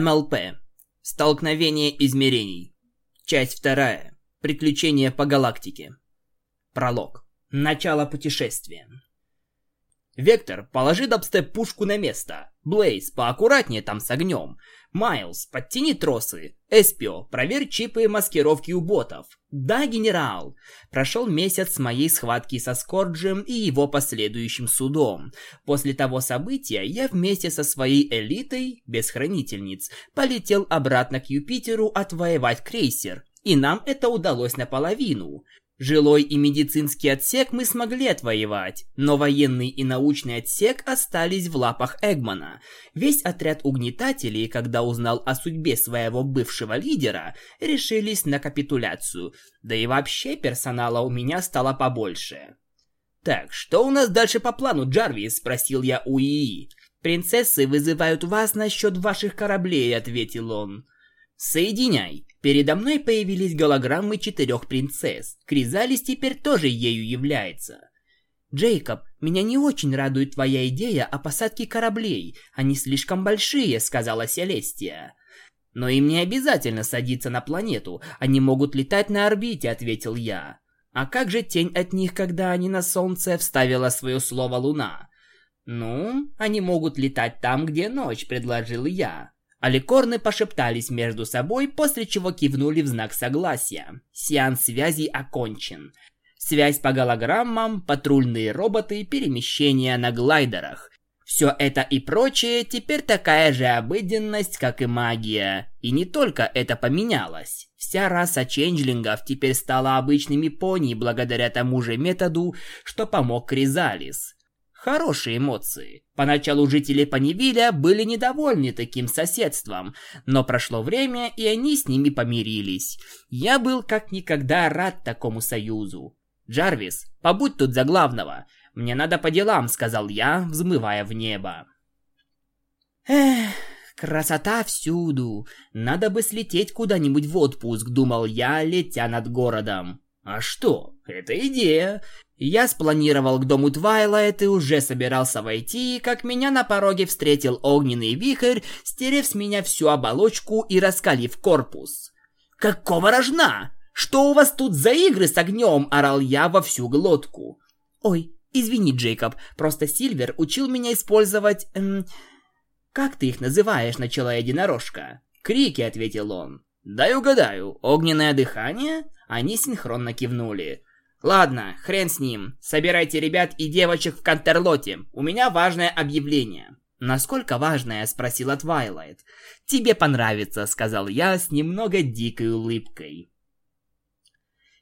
МЛП. Столкновение измерений. Часть вторая. Приключения по галактике. Пролог. Начало путешествия. Вектор, положи дабстеп-пушку на место. Блейз, поаккуратнее там с огнем. Майлз, подтяни тросы. Эспио, проверь чипы маскировки у ботов. Да, генерал. Прошел месяц с моей схватки со Скорджем и его последующим судом. После того события я вместе со своей элитой, без хранительниц, полетел обратно к Юпитеру отвоевать крейсер. И нам это удалось наполовину. Жилой и медицинский отсек мы смогли отвоевать, но военный и научный отсек остались в лапах Эгмана. Весь отряд угнетателей, когда узнал о судьбе своего бывшего лидера, решились на капитуляцию, да и вообще персонала у меня стало побольше. «Так, что у нас дальше по плану, Джарвис?» – спросил я у ИИ. «Принцессы вызывают вас насчет ваших кораблей», – ответил он. «Соединяй». Передо мной появились голограммы четырех принцесс. Кризалис теперь тоже ею является. «Джейкоб, меня не очень радует твоя идея о посадке кораблей. Они слишком большие», — сказала Селестия. «Но им не обязательно садиться на планету. Они могут летать на орбите», — ответил я. «А как же тень от них, когда они на Солнце?» — вставила свое слово Луна. «Ну, они могут летать там, где ночь», — предложил я. Аликорны пошептались между собой, после чего кивнули в знак согласия. Сеанс связи окончен. Связь по голограммам, патрульные роботы, перемещения на глайдерах. Все это и прочее теперь такая же обыденность, как и магия. И не только это поменялось. Вся раса ченджлингов теперь стала обычными пони благодаря тому же методу, что помог Кризалис. Хорошие эмоции. Поначалу жители Панивиля были недовольны таким соседством, но прошло время, и они с ними помирились. Я был как никогда рад такому союзу. «Джарвис, побудь тут за главного. Мне надо по делам», — сказал я, взмывая в небо. Эх, красота всюду. Надо бы слететь куда-нибудь в отпуск, думал я, летя над городом. А что? Это идея. Я спланировал к дому Твайлайт и уже собирался войти, как меня на пороге встретил огненный вихрь, стерев с меня всю оболочку и раскалив корпус. «Какого рожна? Что у вас тут за игры с огнем?» – орал я во всю глотку. «Ой, извини, Джейкоб, просто Сильвер учил меня использовать... Эм, как ты их называешь?» – начала единорожка. «Крики», – ответил он. «Дай угадаю, огненное дыхание?» Они синхронно кивнули. Ладно, хрен с ним. Собирайте ребят и девочек в Кантерлоте. У меня важное объявление. Насколько важное, спросила Твайлайт. Тебе понравится, сказал я с немного дикой улыбкой.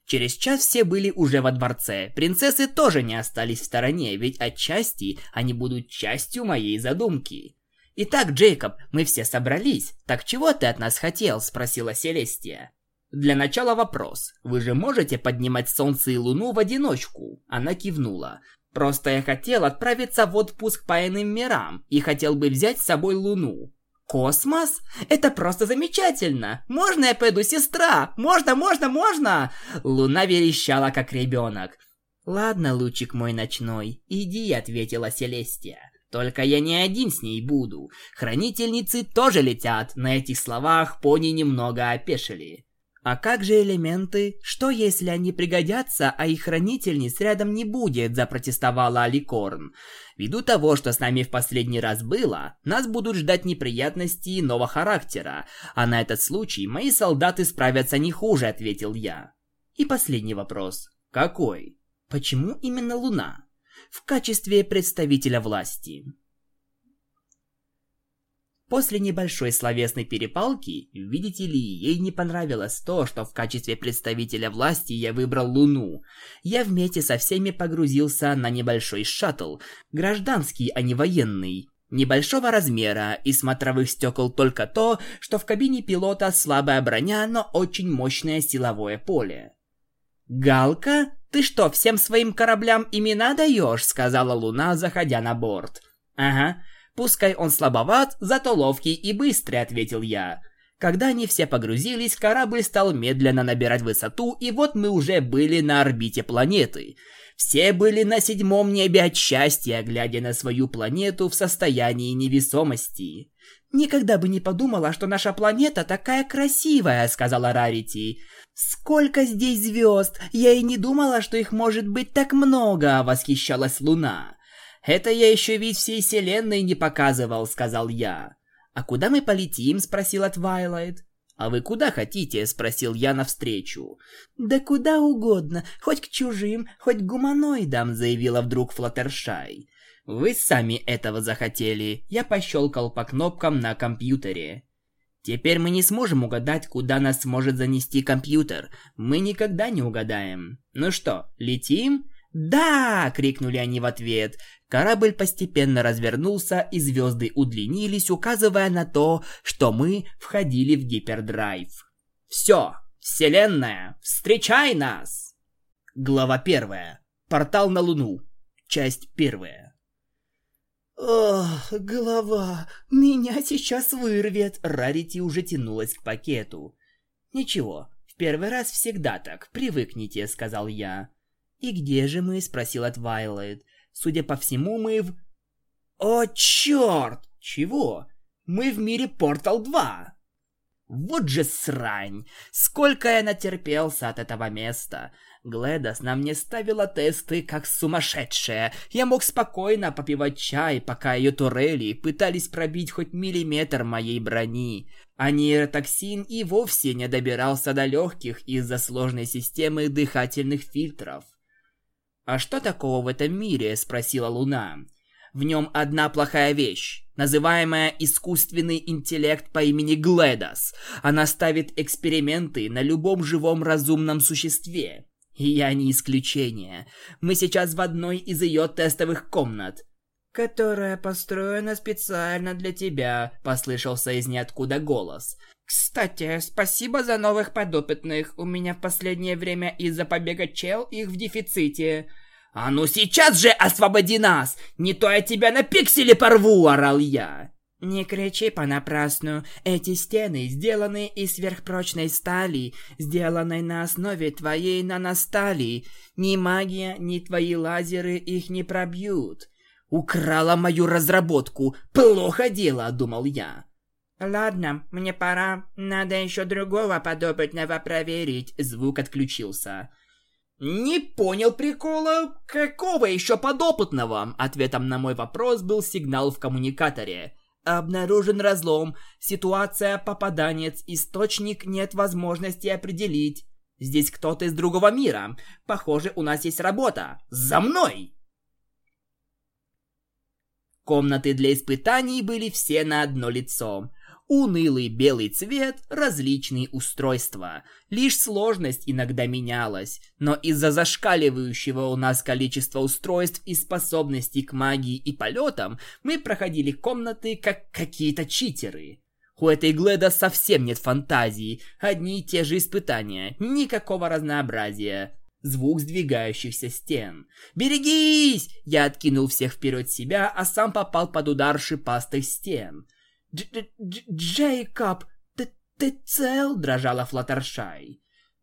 Через час все были уже во дворце. Принцессы тоже не остались в стороне, ведь отчасти они будут частью моей задумки. «Итак, Джейкоб, мы все собрались. Так чего ты от нас хотел?» – спросила Селестия. Для начала вопрос. Вы же можете поднимать солнце и луну в одиночку? Она кивнула. Просто я хотел отправиться в отпуск по иным мирам и хотел бы взять с собой луну. Космос? Это просто замечательно! Можно я пойду, сестра? Можно, можно, можно! Луна верещала, как ребенок. Ладно, лучик мой ночной, иди, ответила Селестия. Только я не один с ней буду. Хранительницы тоже летят. На этих словах пони немного опешили. А как же элементы? Что если они пригодятся, а их хранительниц рядом не будет, запротестовала Аликорн. Ввиду того, что с нами в последний раз было, нас будут ждать неприятности иного характера, а на этот случай мои солдаты справятся не хуже, ответил я. И последний вопрос. Какой? Почему именно Луна? В качестве представителя власти. После небольшой словесной перепалки, видите ли, ей не понравилось то, что в качестве представителя власти я выбрал Луну. Я вместе со всеми погрузился на небольшой шаттл, гражданский, а не военный. Небольшого размера, и смотровых стекол только то, что в кабине пилота слабая броня, но очень мощное силовое поле. «Галка, ты что, всем своим кораблям имена даешь?» — сказала Луна, заходя на борт. «Ага, Пускай он слабоват, зато ловкий и быстрый, ответил я. Когда они все погрузились, корабль стал медленно набирать высоту, и вот мы уже были на орбите планеты. Все были на седьмом небе от счастья, глядя на свою планету в состоянии невесомости. «Никогда бы не подумала, что наша планета такая красивая», — сказала Рарити. «Сколько здесь звезд! Я и не думала, что их может быть так много!» — восхищалась Луна. «Это я еще вид всей Вселенной не показывал», — сказал я. «А куда мы полетим?» — спросила Твайлайт. «А вы куда хотите?» — спросил я навстречу. «Да куда угодно, хоть к чужим, хоть к гуманоидам», — заявила вдруг Флаттершай. Вы сами этого захотели. Я пощелкал по кнопкам на компьютере. Теперь мы не сможем угадать, куда нас может занести компьютер. Мы никогда не угадаем. Ну что, летим? «Да!» — крикнули они в ответ. Корабль постепенно развернулся, и звезды удлинились, указывая на то, что мы входили в гипердрайв. «Все! Вселенная! Встречай нас!» Глава первая. Портал на Луну. Часть первая. «Ох, голова, меня сейчас вырвет!» Рарити уже тянулась к пакету. «Ничего, в первый раз всегда так, привыкните», — сказал я. «И где же мы?» — спросила Твайлайт. «Судя по всему, мы в...» «О, черт! Чего? Мы в мире Портал 2!» Вот же срань! Сколько я натерпелся от этого места! Гледас на мне ставила тесты как сумасшедшая. Я мог спокойно попивать чай, пока ее турели пытались пробить хоть миллиметр моей брони. А нейротоксин и вовсе не добирался до легких из-за сложной системы дыхательных фильтров. «А что такого в этом мире?» – спросила Луна. В нем одна плохая вещь, называемая искусственный интеллект по имени Гледас. Она ставит эксперименты на любом живом разумном существе. И я не исключение. Мы сейчас в одной из ее тестовых комнат. «Которая построена специально для тебя», — послышался из ниоткуда голос. «Кстати, спасибо за новых подопытных. У меня в последнее время из-за побега чел их в дефиците». «А ну сейчас же освободи нас! Не то я тебя на пиксели порву!» – орал я. «Не кричи понапрасну. Эти стены сделаны из сверхпрочной стали, сделанной на основе твоей наностали. Ни магия, ни твои лазеры их не пробьют». «Украла мою разработку. Плохо дело», – думал я. «Ладно, мне пора. Надо еще другого подопытного проверить». Звук отключился. «Не понял прикола. Какого еще подопытного?» Ответом на мой вопрос был сигнал в коммуникаторе. Обнаружен разлом. Ситуация попаданец. Источник нет возможности определить. Здесь кто-то из другого мира. Похоже, у нас есть работа. За мной! Комнаты для испытаний были все на одно лицо. Унылый белый цвет, различные устройства. Лишь сложность иногда менялась, но из-за зашкаливающего у нас количества устройств и способностей к магии и полетам, мы проходили комнаты как какие-то читеры. У этой Гледа совсем нет фантазии, одни и те же испытания, никакого разнообразия. Звук сдвигающихся стен. «Берегись!» Я откинул всех вперед себя, а сам попал под удар шипастых стен. «Джейкоб, ты, ты цел?» – дрожала Флаттершай.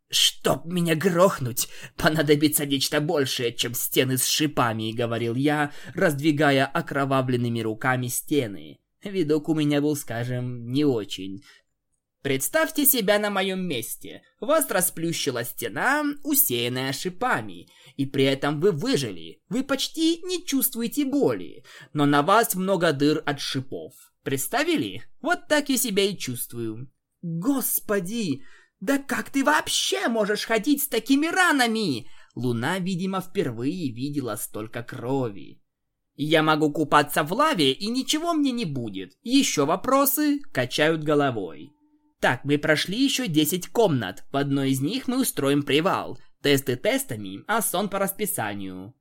«Чтоб меня грохнуть, понадобится нечто большее, чем стены с шипами», — говорил я, раздвигая окровавленными руками стены. Видок у меня был, скажем, не очень. Представьте себя на моем месте. Вас расплющила стена, усеянная шипами, и при этом вы выжили. Вы почти не чувствуете боли, но на вас много дыр от шипов. Представили? Вот так я себя и чувствую. Господи, да как ты вообще можешь ходить с такими ранами? Луна, видимо, впервые видела столько крови. Я могу купаться в лаве, и ничего мне не будет. Еще вопросы? Качают головой. Так, мы прошли еще 10 комнат. В одной из них мы устроим привал. Тесты тестами, а сон по расписанию.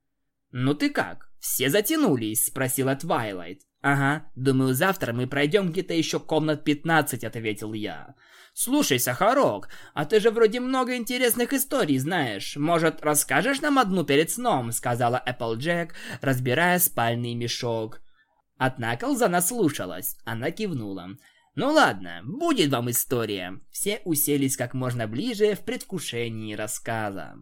Ну ты как? Все затянулись? Спросила Твайлайт. «Ага, думаю, завтра мы пройдем где-то еще комнат 15», — ответил я. «Слушай, Сахарок, а ты же вроде много интересных историй знаешь. Может, расскажешь нам одну перед сном?» — сказала Эпплджек, разбирая спальный мешок. Однако Лзана слушалась. Она кивнула. «Ну ладно, будет вам история». Все уселись как можно ближе в предвкушении рассказа.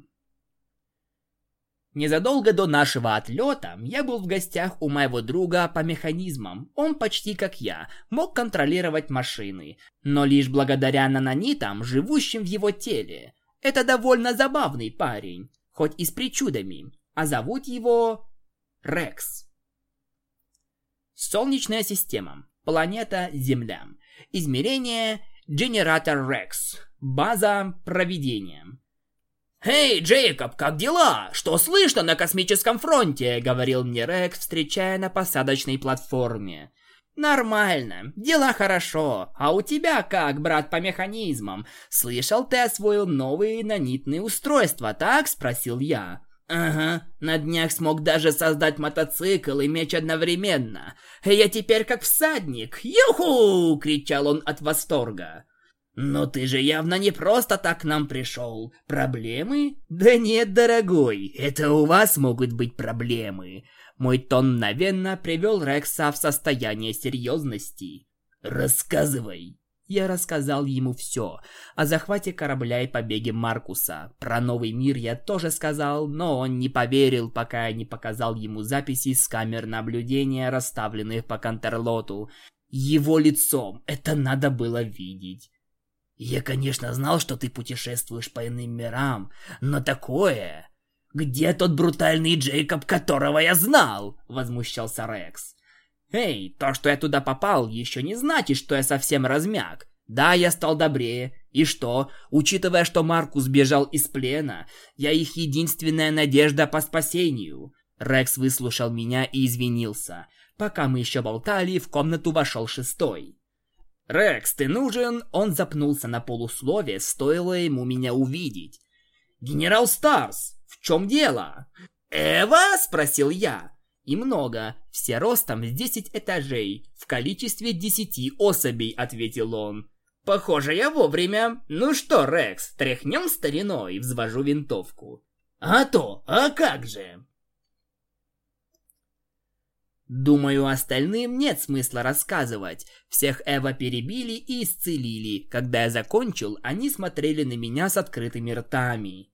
Незадолго до нашего отлета я был в гостях у моего друга по механизмам. Он почти как я, мог контролировать машины, но лишь благодаря нанонитам, живущим в его теле. Это довольно забавный парень, хоть и с причудами, а зовут его Рекс. Солнечная система, планета Земля. Измерение Генератор Рекс. База проведения. «Эй, Джейкоб, как дела? Что слышно на космическом фронте?» — говорил мне Рекс, встречая на посадочной платформе. «Нормально, дела хорошо. А у тебя как, брат по механизмам? Слышал, ты освоил новые нанитные устройства, так?» — спросил я. «Ага, на днях смог даже создать мотоцикл и меч одновременно. Я теперь как всадник. Юху!» — кричал он от восторга. «Но ты же явно не просто так к нам пришел. Проблемы?» «Да нет, дорогой, это у вас могут быть проблемы». Мой тон мгновенно привел Рекса в состояние серьезности. «Рассказывай». Я рассказал ему все. О захвате корабля и побеге Маркуса. Про новый мир я тоже сказал, но он не поверил, пока я не показал ему записи с камер наблюдения, расставленных по Контерлоту. Его лицом это надо было видеть. Я, конечно, знал, что ты путешествуешь по иным мирам, но такое... Где тот брутальный Джейкоб, которого я знал? Возмущался Рекс. Эй, то, что я туда попал, еще не значит, что я совсем размяк. Да, я стал добрее. И что, учитывая, что Маркус бежал из плена, я их единственная надежда по спасению. Рекс выслушал меня и извинился. Пока мы еще болтали, в комнату вошел шестой. «Рекс, ты нужен?» Он запнулся на полуслове, стоило ему меня увидеть. «Генерал Старс, в чем дело?» «Эва?» – спросил я. «И много, все ростом с десять этажей, в количестве десяти особей», – ответил он. «Похоже, я вовремя. Ну что, Рекс, тряхнем стариной?» – взвожу винтовку. «А то, а как же?» Думаю, остальным нет смысла рассказывать. Всех Эва перебили и исцелили. Когда я закончил, они смотрели на меня с открытыми ртами.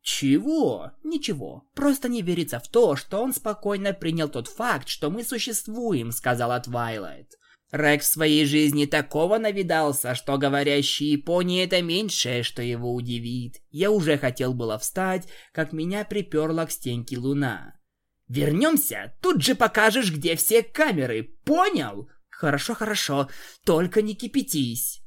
Чего? Ничего. Просто не верится в то, что он спокойно принял тот факт, что мы существуем, сказала Твайлайт. Рекс в своей жизни такого навидался, что говорящий Японии это меньшее, что его удивит. Я уже хотел было встать, как меня приперла к стенке луна. Вернемся, тут же покажешь, где все камеры, понял? Хорошо, хорошо, только не кипятись.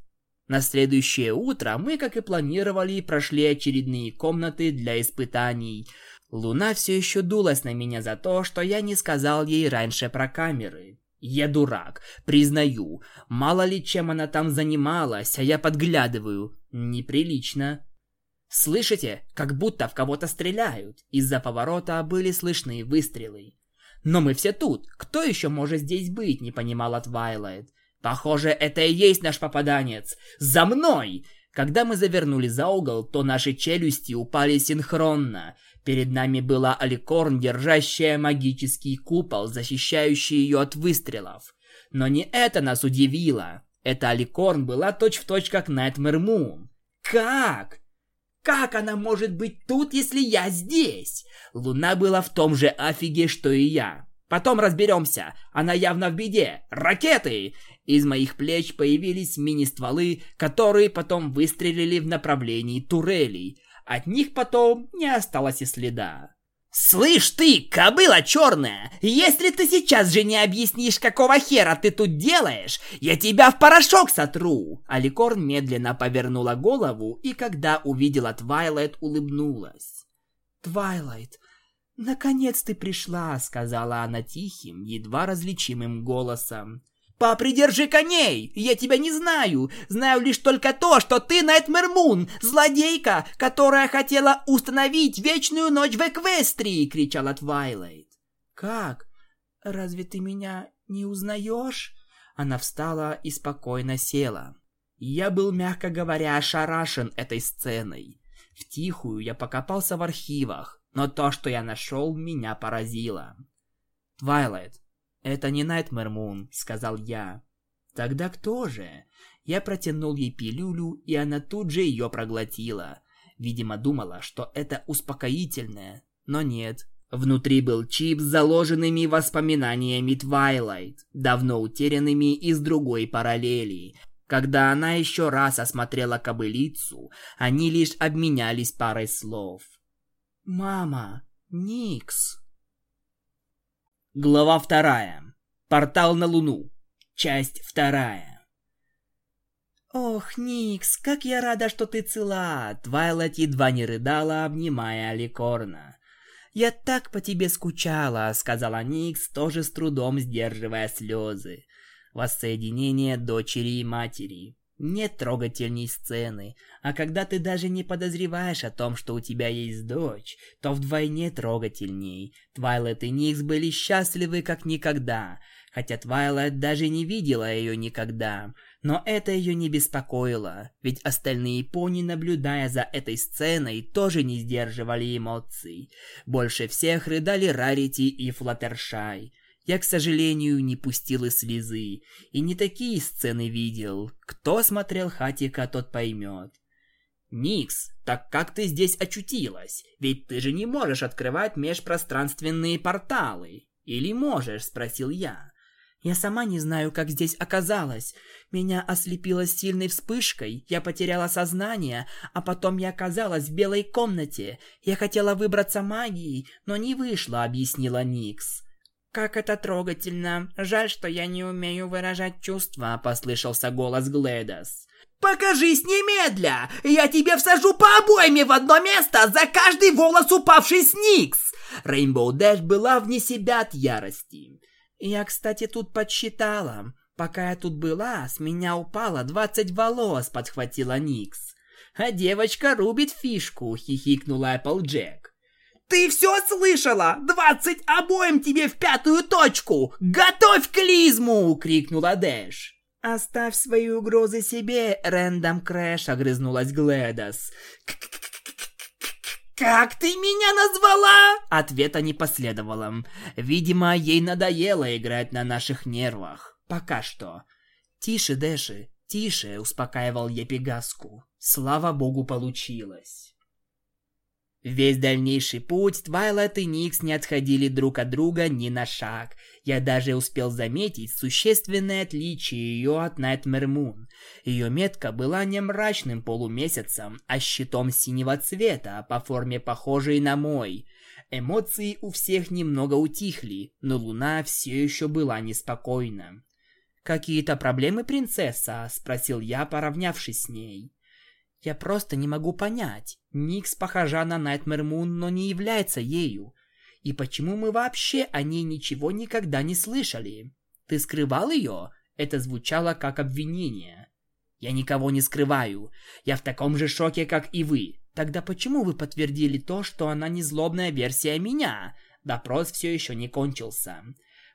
На следующее утро мы, как и планировали, прошли очередные комнаты для испытаний. Луна все еще дулась на меня за то, что я не сказал ей раньше про камеры. Я дурак, признаю. Мало ли чем она там занималась, а я подглядываю. Неприлично. Слышите, как будто в кого-то стреляют. Из-за поворота были слышны выстрелы. Но мы все тут. Кто еще может здесь быть, не понимала Твайлайт. Похоже, это и есть наш попаданец. За мной! Когда мы завернули за угол, то наши челюсти упали синхронно. Перед нами была Аликорн, держащая магический купол, защищающий ее от выстрелов. Но не это нас удивило. Эта Аликорн была точь-в-точь точь как Найтмэр Мун. Как? Как она может быть тут, если я здесь? Луна была в том же афиге, что и я. Потом разберемся. Она явно в беде. Ракеты! Из моих плеч появились мини-стволы, которые потом выстрелили в направлении турелей. От них потом не осталось и следа. «Слышь ты, кобыла черная, если ты сейчас же не объяснишь, какого хера ты тут делаешь, я тебя в порошок сотру!» Аликорн медленно повернула голову и, когда увидела Твайлайт, улыбнулась. «Твайлайт, наконец ты пришла!» — сказала она тихим, едва различимым голосом. «Попридержи коней! Я тебя не знаю! Знаю лишь только то, что ты Найтмер Мун, злодейка, которая хотела установить вечную ночь в Эквестрии!» — кричала Твайлайт. «Как? Разве ты меня не узнаешь?» Она встала и спокойно села. Я был, мягко говоря, ошарашен этой сценой. Втихую я покопался в архивах, но то, что я нашел, меня поразило. «Твайлайт, «Это не Найтмэр Мун», — сказал я. «Тогда кто же?» Я протянул ей пилюлю, и она тут же ее проглотила. Видимо, думала, что это успокоительное. но нет. Внутри был чип с заложенными воспоминаниями Твайлайт, давно утерянными из другой параллели. Когда она еще раз осмотрела кобылицу, они лишь обменялись парой слов. «Мама, Никс». Глава вторая. Портал на Луну. Часть вторая. «Ох, Никс, как я рада, что ты цела!» Твайлайт едва не рыдала, обнимая Аликорна. «Я так по тебе скучала», — сказала Никс, тоже с трудом сдерживая слезы. Воссоединение дочери и матери. Нет трогательней сцены, а когда ты даже не подозреваешь о том, что у тебя есть дочь, то вдвойне трогательней. Твайлет и Никс были счастливы как никогда, хотя Твайлет даже не видела ее никогда. Но это ее не беспокоило, ведь остальные пони, наблюдая за этой сценой, тоже не сдерживали эмоций. Больше всех рыдали Рарити и Флаттершай. Я, к сожалению, не пустил и слезы, и не такие сцены видел. Кто смотрел Хатика, тот поймет. «Никс, так как ты здесь очутилась? Ведь ты же не можешь открывать межпространственные порталы. Или можешь?» – спросил я. Я сама не знаю, как здесь оказалась. Меня ослепило сильной вспышкой, я потеряла сознание, а потом я оказалась в белой комнате. Я хотела выбраться магией, но не вышло, объяснила Никс. «Как это трогательно. Жаль, что я не умею выражать чувства», — послышался голос Глэдос. «Покажись немедля! Я тебе всажу по обоими в одно место за каждый волос упавший с Никс!» Рейнбоу Дэш была вне себя от ярости. Я, кстати, тут подсчитала. Пока я тут была, с меня упало двадцать волос, подхватила Никс. А девочка рубит фишку, хихикнула Эпплджек. Ты все слышала? Двадцать обойм тебе в пятую точку! Готовь клизму! крикнула Дэш. «Оставь свои угрозы себе, Рэндом Крэш!» — огрызнулась Глэдос. «Как ты меня назвала?» Ответа не последовало. Видимо, ей надоело играть на наших нервах. Пока что. «Тише, Дэши, тише», — успокаивал я Пегаску. Слава богу, получилось. Весь дальнейший путь Твайлайт и Никс не отходили друг от друга ни на шаг. Я даже успел заметить существенное отличие ее от Найтмэр Мун. Ее метка была не мрачным полумесяцем, а щитом синего цвета, по форме похожей на мой. Эмоции у всех немного утихли, но Луна все еще была неспокойна. «Какие-то проблемы, принцесса?» – спросил я, поравнявшись с ней. Я просто не могу понять. Никс похожа на Найтмэр Мун, но не является ею. И почему мы вообще о ней ничего никогда не слышали? Ты скрывал ее? Это звучало как обвинение. Я никого не скрываю. Я в таком же шоке, как и вы. Тогда почему вы подтвердили то, что она не злобная версия меня? Допрос все еще не кончился.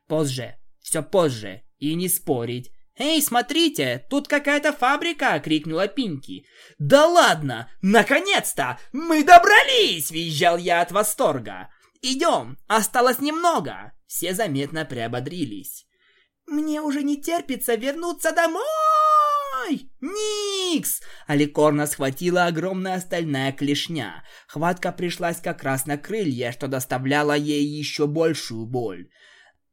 Позже. Все позже. И не спорить. «Эй, смотрите, тут какая-то фабрика!» — крикнула Пинки. «Да ладно! Наконец-то! Мы добрались!» — визжал я от восторга. «Идем! Осталось немного!» Все заметно приободрились. «Мне уже не терпится вернуться домой!» «Никс!» Аликорна схватила огромная стальная клешня. Хватка пришлась как раз на крылья, что доставляло ей еще большую боль.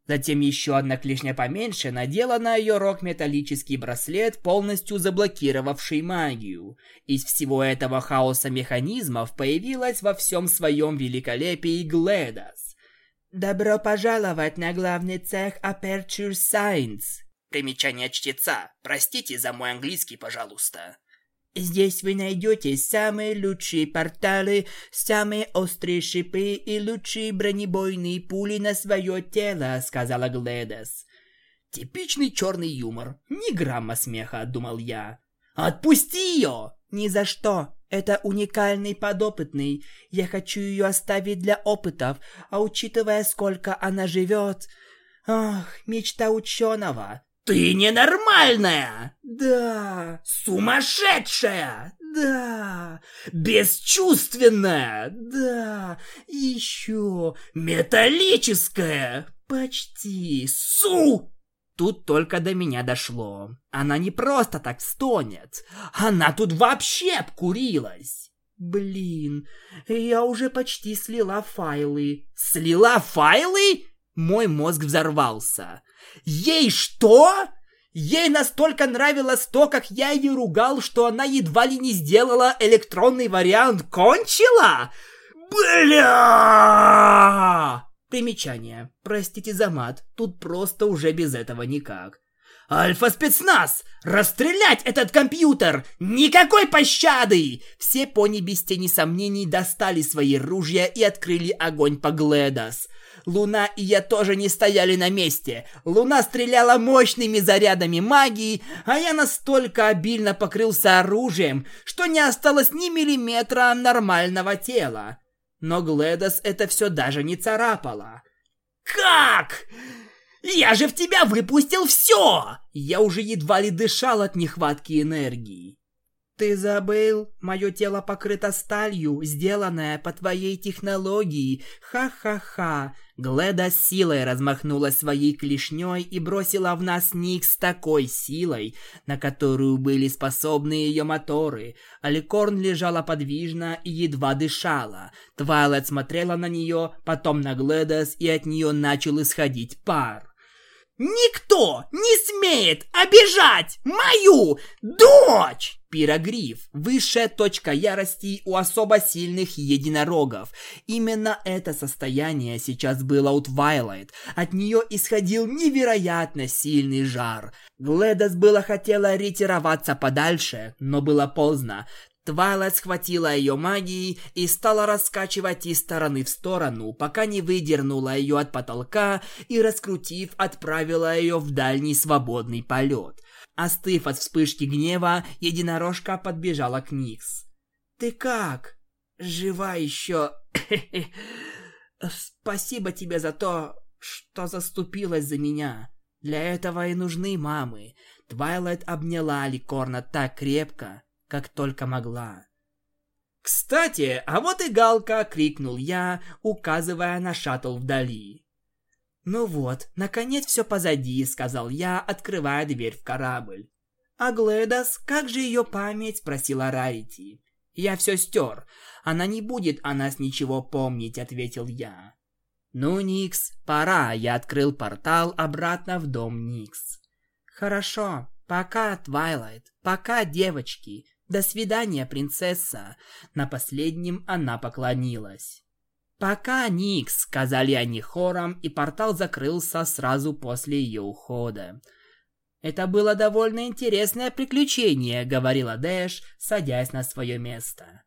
Затем еще одна клешня поменьше надела на ее рог металлический браслет, полностью заблокировавший магию. Из всего этого хаоса механизмов появилась во всем своем великолепии Гледас. «Добро пожаловать на главный цех Aperture Science!» Примечание чтеца. Простите за мой английский, пожалуйста. Здесь вы найдете самые лучшие порталы, самые острые шипы и лучшие бронебойные пули на свое тело, сказала Гледас. Типичный черный юмор. Ни грамма смеха, думал я. Отпусти ее! Ни за что. Это уникальный подопытный. Я хочу ее оставить для опытов, а учитывая, сколько она живет... Ах, мечта ученого. «Ты ненормальная!» «Да!» «Сумасшедшая!» «Да!» «Бесчувственная!» «Да!» «Еще!» «Металлическая!» «Почти!» «Су!» Тут только до меня дошло. Она не просто так стонет. Она тут вообще обкурилась. Блин, я уже почти слила файлы. Слила файлы? Мой мозг взорвался. Ей что? Ей настолько нравилось то, как я ее ругал, что она едва ли не сделала электронный вариант кончила? Бля! Примечание. Простите за мат, тут просто уже без этого никак. Альфа-спецназ! Расстрелять этот компьютер! Никакой пощады! Все пони без тени сомнений достали свои ружья и открыли огонь по Гледас. Луна и я тоже не стояли на месте. Луна стреляла мощными зарядами магии, а я настолько обильно покрылся оружием, что не осталось ни миллиметра нормального тела. Но Гледас это все даже не царапало. «Как? Я же в тебя выпустил все!» Я уже едва ли дышал от нехватки энергии. Ты забыл? Мое тело покрыто сталью, сделанное по твоей технологии. Ха-ха-ха. Гледа силой размахнула своей клешней и бросила в нас Ник с такой силой, на которую были способны ее моторы. Аликорн лежала подвижно и едва дышала. Твайлет смотрела на нее, потом на Гледас, и от нее начал исходить пар. Никто не смеет обижать мою дочь! Пирогриф – высшая точка ярости у особо сильных единорогов. Именно это состояние сейчас было у Твайлайт. От нее исходил невероятно сильный жар. Глэдос было хотела ретироваться подальше, но было поздно. Твайлайт схватила ее магией и стала раскачивать из стороны в сторону, пока не выдернула ее от потолка и, раскрутив, отправила ее в дальний свободный полет. Остыв от вспышки гнева, единорожка подбежала к Никс. «Ты как? Жива еще? Спасибо тебе за то, что заступилась за меня. Для этого и нужны мамы». Твайлайт обняла Ликорна так крепко, как только могла. «Кстати, а вот и Галка!» — крикнул я, указывая на шаттл вдали. «Ну вот, наконец все позади», — сказал я, открывая дверь в корабль. «А Глэдас, как же ее память?» — спросила Рарити. «Я все стер. Она не будет о нас ничего помнить», — ответил я. «Ну, Никс, пора», — я открыл портал обратно в дом Никс. «Хорошо. Пока, Твайлайт. Пока, девочки. «До свидания, принцесса!» На последнем она поклонилась. «Пока, Никс!» — сказали они хором, и портал закрылся сразу после ее ухода. «Это было довольно интересное приключение», — говорила Дэш, садясь на свое место.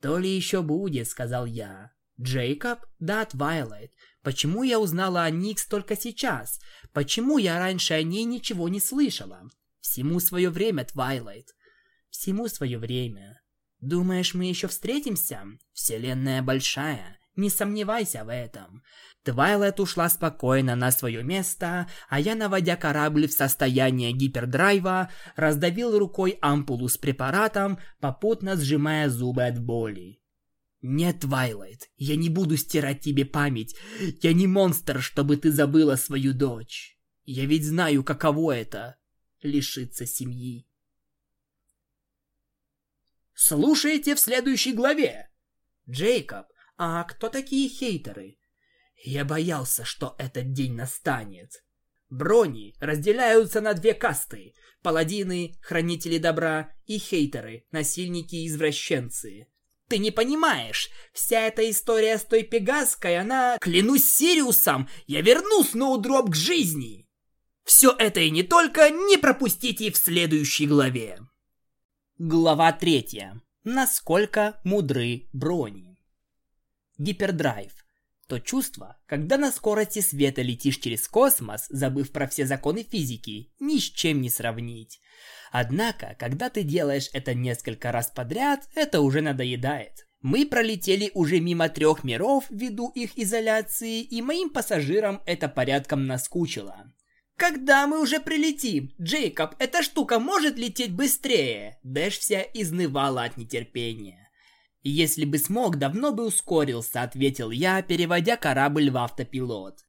«То ли еще будет», — сказал я. «Джейкоб? Да, Твайлайт. Почему я узнала о Никс только сейчас? Почему я раньше о ней ничего не слышала? Всему свое время, Твайлайт. Всему свое время. Думаешь, мы еще встретимся? Вселенная большая, не сомневайся в этом. Твайлайт ушла спокойно на свое место, а я, наводя корабль в состояние гипердрайва, раздавил рукой ампулу с препаратом, попутно сжимая зубы от боли. «Нет, Твайлайт, я не буду стирать тебе память. Я не монстр, чтобы ты забыла свою дочь. Я ведь знаю, каково это — лишиться семьи». Слушайте в следующей главе. Джейкоб, а кто такие хейтеры? Я боялся, что этот день настанет. Брони разделяются на две касты. Паладины, хранители добра и хейтеры, насильники и извращенцы. Ты не понимаешь, вся эта история с той Пегаской, она... Клянусь Сириусом, я верну Сноудроп к жизни! Все это и не только не пропустите в следующей главе. Глава третья. Насколько мудры брони? Гипердрайв. То чувство, когда на скорости света летишь через космос, забыв про все законы физики, ни с чем не сравнить. Однако, когда ты делаешь это несколько раз подряд, это уже надоедает. Мы пролетели уже мимо трех миров ввиду их изоляции, и моим пассажирам это порядком наскучило. «Когда мы уже прилетим? Джейкоб, эта штука может лететь быстрее?» Дэш вся изнывала от нетерпения. «Если бы смог, давно бы ускорился», — ответил я, переводя корабль в автопилот.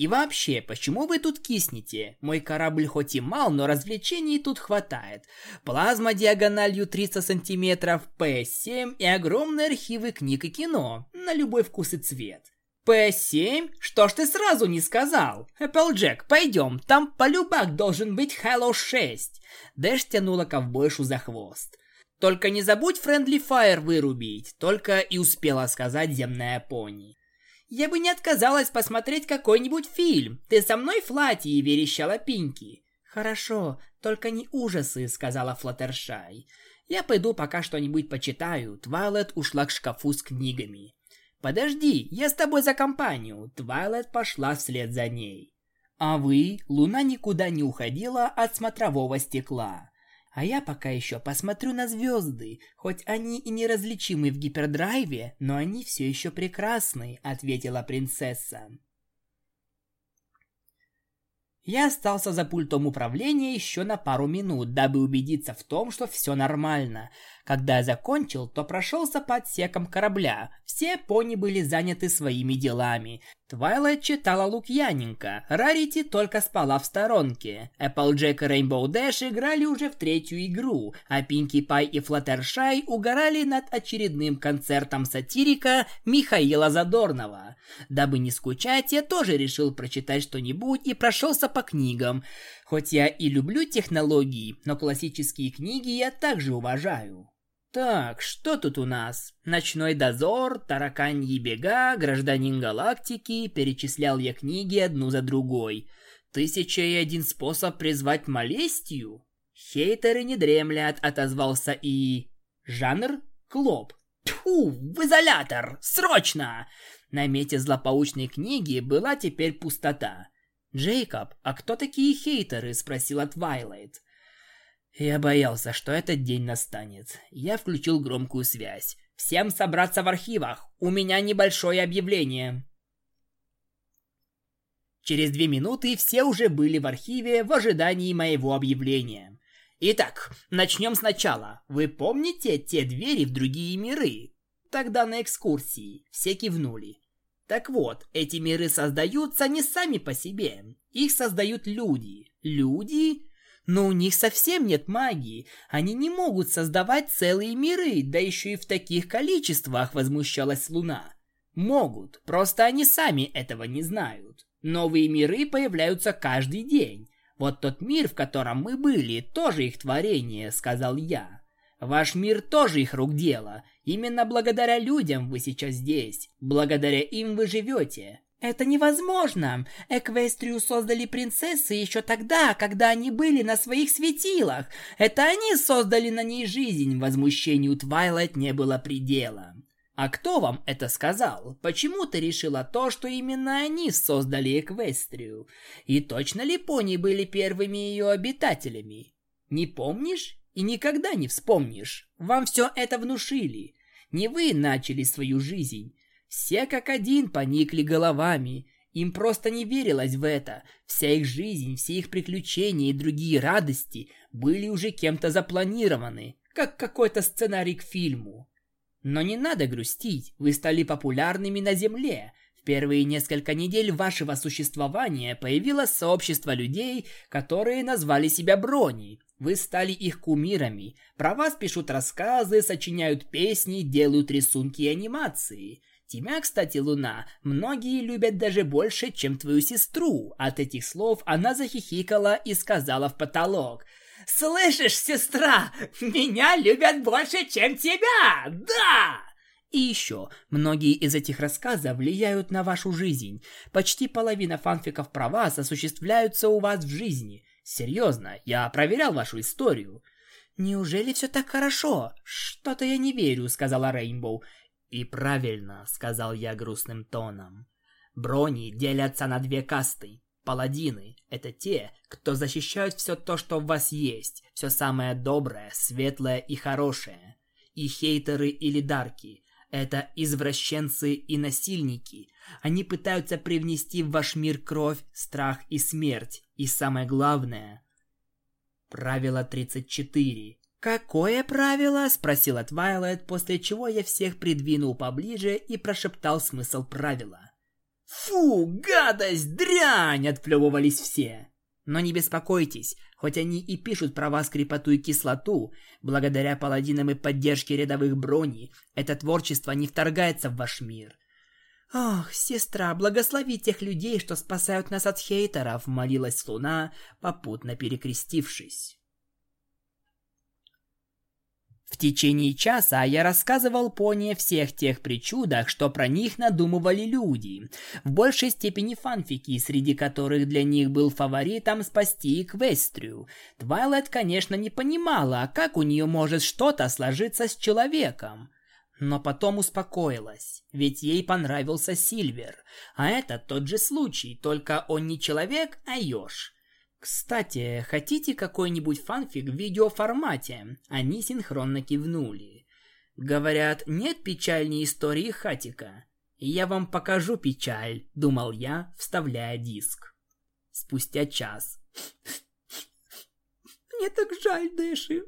И вообще, почему вы тут киснете? Мой корабль хоть и мал, но развлечений тут хватает. Плазма диагональю 300 сантиметров, PS7 и огромные архивы книг и кино. На любой вкус и цвет. PS7? Что ж ты сразу не сказал? Эпплджек, пойдем, там полюбак должен быть Halo 6. Дэш тянула ковбойшу за хвост. Только не забудь Friendly Fire вырубить, только и успела сказать земная пони. Я бы не отказалась посмотреть какой-нибудь фильм. Ты со мной, Флати?» – верещала Пинки. «Хорошо, только не ужасы», – сказала Флаттершай. «Я пойду пока что-нибудь почитаю». Твайлет ушла к шкафу с книгами. «Подожди, я с тобой за компанию». Твайлет пошла вслед за ней. А вы, Луна никуда не уходила от смотрового стекла. А я пока еще посмотрю на звезды, хоть они и неразличимы в гипердрайве, но они все еще прекрасны, ответила принцесса. Я остался за пультом управления еще на пару минут, дабы убедиться в том, что все нормально. Когда я закончил, то прошелся по отсекам корабля. Все пони были заняты своими делами. Твайлайт читала Лукьяненко, Рарити только спала в сторонке. Эпплджек и Рейнбоу Дэш играли уже в третью игру, а Пинки Пай и Флаттершай угорали над очередным концертом сатирика Михаила Задорнова. Дабы не скучать, я тоже решил прочитать что-нибудь и прошелся по книгам. Хоть я и люблю технологии, но классические книги я также уважаю. Так, что тут у нас? Ночной дозор, тараканьи бега, гражданин галактики, перечислял я книги одну за другой. Тысяча и один способ призвать молестью? Хейтеры не дремлят, отозвался и... Жанр? Клоп. Тьфу, в изолятор! Срочно! На мете злополучной книги была теперь пустота. «Джейкоб, а кто такие хейтеры?» – спросила Твайлайт. Я боялся, что этот день настанет. Я включил громкую связь. «Всем собраться в архивах! У меня небольшое объявление!» Через две минуты все уже были в архиве в ожидании моего объявления. Итак, начнем сначала. Вы помните те двери в другие миры? Тогда на экскурсии все кивнули. Так вот, эти миры создаются не сами по себе. Их создают люди. Люди но у них совсем нет магии. Они не могут создавать целые миры, да еще и в таких количествах, возмущалась Луна. Могут, просто они сами этого не знают. Новые миры появляются каждый день. Вот тот мир, в котором мы были, тоже их творение, сказал я. Ваш мир тоже их рук дело. Именно благодаря людям вы сейчас здесь. Благодаря им вы живете. «Это невозможно! Эквестрию создали принцессы еще тогда, когда они были на своих светилах! Это они создали на ней жизнь!» Возмущению Твайлайт не было предела. «А кто вам это сказал? Почему ты решила то, что именно они создали Эквестрию? И точно ли пони были первыми ее обитателями? Не помнишь? И никогда не вспомнишь. Вам все это внушили. Не вы начали свою жизнь». Все как один поникли головами. Им просто не верилось в это. Вся их жизнь, все их приключения и другие радости были уже кем-то запланированы, как какой-то сценарий к фильму. Но не надо грустить, вы стали популярными на Земле. В первые несколько недель вашего существования появилось сообщество людей, которые назвали себя Брони. Вы стали их кумирами. Про вас пишут рассказы, сочиняют песни, делают рисунки и анимации. Тебя, кстати, Луна, многие любят даже больше, чем твою сестру. От этих слов она захихикала и сказала в потолок. «Слышишь, сестра, меня любят больше, чем тебя! Да!» И еще, многие из этих рассказов влияют на вашу жизнь. Почти половина фанфиков про вас осуществляются у вас в жизни. Серьезно, я проверял вашу историю. «Неужели все так хорошо? Что-то я не верю», — сказала Рейнбоу. «И правильно», — сказал я грустным тоном. «Брони делятся на две касты. Паладины — это те, кто защищают все то, что в вас есть, все самое доброе, светлое и хорошее. И хейтеры или дарки — это извращенцы и насильники. Они пытаются привнести в ваш мир кровь, страх и смерть. И самое главное — правило 34 «Какое правило?» – спросила Твайлайт, после чего я всех придвинул поближе и прошептал смысл правила. «Фу, гадость, дрянь!» — отплевывались все. Но не беспокойтесь, хоть они и пишут про вас крепоту и кислоту, благодаря паладинам и поддержке рядовых брони, это творчество не вторгается в ваш мир. «Ох, сестра, благослови тех людей, что спасают нас от хейтеров», — молилась Луна, попутно перекрестившись. В течение часа я рассказывал Пони всех тех причудах, что про них надумывали люди. В большей степени фанфики, среди которых для них был фаворитом спасти Эквестрию. Твайлет, конечно, не понимала, как у нее может что-то сложиться с человеком. Но потом успокоилась, ведь ей понравился Сильвер. А это тот же случай, только он не человек, а еж. Кстати, хотите какой-нибудь фанфик в видеоформате? Они синхронно кивнули. Говорят, нет печальней истории Хатика. Я вам покажу печаль, думал я, вставляя диск. Спустя час. Мне так жаль, Дэши.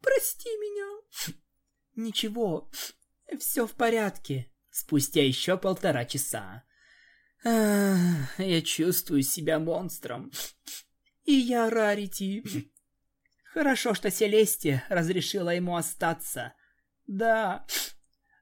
Прости меня. Ничего, все в порядке. Спустя еще полтора часа. Я чувствую себя монстром. И я Рарити. Хорошо, что Селестия разрешила ему остаться. Да,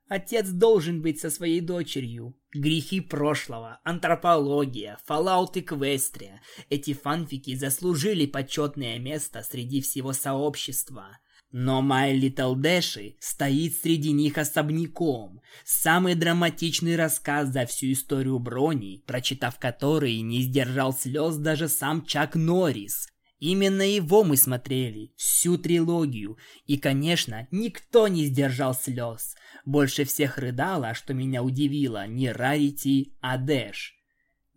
отец должен быть со своей дочерью. Грехи прошлого, антропология, Fallout и Квестрия. Эти фанфики заслужили почетное место среди всего сообщества. Но My Little Dashi стоит среди них особняком. Самый драматичный рассказ за всю историю Брони, прочитав который, не сдержал слез даже сам Чак Норрис. Именно его мы смотрели, всю трилогию, и, конечно, никто не сдержал слез. Больше всех рыдала, что меня удивило, не Рарити, а Дэш.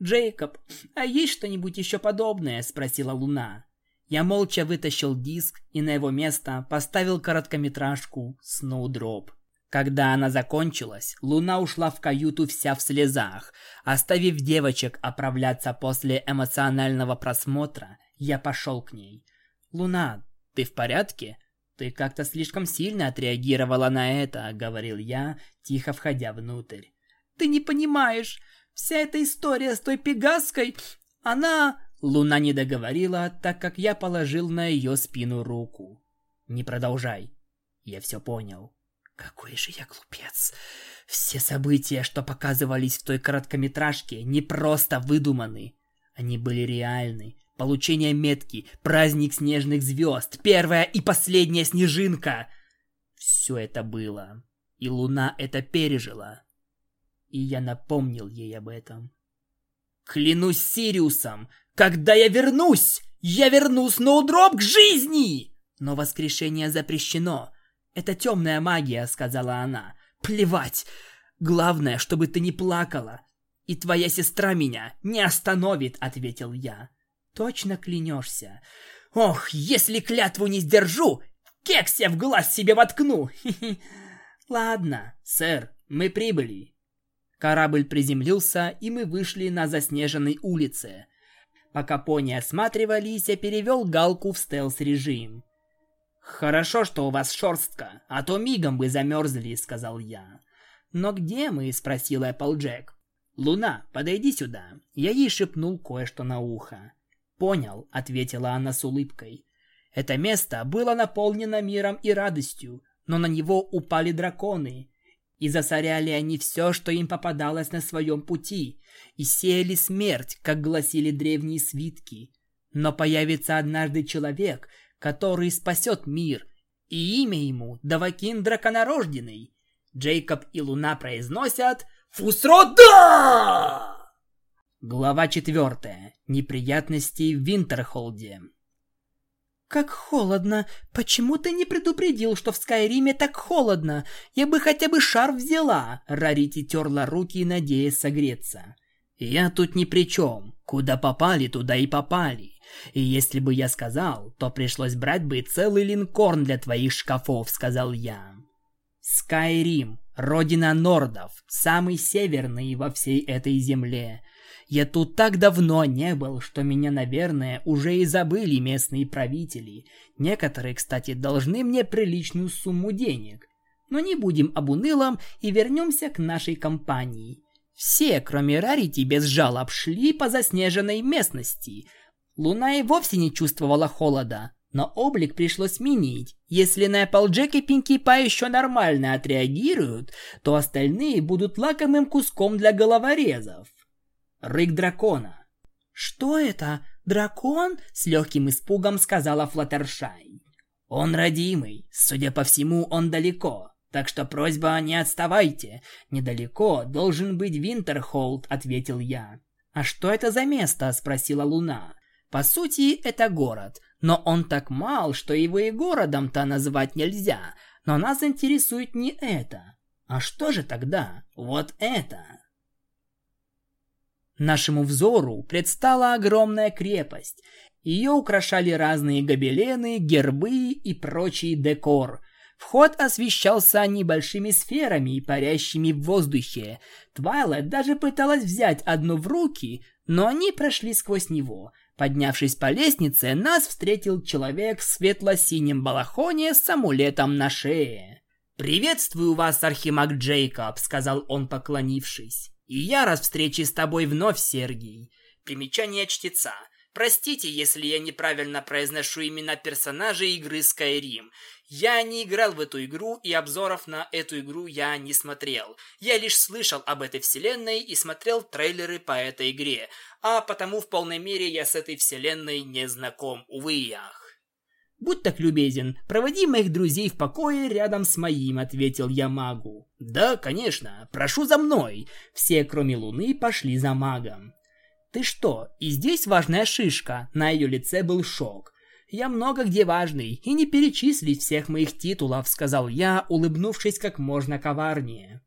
«Джейкоб, а есть что-нибудь еще подобное?» – спросила Луна. Я молча вытащил диск и на его место поставил короткометражку «Сноудроп». Когда она закончилась, Луна ушла в каюту вся в слезах. Оставив девочек оправляться после эмоционального просмотра, я пошел к ней. «Луна, ты в порядке?» «Ты как-то слишком сильно отреагировала на это», — говорил я, тихо входя внутрь. «Ты не понимаешь, вся эта история с той пегаской, она...» Луна не договорила, так как я положил на ее спину руку. «Не продолжай. Я все понял». Какой же я глупец. Все события, что показывались в той короткометражке, не просто выдуманы. Они были реальны. Получение метки, праздник снежных звезд, первая и последняя снежинка. Все это было. И Луна это пережила. И я напомнил ей об этом. Клянусь Сириусом, когда я вернусь, я верну Сноудроп к жизни! Но воскрешение запрещено. Это темная магия, сказала она. Плевать. Главное, чтобы ты не плакала. И твоя сестра меня не остановит, ответил я. Точно клянешься? Ох, если клятву не сдержу, кекс я в глаз себе воткну. Ладно, сэр, мы прибыли. Корабль приземлился, и мы вышли на заснеженной улице. Пока пони осматривались, я перевел галку в стелс-режим. «Хорошо, что у вас шерстка, а то мигом бы замерзли», — сказал я. «Но где мы?» — спросил Эпплджек. «Луна, подойди сюда». Я ей шепнул кое-что на ухо. «Понял», — ответила она с улыбкой. Это место было наполнено миром и радостью, но на него упали драконы. И засоряли они все, что им попадалось на своем пути, и сеяли смерть, как гласили древние свитки. Но появится однажды человек, который спасет мир, и имя ему Давакин Драконорожденный. Джейкоб и Луна произносят «Фусрода!» Глава четвертая. Неприятности в Винтерхолде. «Как холодно! Почему ты не предупредил, что в Скайриме так холодно? Я бы хотя бы шар взяла!» Рарити терла руки, надеясь согреться. «Я тут ни при чем. Куда попали, туда и попали. И если бы я сказал, то пришлось брать бы целый линкорн для твоих шкафов», — сказал я. Скайрим, родина нордов, самый северный во всей этой земле — я тут так давно не был, что меня, наверное, уже и забыли местные правители. Некоторые, кстати, должны мне приличную сумму денег. Но не будем об унылом и вернемся к нашей компании. Все, кроме Рарити, без жалоб шли по заснеженной местности. Луна и вовсе не чувствовала холода, но облик пришлось сменить. Если на Applejack и Пинки Пай еще нормально отреагируют, то остальные будут лакомым куском для головорезов. Рык дракона. «Что это? Дракон?» — с легким испугом сказала Флаттершай. «Он родимый. Судя по всему, он далеко. Так что просьба не отставайте. Недалеко должен быть Винтерхолд, ответил я. А что это за место? спросила Луна. По сути, это город, но он так мал, что его и городом-то назвать нельзя. Но нас интересует не это. А что же тогда? Вот это. Нашему взору предстала огромная крепость. Ее украшали разные гобелены, гербы и прочий декор – Вход освещался небольшими сферами, парящими в воздухе. Твайлет даже пыталась взять одну в руки, но они прошли сквозь него. Поднявшись по лестнице, нас встретил человек в светло-синем балахоне с амулетом на шее. «Приветствую вас, Архимаг Джейкоб», — сказал он, поклонившись. «И я рад встрече с тобой вновь, Сергий». Примечание чтеца. Простите, если я неправильно произношу имена персонажей игры Skyrim. Я не играл в эту игру, и обзоров на эту игру я не смотрел. Я лишь слышал об этой вселенной и смотрел трейлеры по этой игре, а потому в полной мере я с этой вселенной не знаком, увы и ах. «Будь так любезен, проводи моих друзей в покое рядом с моим», — ответил я магу. «Да, конечно, прошу за мной». Все, кроме Луны, пошли за магом. «Ты что, и здесь важная шишка?» На ее лице был шок. Я много где важный, и не перечислить всех моих титулов, сказал я, улыбнувшись как можно коварнее.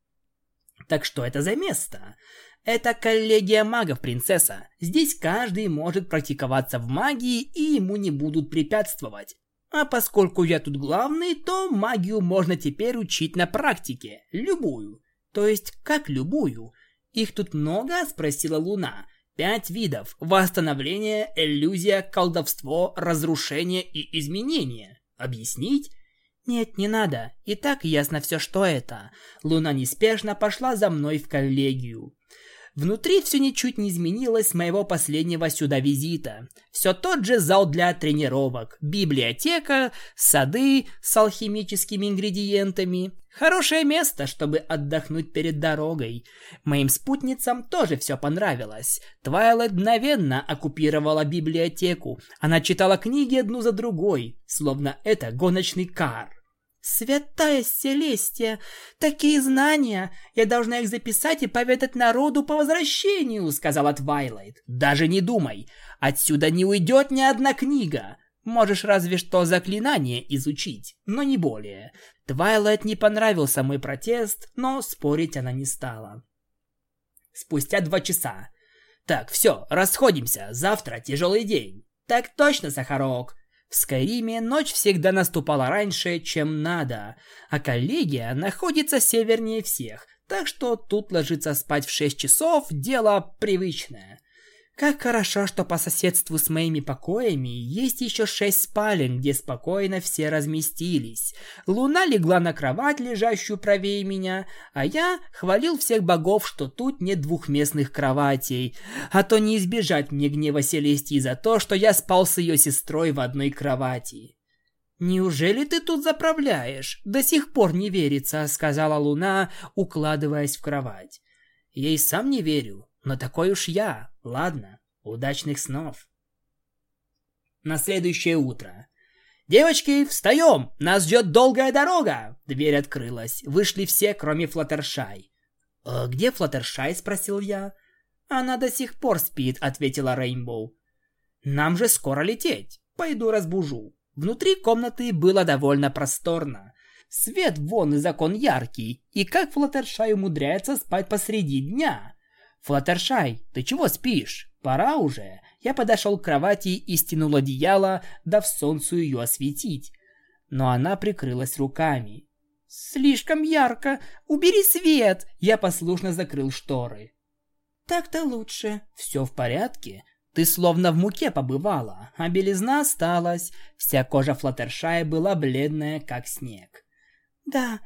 Так что это за место? Это коллегия магов, принцесса. Здесь каждый может практиковаться в магии, и ему не будут препятствовать. А поскольку я тут главный, то магию можно теперь учить на практике. Любую. То есть, как любую? Их тут много? Спросила Луна. Пять видов. Восстановление, иллюзия, колдовство, разрушение и изменение. Объяснить? Нет, не надо. И так ясно все, что это. Луна неспешно пошла за мной в коллегию. Внутри все ничуть не изменилось с моего последнего сюда визита. Все тот же зал для тренировок, библиотека, сады с алхимическими ингредиентами. Хорошее место, чтобы отдохнуть перед дорогой. Моим спутницам тоже все понравилось. Твайлайт мгновенно оккупировала библиотеку. Она читала книги одну за другой, словно это гоночный кар. «Святая Селестия! Такие знания! Я должна их записать и поведать народу по возвращению!» — сказала Твайлайт. «Даже не думай! Отсюда не уйдет ни одна книга! Можешь разве что заклинание изучить, но не более». Твайлайт не понравился мой протест, но спорить она не стала. Спустя два часа. «Так, все, расходимся, завтра тяжелый день». «Так точно, Сахарок!» В Скайриме ночь всегда наступала раньше, чем надо, а коллегия находится севернее всех, так что тут ложиться спать в 6 часов – дело привычное. Как хорошо, что по соседству с моими покоями есть еще шесть спален, где спокойно все разместились. Луна легла на кровать, лежащую правее меня, а я хвалил всех богов, что тут нет двухместных кроватей. А то не избежать мне гнева Селестии за то, что я спал с ее сестрой в одной кровати. «Неужели ты тут заправляешь? До сих пор не верится», — сказала Луна, укладываясь в кровать. «Я и сам не верю, но такой уж я. Ладно, удачных снов. На следующее утро. «Девочки, встаем! Нас ждет долгая дорога!» Дверь открылась. Вышли все, кроме Флаттершай. «А где Флаттершай?» – спросил я. «Она до сих пор спит», – ответила Рейнбоу. «Нам же скоро лететь. Пойду разбужу». Внутри комнаты было довольно просторно. Свет вон и закон яркий, и как Флаттершай умудряется спать посреди дня? «Флаттершай, ты чего спишь? Пора уже!» Я подошел к кровати и стянул одеяло, дав солнцу ее осветить. Но она прикрылась руками. «Слишком ярко! Убери свет!» Я послушно закрыл шторы. «Так-то лучше. Все в порядке?» Ты словно в муке побывала, а белизна осталась. Вся кожа Флаттершая была бледная, как снег. «Да,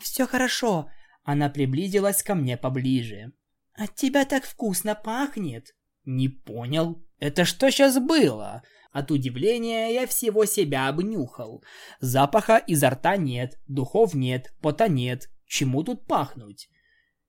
все хорошо». Она приблизилась ко мне поближе. От тебя так вкусно пахнет. Не понял. Это что сейчас было? От удивления я всего себя обнюхал. Запаха изо рта нет, духов нет, пота нет. Чему тут пахнуть?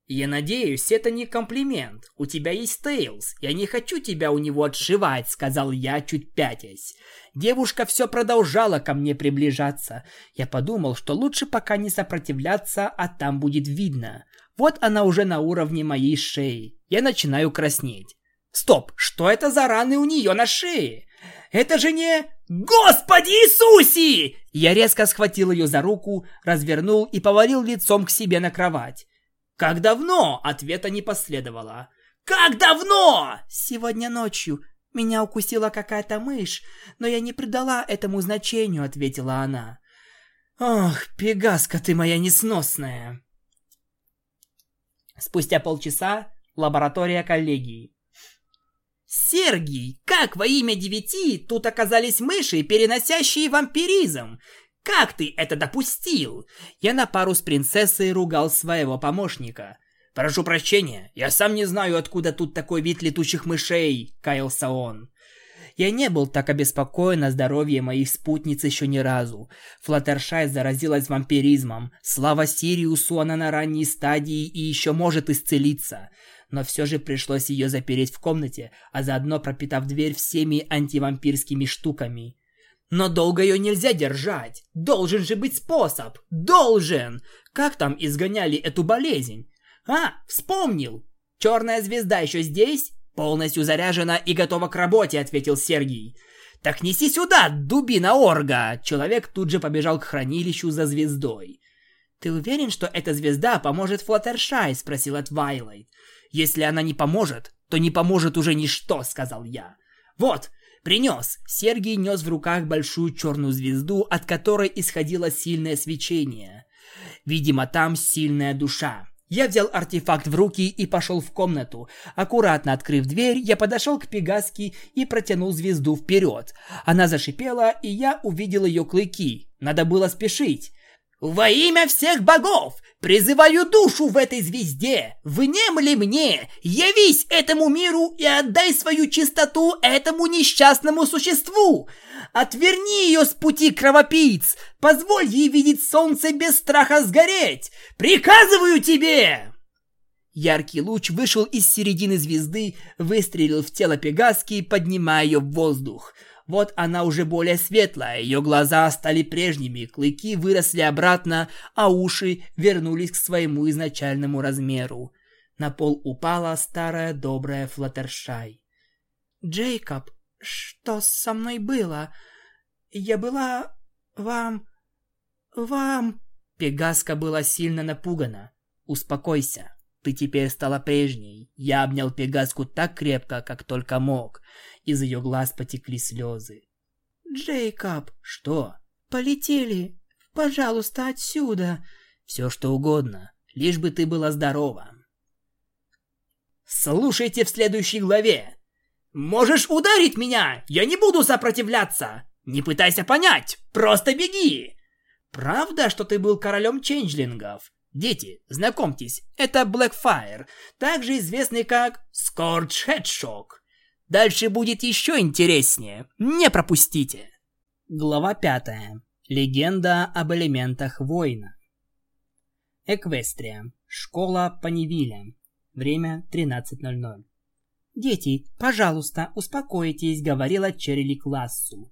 Я надеюсь, это не комплимент. У тебя есть Тейлз. Я не хочу тебя у него отшивать, сказал я, чуть пятясь. Девушка все продолжала ко мне приближаться. Я подумал, что лучше пока не сопротивляться, а там будет видно. Вот она уже на уровне моей шеи. Я начинаю краснеть. Стоп, что это за раны у нее на шее? Это же не... Господи Иисусе! Я резко схватил ее за руку, развернул и повалил лицом к себе на кровать. «Как давно?» Ответа не последовало. «Как давно?» «Сегодня ночью. Меня укусила какая-то мышь, но я не придала этому значению», — ответила она. «Ох, Пегаска ты моя несносная!» Спустя полчаса лаборатория коллегии. «Сергий, как во имя девяти тут оказались мыши, переносящие вампиризм? Как ты это допустил? Я на пару с принцессой ругал своего помощника. Прошу прощения, я сам не знаю, откуда тут такой вид летучих мышей, каялся он. Я не был так обеспокоен о здоровье моих спутниц еще ни разу. Флаттершай заразилась вампиризмом. Слава Сириусу, она на ранней стадии и еще может исцелиться. Но все же пришлось ее запереть в комнате, а заодно пропитав дверь всеми антивампирскими штуками. Но долго ее нельзя держать. Должен же быть способ. Должен! Как там изгоняли эту болезнь? А, вспомнил! Черная звезда еще здесь? Полностью заряжена и готова к работе, ответил Сергей. Так неси сюда, дубина орга! Человек тут же побежал к хранилищу за звездой. Ты уверен, что эта звезда поможет Флаттершай? спросила Твайлайт. Если она не поможет, то не поможет уже ничто, сказал я. Вот, Принес. Сергий нес в руках большую черную звезду, от которой исходило сильное свечение. Видимо, там сильная душа. Я взял артефакт в руки и пошел в комнату. Аккуратно открыв дверь, я подошел к Пегаске и протянул звезду вперед. Она зашипела, и я увидел ее клыки. Надо было спешить. «Во имя всех богов! Призываю душу в этой звезде! Внемли мне! Явись этому миру и отдай свою чистоту этому несчастному существу! Отверни ее с пути кровопийц! Позволь ей видеть солнце без страха сгореть! Приказываю тебе!» Яркий луч вышел из середины звезды, выстрелил в тело Пегаски, поднимая ее в воздух – вот она уже более светлая, ее глаза стали прежними, клыки выросли обратно, а уши вернулись к своему изначальному размеру. На пол упала старая добрая Флаттершай. «Джейкоб, что со мной было? Я была... вам... вам...» Пегаска была сильно напугана. «Успокойся, ты теперь стала прежней». Я обнял Пегаску так крепко, как только мог. Из ее глаз потекли слезы. «Джейкоб!» «Что?» «Полетели! Пожалуйста, отсюда!» «Все что угодно, лишь бы ты была здорова!» «Слушайте в следующей главе!» «Можешь ударить меня! Я не буду сопротивляться! Не пытайся понять! Просто беги!» «Правда, что ты был королем ченджлингов?» Дети, знакомьтесь, это Blackfire, также известный как Scorch Hedgehog. Дальше будет еще интереснее. Не пропустите. Глава пятая. Легенда об элементах воина. Эквестрия. Школа Панивиля. Время 13.00. «Дети, пожалуйста, успокойтесь», — говорила Черили классу.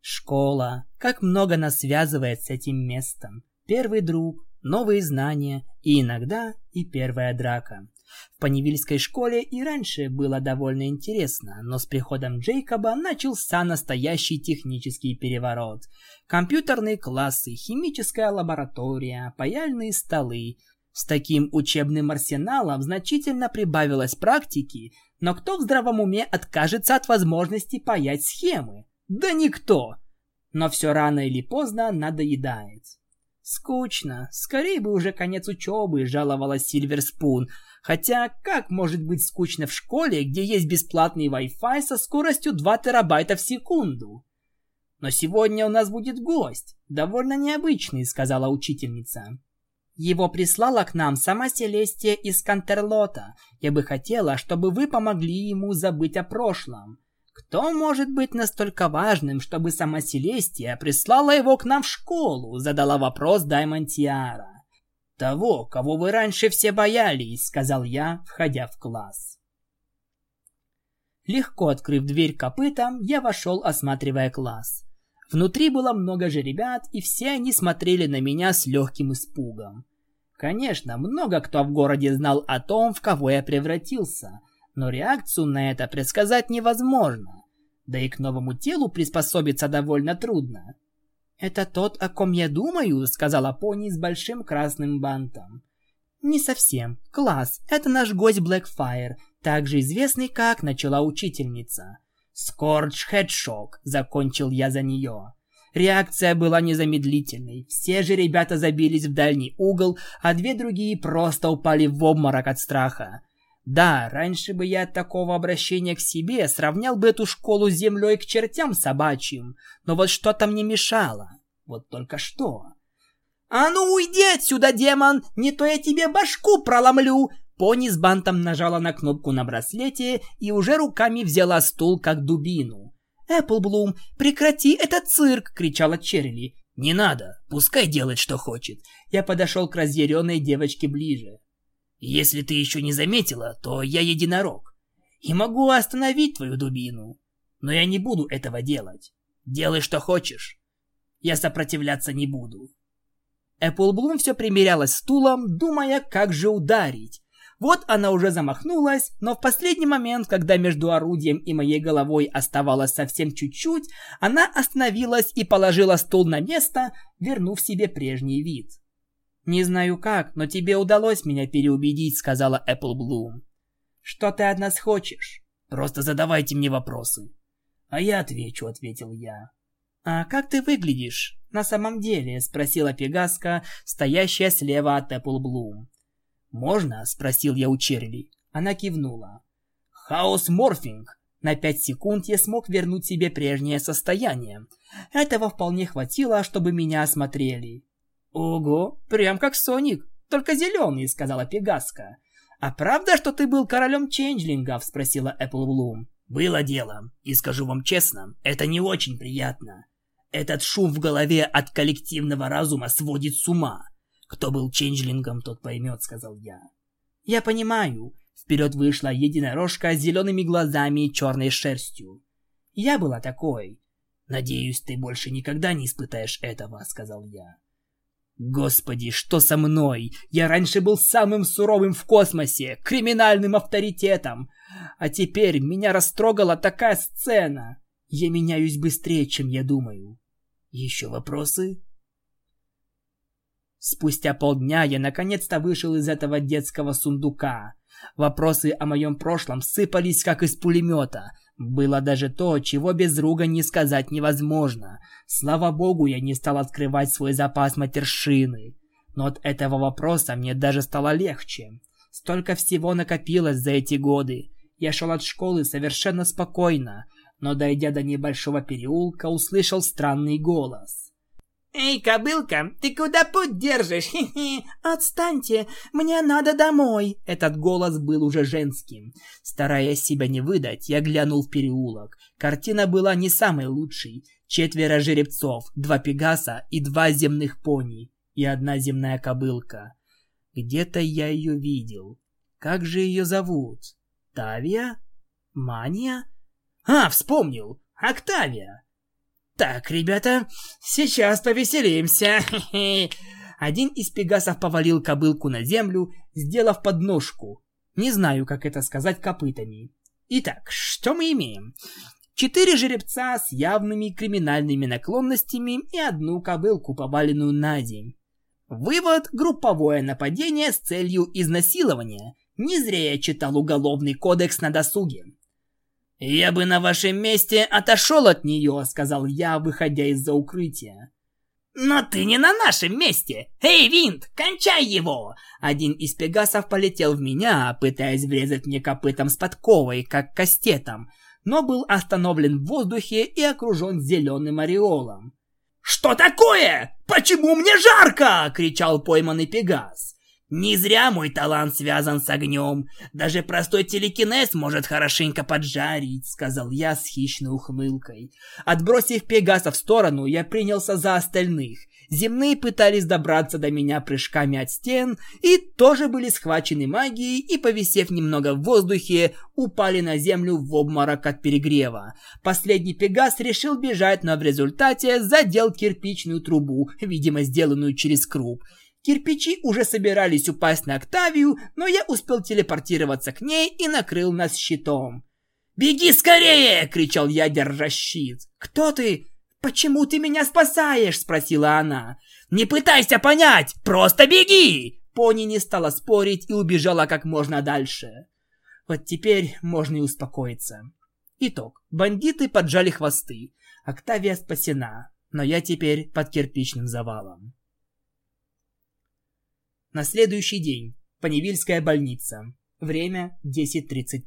Школа. Как много нас связывает с этим местом. Первый друг, новые знания и иногда и первая драка. В Панивильской школе и раньше было довольно интересно, но с приходом Джейкоба начался настоящий технический переворот. Компьютерные классы, химическая лаборатория, паяльные столы. С таким учебным арсеналом значительно прибавилось практики, но кто в здравом уме откажется от возможности паять схемы? Да никто! Но все рано или поздно надоедает. Скучно. Скорее бы уже конец учебы, жаловалась Сильверспун. Хотя, как может быть скучно в школе, где есть бесплатный Wi-Fi со скоростью 2 терабайта в секунду? Но сегодня у нас будет гость, довольно необычный, сказала учительница. Его прислала к нам сама Селестия из Кантерлота. Я бы хотела, чтобы вы помогли ему забыть о прошлом. Кто может быть настолько важным, чтобы сама Селестия прислала его к нам в школу? Задала вопрос Даймонтиара. Того, кого вы раньше все боялись, сказал я, входя в класс. Легко открыв дверь копытом, я вошел, осматривая класс. Внутри было много же ребят, и все они смотрели на меня с легким испугом. Конечно, много кто в городе знал о том, в кого я превратился, но реакцию на это предсказать невозможно. Да и к новому телу приспособиться довольно трудно. «Это тот, о ком я думаю», — сказала пони с большим красным бантом. «Не совсем. Класс, это наш гость Блэкфайр, также известный как начала учительница. Скордж Хедшок, закончил я за нее. Реакция была незамедлительной. Все же ребята забились в дальний угол, а две другие просто упали в обморок от страха. Да, раньше бы я от такого обращения к себе сравнял бы эту школу с землей к чертям собачьим, но вот что-то мне мешало. Вот только что. «А ну уйди отсюда, демон! Не то я тебе башку проломлю!» Пони с бантом нажала на кнопку на браслете и уже руками взяла стул как дубину. «Эпплблум, прекрати этот цирк!» — кричала Черли. «Не надо, пускай делает, что хочет». Я подошел к разъяренной девочке ближе. «Если ты еще не заметила, то я единорог. И могу остановить твою дубину. Но я не буду этого делать. Делай, что хочешь. Я сопротивляться не буду». Эпплблум все примерялась стулом, думая, как же ударить. Вот она уже замахнулась, но в последний момент, когда между орудием и моей головой оставалось совсем чуть-чуть, она остановилась и положила стул на место, вернув себе прежний вид. «Не знаю как, но тебе удалось меня переубедить», — сказала Apple Bloom. «Что ты от нас хочешь?» «Просто задавайте мне вопросы». «А я отвечу», — ответил я. «А как ты выглядишь на самом деле?» — спросила Пегаска, стоящая слева от Apple Bloom. «Можно?» — спросил я у Черли. Она кивнула. «Хаос-морфинг!» На пять секунд я смог вернуть себе прежнее состояние. Этого вполне хватило, чтобы меня осмотрели. «Ого, прям как Соник, только зеленый», — сказала Пегаска. «А правда, что ты был королем ченджлингов?» — спросила Эппл Блум. «Было дело, и скажу вам честно, это не очень приятно. Этот шум в голове от коллективного разума сводит с ума. Кто был ченджлингом, тот поймет, сказал я. Я понимаю. Вперед вышла единорожка с зелеными глазами и черной шерстью. Я была такой. Надеюсь, ты больше никогда не испытаешь этого, сказал я. Господи, что со мной? Я раньше был самым суровым в космосе, криминальным авторитетом. А теперь меня растрогала такая сцена. Я меняюсь быстрее, чем я думаю. Еще вопросы? Спустя полдня я наконец-то вышел из этого детского сундука. Вопросы о моем прошлом сыпались как из пулемета. Было даже то, чего без руга не сказать невозможно. Слава богу, я не стал открывать свой запас матершины. Но от этого вопроса мне даже стало легче. Столько всего накопилось за эти годы. Я шел от школы совершенно спокойно, но дойдя до небольшого переулка, услышал странный голос. «Эй, кобылка, ты куда путь держишь? Хе-хе, отстаньте, мне надо домой!» Этот голос был уже женским. Стараясь себя не выдать, я глянул в переулок. Картина была не самой лучшей. Четверо жеребцов, два пегаса и два земных пони. И одна земная кобылка. Где-то я ее видел. Как же ее зовут? Тавия? Мания? А, вспомнил! Октавия! Так, ребята, сейчас повеселимся. Один из пегасов повалил кобылку на землю, сделав подножку. Не знаю, как это сказать копытами. Итак, что мы имеем? Четыре жеребца с явными криминальными наклонностями и одну кобылку, поваленную на земь. Вывод – групповое нападение с целью изнасилования. Не зря я читал уголовный кодекс на досуге. «Я бы на вашем месте отошел от нее», — сказал я, выходя из-за укрытия. «Но ты не на нашем месте! Эй, Винт, кончай его!» Один из пегасов полетел в меня, пытаясь врезать мне копытом с подковой, как кастетом, но был остановлен в воздухе и окружен зеленым ореолом. «Что такое? Почему мне жарко?» — кричал пойманный Пегас. «Не зря мой талант связан с огнем. Даже простой телекинез может хорошенько поджарить», — сказал я с хищной ухмылкой. Отбросив Пегаса в сторону, я принялся за остальных. Земные пытались добраться до меня прыжками от стен и тоже были схвачены магией и, повисев немного в воздухе, упали на землю в обморок от перегрева. Последний Пегас решил бежать, но в результате задел кирпичную трубу, видимо, сделанную через круг. Кирпичи уже собирались упасть на Октавию, но я успел телепортироваться к ней и накрыл нас щитом. «Беги скорее!» — кричал я, держа щит. «Кто ты?» «Почему ты меня спасаешь?» – спросила она. «Не пытайся понять! Просто беги!» Пони не стала спорить и убежала как можно дальше. Вот теперь можно и успокоиться. Итог. Бандиты поджали хвосты. Октавия спасена, но я теперь под кирпичным завалом. На следующий день. Паневильская больница. Время 10.35.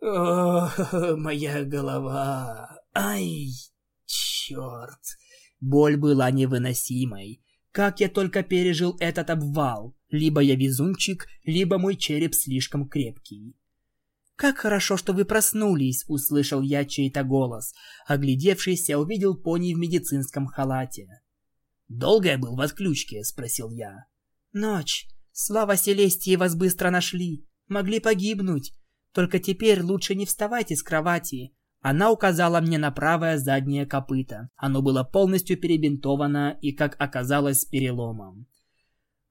О, моя голова. Ай, черт. Боль была невыносимой. Как я только пережил этот обвал. Либо я везунчик, либо мой череп слишком крепкий. «Как хорошо, что вы проснулись!» — услышал я чей-то голос. Оглядевшись, я увидел пони в медицинском халате. «Долго я был в отключке?» — спросил я. «Ночь. Слава Селестии вас быстро нашли. Могли погибнуть. Только теперь лучше не вставайте с кровати. Она указала мне на правое заднее копыто. Оно было полностью перебинтовано и, как оказалось, с переломом.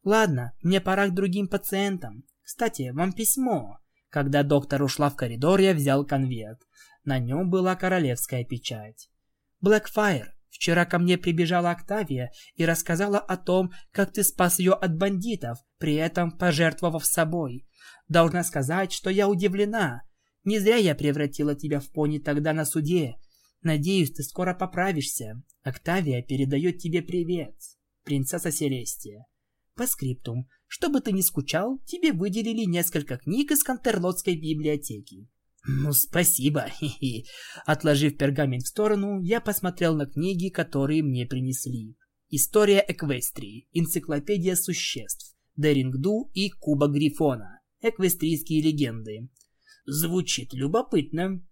«Ладно, мне пора к другим пациентам. Кстати, вам письмо». Когда доктор ушла в коридор, я взял конверт. На нем была королевская печать. «Блэкфайр, вчера ко мне прибежала Октавия и рассказала о том, как ты спас ее от бандитов, при этом пожертвовав собой. Должна сказать, что я удивлена. Не зря я превратила тебя в пони тогда на суде. Надеюсь, ты скоро поправишься. Октавия передает тебе привет. Принцесса Селестия. По скриптум. Чтобы ты не скучал, тебе выделили несколько книг из Кантерлотской библиотеки. Ну, спасибо. Отложив пергамент в сторону, я посмотрел на книги, которые мне принесли. История Эквестрии, Энциклопедия существ, Дерингду и Куба Грифона, Эквестрийские легенды, Звучит любопытно.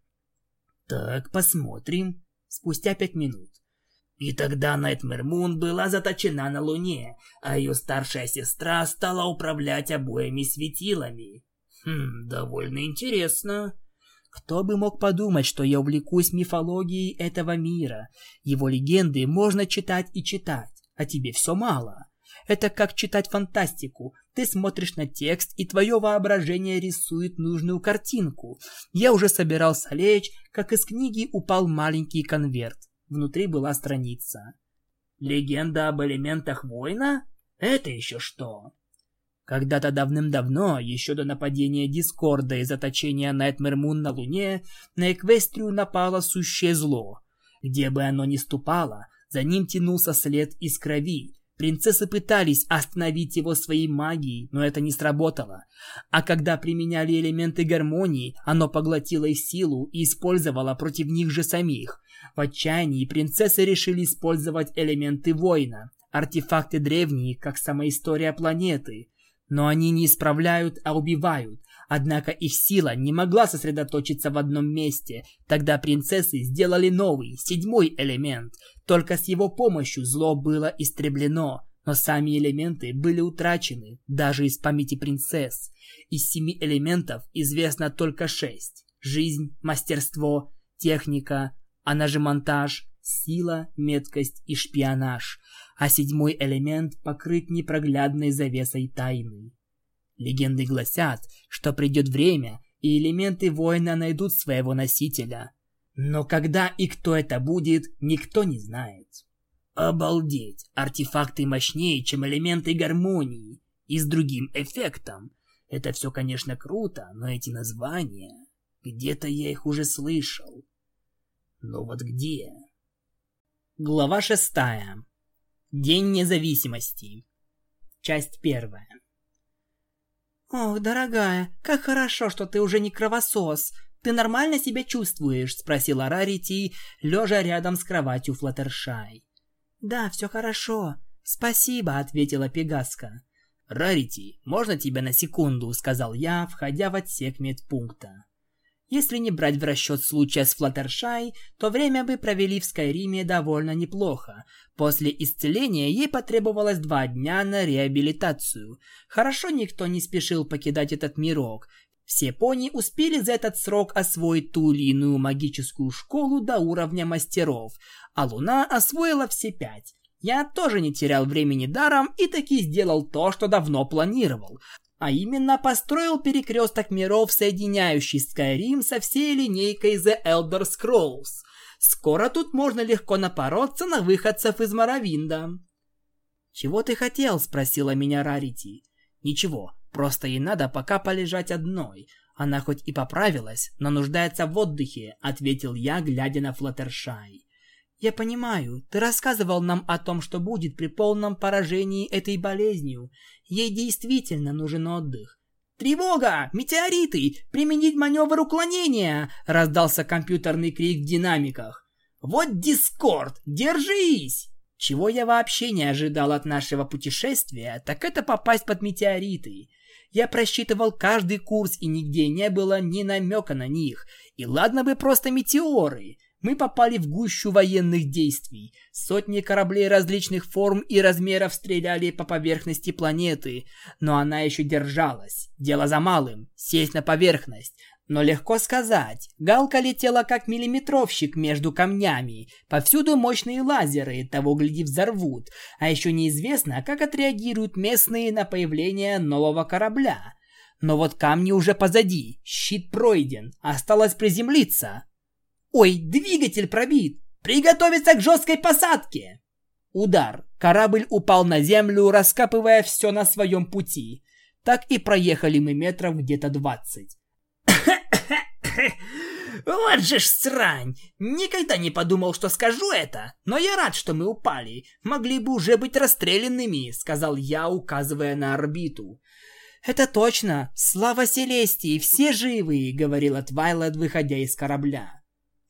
Так, посмотрим. Спустя пять минут. И тогда Найтмер Мун была заточена на Луне, а ее старшая сестра стала управлять обоими светилами. Хм, довольно интересно. Кто бы мог подумать, что я увлекусь мифологией этого мира. Его легенды можно читать и читать, а тебе все мало. Это как читать фантастику. Ты смотришь на текст, и твое воображение рисует нужную картинку. Я уже собирался лечь, как из книги упал маленький конверт. Внутри была страница. Легенда об элементах воина? Это еще что? Когда-то давным-давно, еще до нападения Дискорда и заточения Найтмер Мун на Луне, на Эквестрию напало сущее зло. Где бы оно ни ступало, за ним тянулся след из крови, Принцессы пытались остановить его своей магией, но это не сработало. А когда применяли элементы гармонии, оно поглотило их силу и использовало против них же самих. В отчаянии принцессы решили использовать элементы воина, артефакты древние, как сама история планеты. Но они не исправляют, а убивают. Однако их сила не могла сосредоточиться в одном месте. Тогда принцессы сделали новый, седьмой элемент. Только с его помощью зло было истреблено, но сами элементы были утрачены, даже из памяти принцесс. Из семи элементов известно только шесть. Жизнь, мастерство, техника, она же монтаж, сила, меткость и шпионаж. А седьмой элемент покрыт непроглядной завесой тайны. Легенды гласят, что придет время, и элементы воина найдут своего носителя. Но когда и кто это будет, никто не знает. Обалдеть! Артефакты мощнее, чем элементы гармонии. И с другим эффектом. Это все, конечно, круто, но эти названия... Где-то я их уже слышал. Но вот где? Глава шестая. День независимости. Часть первая. «Ох, дорогая, как хорошо, что ты уже не кровосос. «Ты нормально себя чувствуешь?» — спросила Рарити, лежа рядом с кроватью Флаттершай. «Да, все хорошо. Спасибо», — ответила Пегаска. «Рарити, можно тебя на секунду?» — сказал я, входя в отсек медпункта. Если не брать в расчет случая с Флаттершай, то время бы провели в Скайриме довольно неплохо. После исцеления ей потребовалось два дня на реабилитацию. Хорошо никто не спешил покидать этот мирок. Все пони успели за этот срок освоить ту или иную магическую школу до уровня мастеров, а Луна освоила все пять. Я тоже не терял времени даром и таки сделал то, что давно планировал а именно построил перекресток миров, соединяющий Skyrim со всей линейкой The Elder Scrolls. Скоро тут можно легко напороться на выходцев из Моровинда. «Чего ты хотел?» – спросила меня Рарити. «Ничего, просто ей надо пока полежать одной. Она хоть и поправилась, но нуждается в отдыхе», – ответил я, глядя на Флаттершай. Я понимаю, ты рассказывал нам о том, что будет при полном поражении этой болезнью. Ей действительно нужен отдых. «Тревога! Метеориты! Применить маневр уклонения!» — раздался компьютерный крик в динамиках. «Вот Дискорд! Держись!» Чего я вообще не ожидал от нашего путешествия, так это попасть под метеориты. Я просчитывал каждый курс, и нигде не было ни намека на них. И ладно бы просто метеоры. Мы попали в гущу военных действий. Сотни кораблей различных форм и размеров стреляли по поверхности планеты, но она еще держалась. Дело за малым — сесть на поверхность. Но легко сказать, галка летела как миллиметровщик между камнями. Повсюду мощные лазеры, того гляди взорвут. А еще неизвестно, как отреагируют местные на появление нового корабля. Но вот камни уже позади, щит пройден, осталось приземлиться. Ой, двигатель пробит! Приготовиться к жесткой посадке! Удар. Корабль упал на землю, раскапывая все на своем пути. Так и проехали мы метров где-то двадцать. Вот же ж срань! Никогда не подумал, что скажу это, но я рад, что мы упали. Могли бы уже быть расстрелянными, сказал я, указывая на орбиту. «Это точно! Слава Селестии! Все живы!» — говорила Твайлет, выходя из корабля.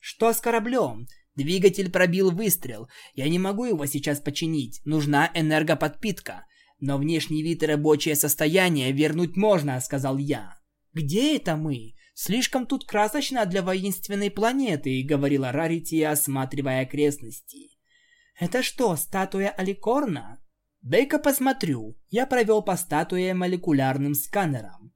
Что с кораблем? Двигатель пробил выстрел. Я не могу его сейчас починить. Нужна энергоподпитка. Но внешний вид и рабочее состояние вернуть можно, сказал я. Где это мы? Слишком тут красочно для воинственной планеты, говорила Рарити, осматривая окрестности. Это что, статуя Аликорна? Дай-ка посмотрю. Я провел по статуе молекулярным сканером.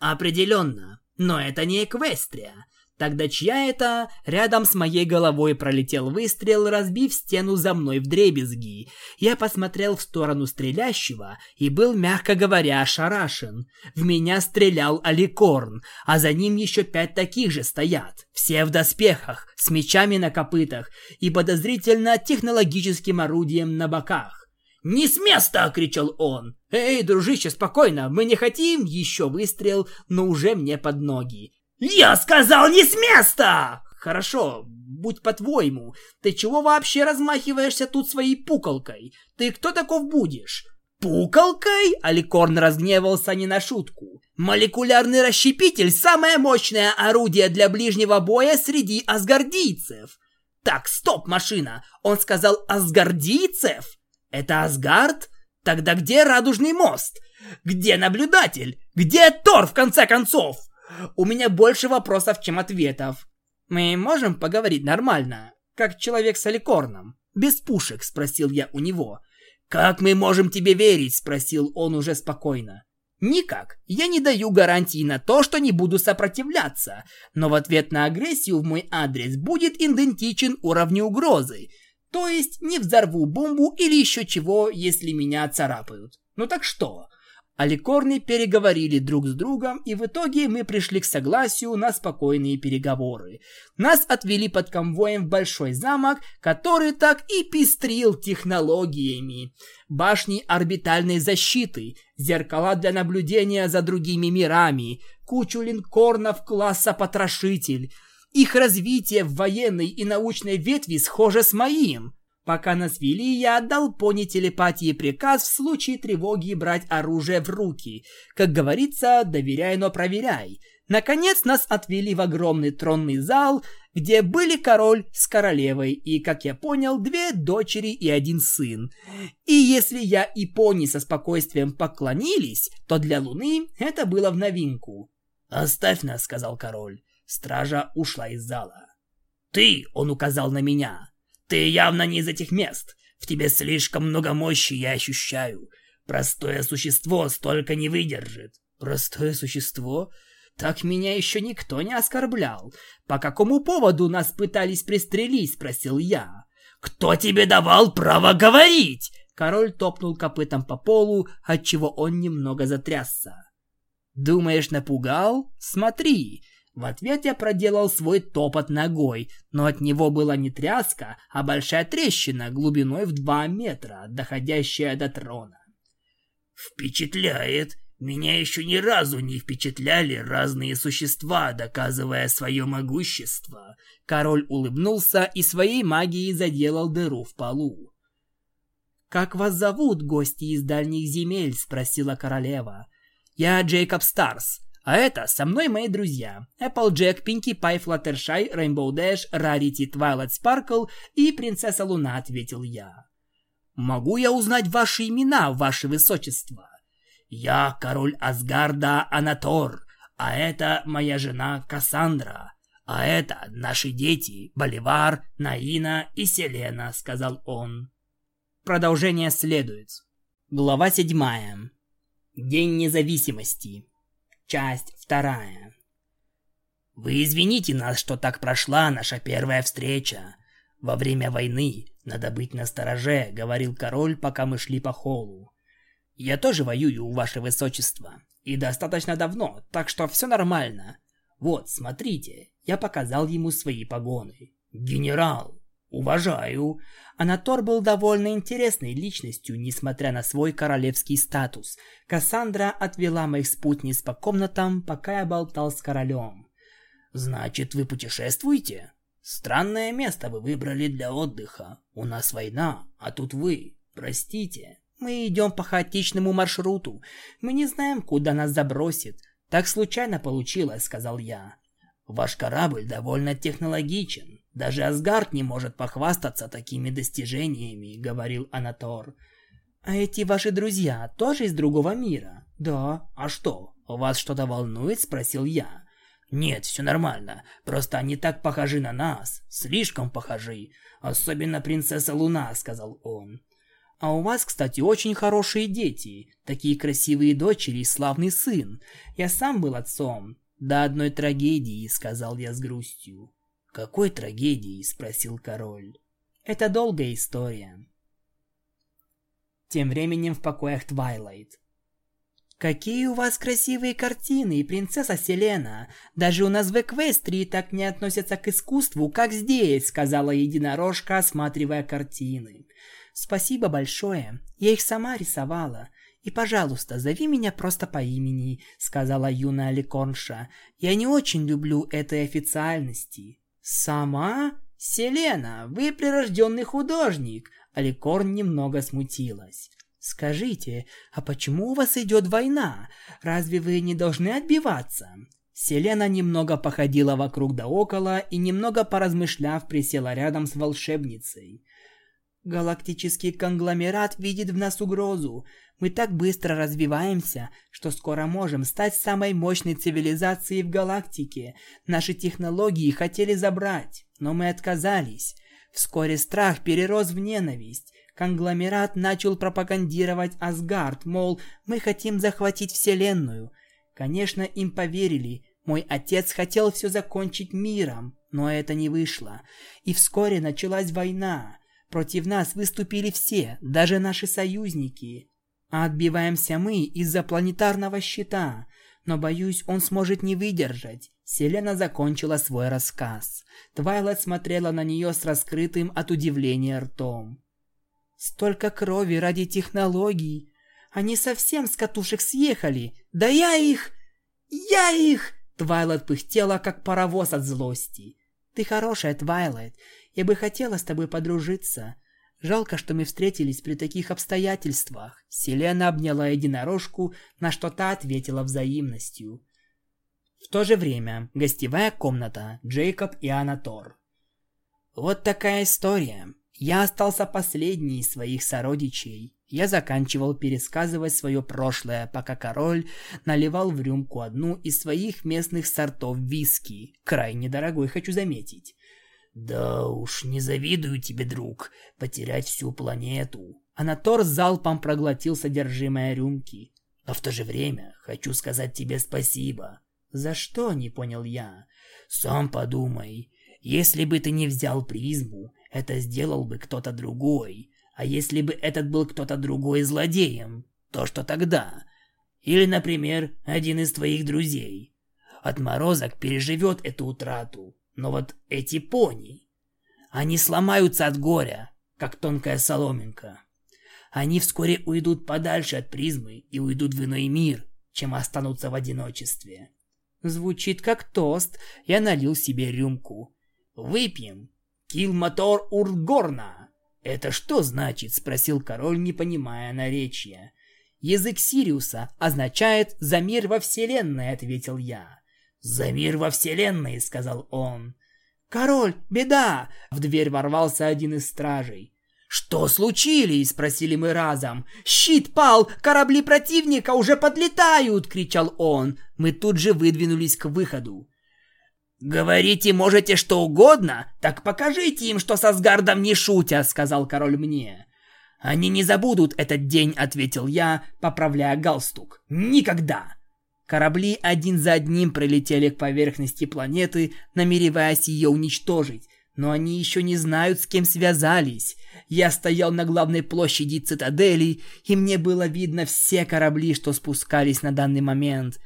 Определенно. Но это не Эквестрия. Тогда чья это? Рядом с моей головой пролетел выстрел, разбив стену за мной в дребезги. Я посмотрел в сторону стрелящего и был, мягко говоря, ошарашен. В меня стрелял Аликорн, а за ним еще пять таких же стоят. Все в доспехах, с мечами на копытах и подозрительно технологическим орудием на боках. «Не с места!» — кричал он. «Эй, дружище, спокойно, мы не хотим!» Еще выстрел, но уже мне под ноги. «Я сказал не с места!» «Хорошо, будь по-твоему. Ты чего вообще размахиваешься тут своей пуколкой? Ты кто таков будешь?» «Пуколкой?» Аликорн разгневался не на шутку. «Молекулярный расщепитель – самое мощное орудие для ближнего боя среди асгардийцев!» «Так, стоп, машина! Он сказал асгардийцев? Это Асгард? Тогда где Радужный мост? Где наблюдатель? Где Тор, в конце концов?» У меня больше вопросов, чем ответов. Мы можем поговорить нормально, как человек с аликорном? Без пушек, спросил я у него. Как мы можем тебе верить? спросил он уже спокойно. Никак. Я не даю гарантии на то, что не буду сопротивляться, но в ответ на агрессию в мой адрес будет идентичен уровню угрозы. То есть не взорву бомбу или еще чего, если меня царапают. Ну так что? Аликорны переговорили друг с другом, и в итоге мы пришли к согласию на спокойные переговоры. Нас отвели под конвоем в большой замок, который так и пестрил технологиями. Башни орбитальной защиты, зеркала для наблюдения за другими мирами, кучу линкорнов класса «Потрошитель». Их развитие в военной и научной ветви схоже с моим. Пока нас вели, я отдал пони телепатии приказ в случае тревоги брать оружие в руки. Как говорится, доверяй, но проверяй. Наконец нас отвели в огромный тронный зал, где были король с королевой и, как я понял, две дочери и один сын. И если я и пони со спокойствием поклонились, то для Луны это было в новинку. «Оставь нас», — сказал король. Стража ушла из зала. «Ты!» — он указал на меня. «Ты явно не из этих мест. В тебе слишком много мощи я ощущаю. Простое существо столько не выдержит». «Простое существо?» Так меня еще никто не оскорблял. По какому поводу нас пытались пристрелить, спросил я. Кто тебе давал право говорить? Король топнул копытом по полу, отчего он немного затрясся. Думаешь, напугал? Смотри. В ответ я проделал свой топот ногой, но от него была не тряска, а большая трещина глубиной в два метра, доходящая до трона. «Впечатляет!» Меня еще ни разу не впечатляли разные существа, доказывая свое могущество. Король улыбнулся и своей магией заделал дыру в полу. «Как вас зовут, гости из дальних земель?» – спросила королева. «Я Джейкоб Старс, а это со мной мои друзья. Applejack, Пинки Пай, Флаттершай, Rainbow Dash, Rarity, Twilight Sparkle и Принцесса Луна», – ответил я. «Могу я узнать ваши имена, ваше высочество?» Я король Асгарда Анатор, а это моя жена Кассандра, а это наши дети Боливар, Наина и Селена», — сказал он. Продолжение следует. Глава седьмая. День независимости. Часть вторая. Вы извините нас, что так прошла наша первая встреча. Во время войны надо быть настороже, говорил король, пока мы шли по холлу. Я тоже воюю, ваше высочество. И достаточно давно, так что все нормально. Вот, смотрите, я показал ему свои погоны. Генерал, уважаю. Анатор был довольно интересной личностью, несмотря на свой королевский статус. Кассандра отвела моих спутниц по комнатам, пока я болтал с королем. Значит, вы путешествуете? Странное место вы выбрали для отдыха. У нас война, а тут вы. Простите. Мы идем по хаотичному маршруту. Мы не знаем, куда нас забросит. Так случайно получилось, сказал я. Ваш корабль довольно технологичен. Даже Асгард не может похвастаться такими достижениями, говорил Анатор. А эти ваши друзья тоже из другого мира? Да. А что? Вас что-то волнует? спросил я. Нет, все нормально. Просто они так похожи на нас. Слишком похожи. Особенно принцесса Луна, сказал он. А у вас, кстати, очень хорошие дети. Такие красивые дочери и славный сын. Я сам был отцом. До одной трагедии, сказал я с грустью. Какой трагедии? спросил король. Это долгая история. Тем временем в покоях Твайлайт. «Какие у вас красивые картины, принцесса Селена! Даже у нас в Эквестрии так не относятся к искусству, как здесь», — сказала единорожка, осматривая картины. Спасибо большое. Я их сама рисовала. И, пожалуйста, зови меня просто по имени, сказала юная Ликонша. Я не очень люблю этой официальности. Сама? Селена, вы прирожденный художник. Аликорн немного смутилась. Скажите, а почему у вас идет война? Разве вы не должны отбиваться? Селена немного походила вокруг да около и немного поразмышляв присела рядом с волшебницей. Галактический конгломерат видит в нас угрозу. Мы так быстро развиваемся, что скоро можем стать самой мощной цивилизацией в галактике. Наши технологии хотели забрать, но мы отказались. Вскоре страх перерос в ненависть. Конгломерат начал пропагандировать Асгард, мол, мы хотим захватить Вселенную. Конечно, им поверили. Мой отец хотел все закончить миром, но это не вышло. И вскоре началась война. Против нас выступили все, даже наши союзники. А отбиваемся мы из-за планетарного щита. Но, боюсь, он сможет не выдержать. Селена закончила свой рассказ. Твайлайт смотрела на нее с раскрытым от удивления ртом. «Столько крови ради технологий! Они совсем с катушек съехали! Да я их... Я их...» Твайлайт пыхтела, как паровоз от злости. «Ты хорошая, Твайлайт. Я бы хотела с тобой подружиться. Жалко, что мы встретились при таких обстоятельствах. Селена обняла единорожку, на что та ответила взаимностью. В то же время гостевая комната Джейкоб и Анатор. Вот такая история. Я остался последний из своих сородичей. Я заканчивал пересказывать свое прошлое, пока король наливал в рюмку одну из своих местных сортов виски. Крайне дорогой, хочу заметить. «Да уж, не завидую тебе, друг, потерять всю планету». Анатор залпом проглотил содержимое рюмки. «Но в то же время хочу сказать тебе спасибо. «За что?» – не понял я. «Сам подумай. Если бы ты не взял призму, это сделал бы кто-то другой. А если бы этот был кто-то другой злодеем, то что тогда? Или, например, один из твоих друзей. Отморозок переживет эту утрату, но вот эти пони, они сломаются от горя, как тонкая соломинка. Они вскоре уйдут подальше от призмы и уйдут в иной мир, чем останутся в одиночестве. Звучит как тост. Я налил себе рюмку. Выпьем. Килмотор Ургорна. Это что значит? Спросил король, не понимая наречия. Язык Сириуса означает «за мир во вселенной», ответил я. «За мир во вселенной», сказал он. «Король, беда!» В дверь ворвался один из стражей. «Что случилось?» – спросили мы разом. «Щит пал! Корабли противника уже подлетают!» – кричал он. Мы тут же выдвинулись к выходу. «Говорите, можете что угодно? Так покажите им, что со Сгардом не шутят», – сказал король мне. «Они не забудут этот день», – ответил я, поправляя галстук. «Никогда!» Корабли один за одним пролетели к поверхности планеты, намереваясь ее уничтожить. Но они еще не знают, с кем связались. Я стоял на главной площади цитадели, и мне было видно все корабли, что спускались на данный момент.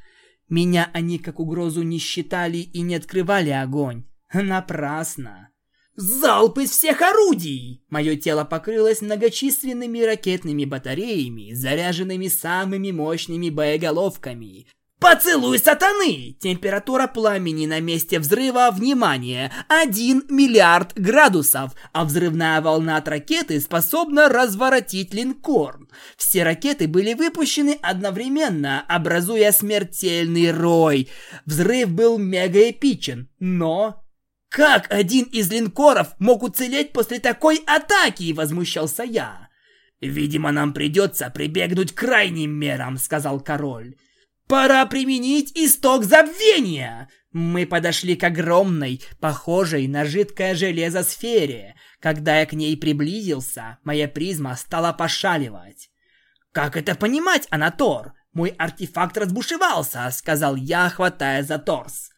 Меня они как угрозу не считали и не открывали огонь. Напрасно. Залп из всех орудий! Мое тело покрылось многочисленными ракетными батареями, заряженными самыми мощными боеголовками. Поцелуй сатаны! Температура пламени на месте взрыва, внимание, 1 миллиард градусов, а взрывная волна от ракеты способна разворотить линкор. Все ракеты были выпущены одновременно, образуя смертельный рой. Взрыв был мегаэпичен, но... «Как один из линкоров мог уцелеть после такой атаки?» – возмущался я. «Видимо, нам придется прибегнуть к крайним мерам», – сказал король. Пора применить исток забвения. Мы подошли к огромной, похожей на жидкое железо сфере. Когда я к ней приблизился, моя призма стала пошаливать. «Как это понимать, Анатор? Мой артефакт разбушевался», — сказал я, хватая за торс.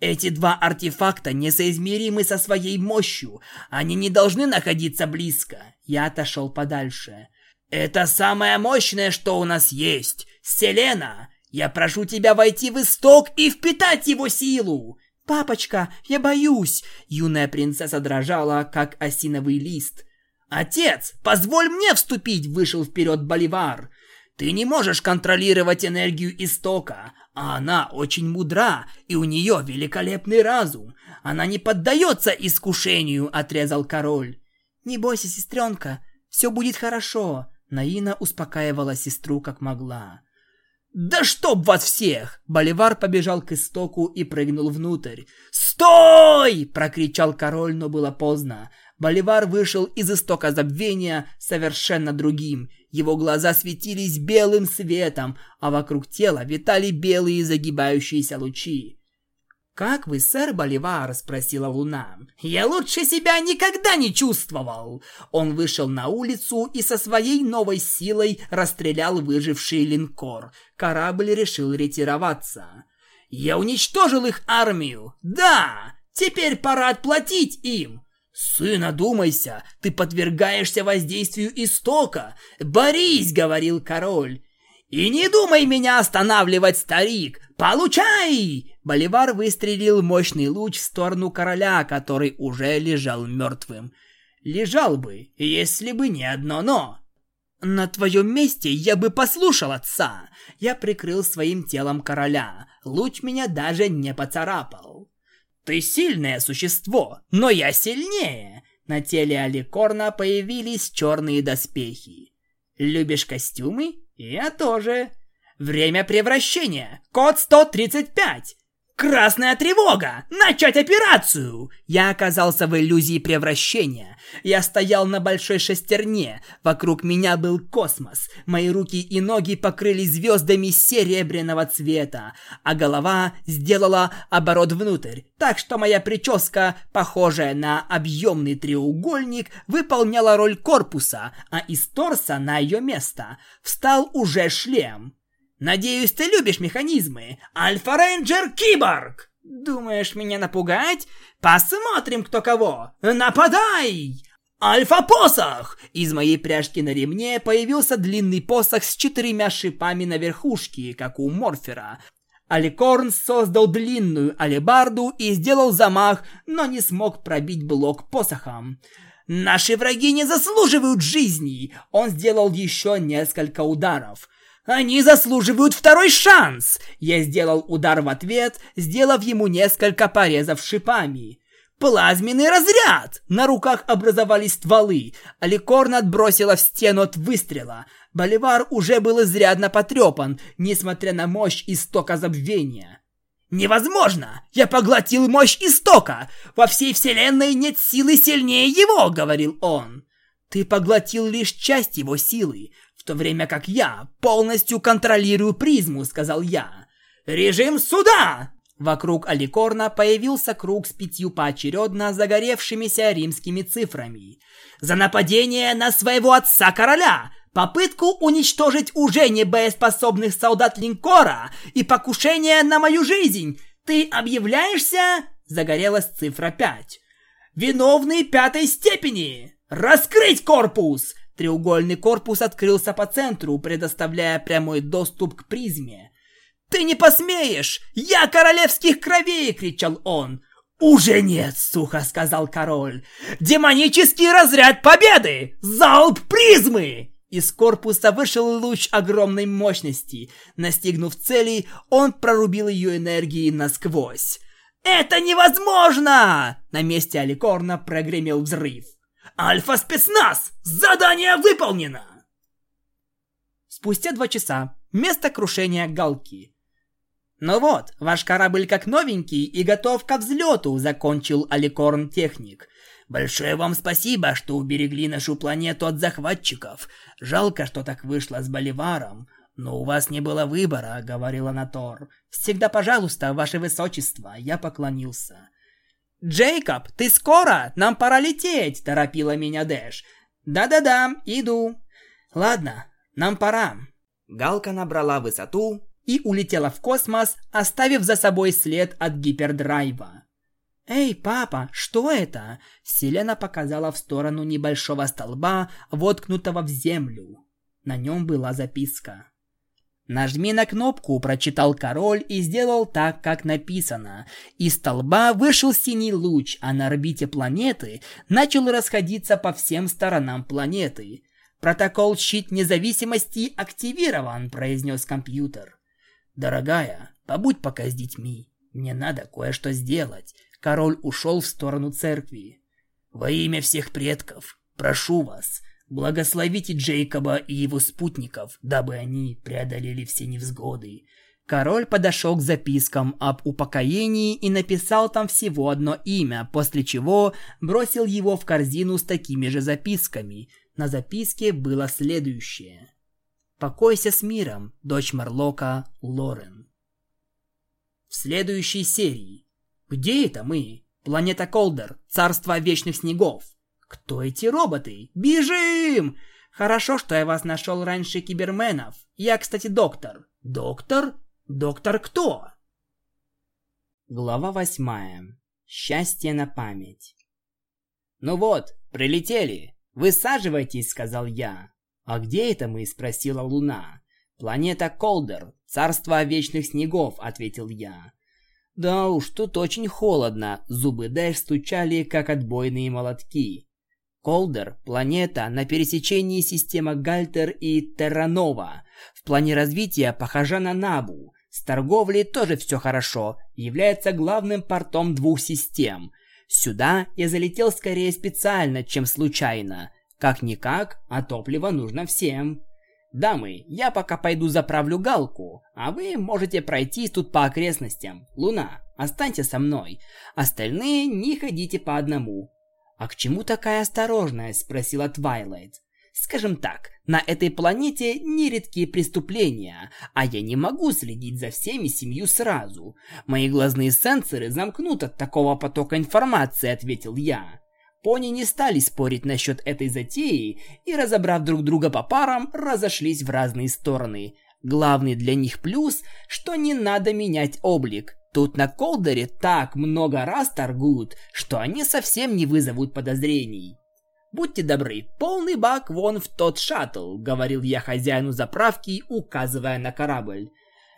«Эти два артефакта несоизмеримы со своей мощью. Они не должны находиться близко». Я отошел подальше. «Это самое мощное, что у нас есть. Селена. Я прошу тебя войти в исток и впитать его силу. Папочка, я боюсь. Юная принцесса дрожала, как осиновый лист. Отец, позволь мне вступить, вышел вперед Боливар. Ты не можешь контролировать энергию истока, а она очень мудра, и у нее великолепный разум. Она не поддается искушению, отрезал король. Не бойся, сестренка, все будет хорошо. Наина успокаивала сестру как могла. «Да чтоб вас всех!» Боливар побежал к истоку и прыгнул внутрь. «Стой!» – прокричал король, но было поздно. Боливар вышел из истока забвения совершенно другим. Его глаза светились белым светом, а вокруг тела витали белые загибающиеся лучи. «Как вы, сэр Боливар?» – спросила Луна. «Я лучше себя никогда не чувствовал!» Он вышел на улицу и со своей новой силой расстрелял выживший линкор. Корабль решил ретироваться. «Я уничтожил их армию! Да! Теперь пора отплатить им!» «Сын, одумайся! Ты подвергаешься воздействию истока! Борись!» — говорил король. «И не думай меня останавливать, старик! Получай!» Боливар выстрелил мощный луч в сторону короля, который уже лежал мертвым. Лежал бы, если бы не одно «но». «На твоем месте я бы послушал отца!» Я прикрыл своим телом короля. Луч меня даже не поцарапал. «Ты сильное существо, но я сильнее!» На теле Аликорна появились черные доспехи. «Любишь костюмы?» «Я тоже!» «Время превращения! Код 135!» Красная тревога! Начать операцию! Я оказался в иллюзии превращения. Я стоял на большой шестерне. Вокруг меня был космос. Мои руки и ноги покрылись звездами серебряного цвета, а голова сделала оборот внутрь, так что моя прическа, похожая на объемный треугольник, выполняла роль корпуса, а из торса на ее место встал уже шлем. Надеюсь, ты любишь механизмы. Альфа-рейнджер Киборг! Думаешь меня напугать? Посмотрим, кто кого. Нападай! Альфа-посох! Из моей пряжки на ремне появился длинный посох с четырьмя шипами на верхушке, как у Морфера. Аликорн создал длинную алебарду и сделал замах, но не смог пробить блок посохом. Наши враги не заслуживают жизни. Он сделал еще несколько ударов. Они заслуживают второй шанс! Я сделал удар в ответ, сделав ему несколько порезов шипами. Плазменный разряд! На руках образовались стволы, а Ликорн отбросила в стену от выстрела. Боливар уже был изрядно потрепан, несмотря на мощь истока забвения. «Невозможно! Я поглотил мощь истока! Во всей вселенной нет силы сильнее его!» — говорил он. «Ты поглотил лишь часть его силы то время как я полностью контролирую призму», — сказал я. «Режим суда!» Вокруг Аликорна появился круг с пятью поочередно загоревшимися римскими цифрами. «За нападение на своего отца-короля! Попытку уничтожить уже не боеспособных солдат линкора и покушение на мою жизнь! Ты объявляешься?» Загорелась цифра пять. «Виновный пятой степени! Раскрыть корпус! Треугольный корпус открылся по центру, предоставляя прямой доступ к призме. «Ты не посмеешь! Я королевских кровей!» — кричал он. «Уже нет!» — сухо сказал король. «Демонический разряд победы! Залп призмы!» Из корпуса вышел луч огромной мощности. Настигнув цели, он прорубил ее энергией насквозь. «Это невозможно!» На месте Аликорна прогремел взрыв. Альфа-спецназ! Задание выполнено! Спустя два часа. Место крушения Галки. «Ну вот, ваш корабль как новенький и готов ко взлету», — закончил Аликорн техник. «Большое вам спасибо, что уберегли нашу планету от захватчиков. Жалко, что так вышло с Боливаром. Но у вас не было выбора», — говорил Анатор. «Всегда пожалуйста, ваше высочество», — я поклонился. «Джейкоб, ты скоро? Нам пора лететь!» – торопила меня Дэш. «Да-да-да, иду». «Ладно, нам пора». Галка набрала высоту и улетела в космос, оставив за собой след от гипердрайва. «Эй, папа, что это?» Селена показала в сторону небольшого столба, воткнутого в землю. На нем была записка. «Нажми на кнопку», – прочитал король и сделал так, как написано. Из столба вышел синий луч, а на орбите планеты начал расходиться по всем сторонам планеты. «Протокол щит независимости активирован», – произнес компьютер. «Дорогая, побудь пока с детьми. Мне надо кое-что сделать». Король ушел в сторону церкви. «Во имя всех предков, прошу вас, Благословите Джейкоба и его спутников, дабы они преодолели все невзгоды. Король подошел к запискам об упокоении и написал там всего одно имя, после чего бросил его в корзину с такими же записками. На записке было следующее. «Покойся с миром, дочь Марлока Лорен». В следующей серии. Где это мы? Планета Колдер, царство вечных снегов. Кто эти роботы? Бежим! Хорошо, что я вас нашел раньше киберменов. Я, кстати, доктор. Доктор? Доктор кто? Глава восьмая. Счастье на память. Ну вот, прилетели. Высаживайтесь, сказал я. А где это мы? спросила Луна. Планета Колдер, царство вечных снегов, ответил я. Да уж, тут очень холодно. Зубы Дэш стучали, как отбойные молотки. Колдер – планета на пересечении системы Гальтер и Терранова. В плане развития похожа на Набу. С торговлей тоже все хорошо, является главным портом двух систем. Сюда я залетел скорее специально, чем случайно. Как-никак, а топливо нужно всем. Дамы, я пока пойду заправлю галку, а вы можете пройтись тут по окрестностям. Луна, Останьте со мной. Остальные не ходите по одному». «А к чему такая осторожность?» – спросила Твайлайт. Скажем так, на этой планете нередкие преступления, а я не могу следить за всеми семью сразу. Мои глазные сенсоры замкнут от такого потока информации, ответил я. Пони не стали спорить насчет этой затеи и, разобрав друг друга по парам, разошлись в разные стороны. Главный для них плюс, что не надо менять облик. Тут на Колдере так много раз торгуют, что они совсем не вызовут подозрений. «Будьте добры, полный бак вон в тот шаттл», — говорил я хозяину заправки, указывая на корабль.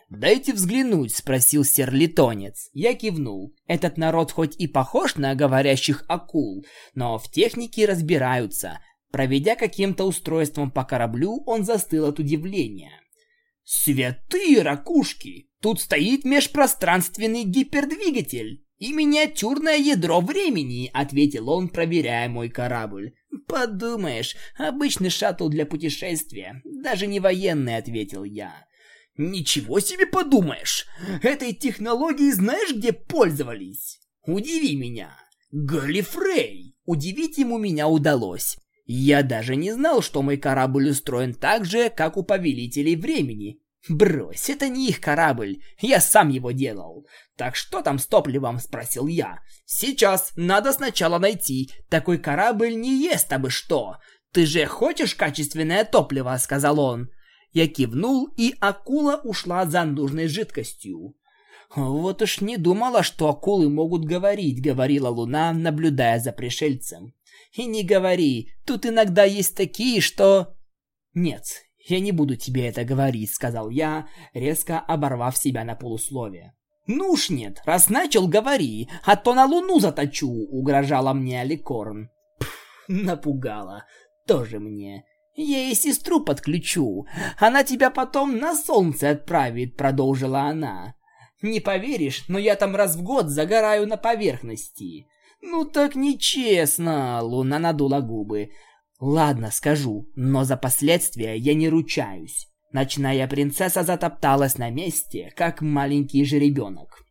«Дайте взглянуть», — спросил серлитонец. Я кивнул. Этот народ хоть и похож на говорящих акул, но в технике разбираются. Проведя каким-то устройством по кораблю, он застыл от удивления. «Святые ракушки! Тут стоит межпространственный гипердвигатель!» «И миниатюрное ядро времени», — ответил он, проверяя мой корабль. «Подумаешь, обычный шаттл для путешествия, даже не военный», — ответил я. «Ничего себе подумаешь! Этой технологией знаешь, где пользовались? Удиви меня!» «Галифрей!» Удивить ему меня удалось. Я даже не знал, что мой корабль устроен так же, как у повелителей времени. «Брось, это не их корабль, я сам его делал. Так что там с топливом?» – спросил я. «Сейчас, надо сначала найти. Такой корабль не ест абы что. Ты же хочешь качественное топливо?» – сказал он. Я кивнул, и акула ушла за нужной жидкостью. «Вот уж не думала, что акулы могут говорить», — говорила Луна, наблюдая за пришельцем. «И не говори, тут иногда есть такие, что...» «Нет, «Я не буду тебе это говорить», — сказал я, резко оборвав себя на полусловие. «Ну уж нет, раз начал, говори, а то на луну заточу», — угрожала мне Аликорн. Пф, напугала. Тоже мне. Я и сестру подключу. Она тебя потом на солнце отправит, продолжила она. Не поверишь, но я там раз в год загораю на поверхности. Ну так нечестно, Луна надула губы. Ладно, скажу, но за последствия я не ручаюсь. Ночная принцесса затопталась на месте, как маленький жеребенок.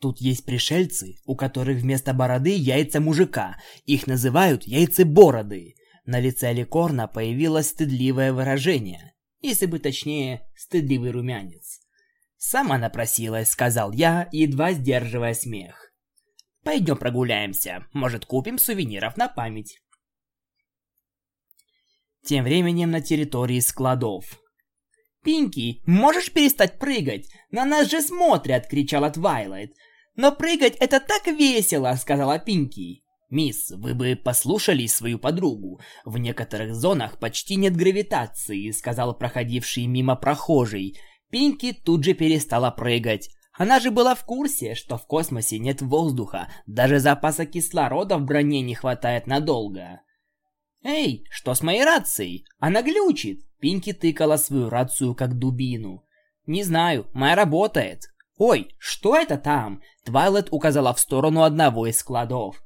Тут есть пришельцы, у которых вместо бороды яйца мужика. Их называют яйцы-бороды. На лице Ликорна появилось стыдливое выражение. Если бы точнее, стыдливый румянец. «Сама напросилась», — сказал я, едва сдерживая смех. «Пойдем прогуляемся. Может, купим сувениров на память». Тем временем на территории складов. «Пинки, можешь перестать прыгать? На нас же смотрят!» — кричала Твайлайт. «Но прыгать это так весело!» — сказала Пинки. «Мисс, вы бы послушали свою подругу. В некоторых зонах почти нет гравитации», — сказал проходивший мимо прохожий. Пинки тут же перестала прыгать. Она же была в курсе, что в космосе нет воздуха, даже запаса кислорода в броне не хватает надолго. «Эй, что с моей рацией? Она глючит!» Пинки тыкала свою рацию как дубину. «Не знаю, моя работает». «Ой, что это там?» Твайлет указала в сторону одного из складов.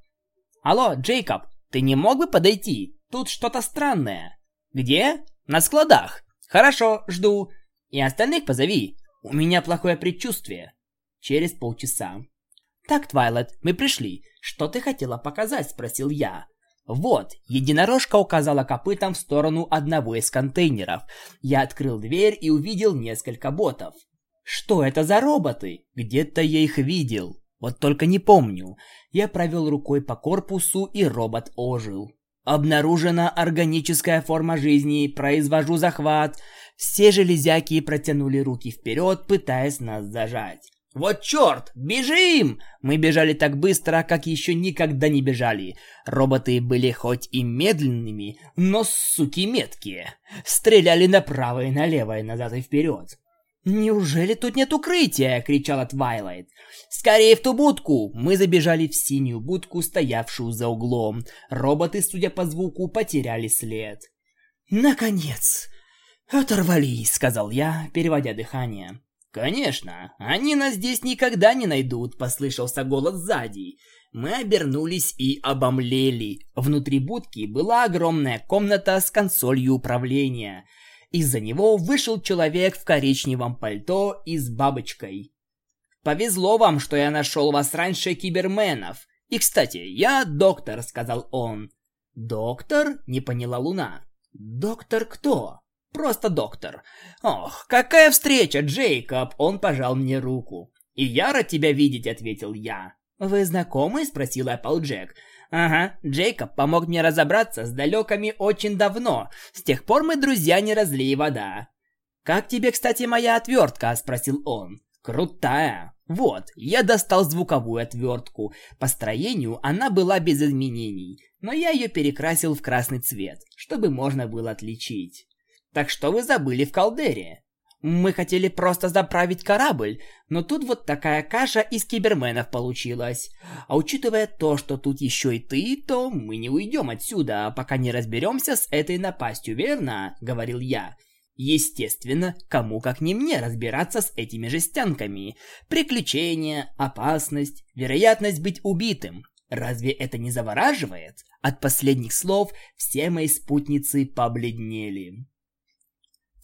«Алло, Джейкоб, ты не мог бы подойти? Тут что-то странное». «Где?» «На складах». «Хорошо, жду. И остальных позови. У меня плохое предчувствие». Через полчаса. «Так, Твайлет, мы пришли. Что ты хотела показать?» – спросил я. «Вот!» – единорожка указала копытом в сторону одного из контейнеров. Я открыл дверь и увидел несколько ботов. «Что это за роботы? Где-то я их видел. Вот только не помню». Я провел рукой по корпусу, и робот ожил. Обнаружена органическая форма жизни, произвожу захват. Все железяки протянули руки вперед, пытаясь нас зажать. «Вот черт! Бежим!» Мы бежали так быстро, как еще никогда не бежали. Роботы были хоть и медленными, но суки меткие. Стреляли направо и налево, и назад и вперед. «Неужели тут нет укрытия?» — кричала Твайлайт. «Скорее в ту будку!» Мы забежали в синюю будку, стоявшую за углом. Роботы, судя по звуку, потеряли след. «Наконец! Оторвались!» — сказал я, переводя дыхание. «Конечно, они нас здесь никогда не найдут», — послышался голос сзади. Мы обернулись и обомлели. Внутри будки была огромная комната с консолью управления. Из-за него вышел человек в коричневом пальто и с бабочкой. Повезло вам, что я нашел вас раньше киберменов. И, кстати, я доктор», — сказал он. «Доктор?» — не поняла Луна. «Доктор кто?» «Просто доктор». «Ох, какая встреча, Джейкоб!» Он пожал мне руку. «И я рад тебя видеть», — ответил я. «Вы знакомы?» — спросил Джек. «Ага, Джейкоб помог мне разобраться с далеками очень давно. С тех пор мы друзья не разлей вода». «Как тебе, кстати, моя отвертка?» – спросил он. «Крутая!» Вот, я достал звуковую отвертку. По строению она была без изменений, но я ее перекрасил в красный цвет, чтобы можно было отличить. Так что вы забыли в Калдере? Мы хотели просто заправить корабль, но тут вот такая каша из киберменов получилась. А учитывая то, что тут еще и ты, то мы не уйдем отсюда, пока не разберемся с этой напастью, верно? Говорил я. Естественно, кому как не мне разбираться с этими жестянками. Приключения, опасность, вероятность быть убитым. Разве это не завораживает? От последних слов все мои спутницы побледнели.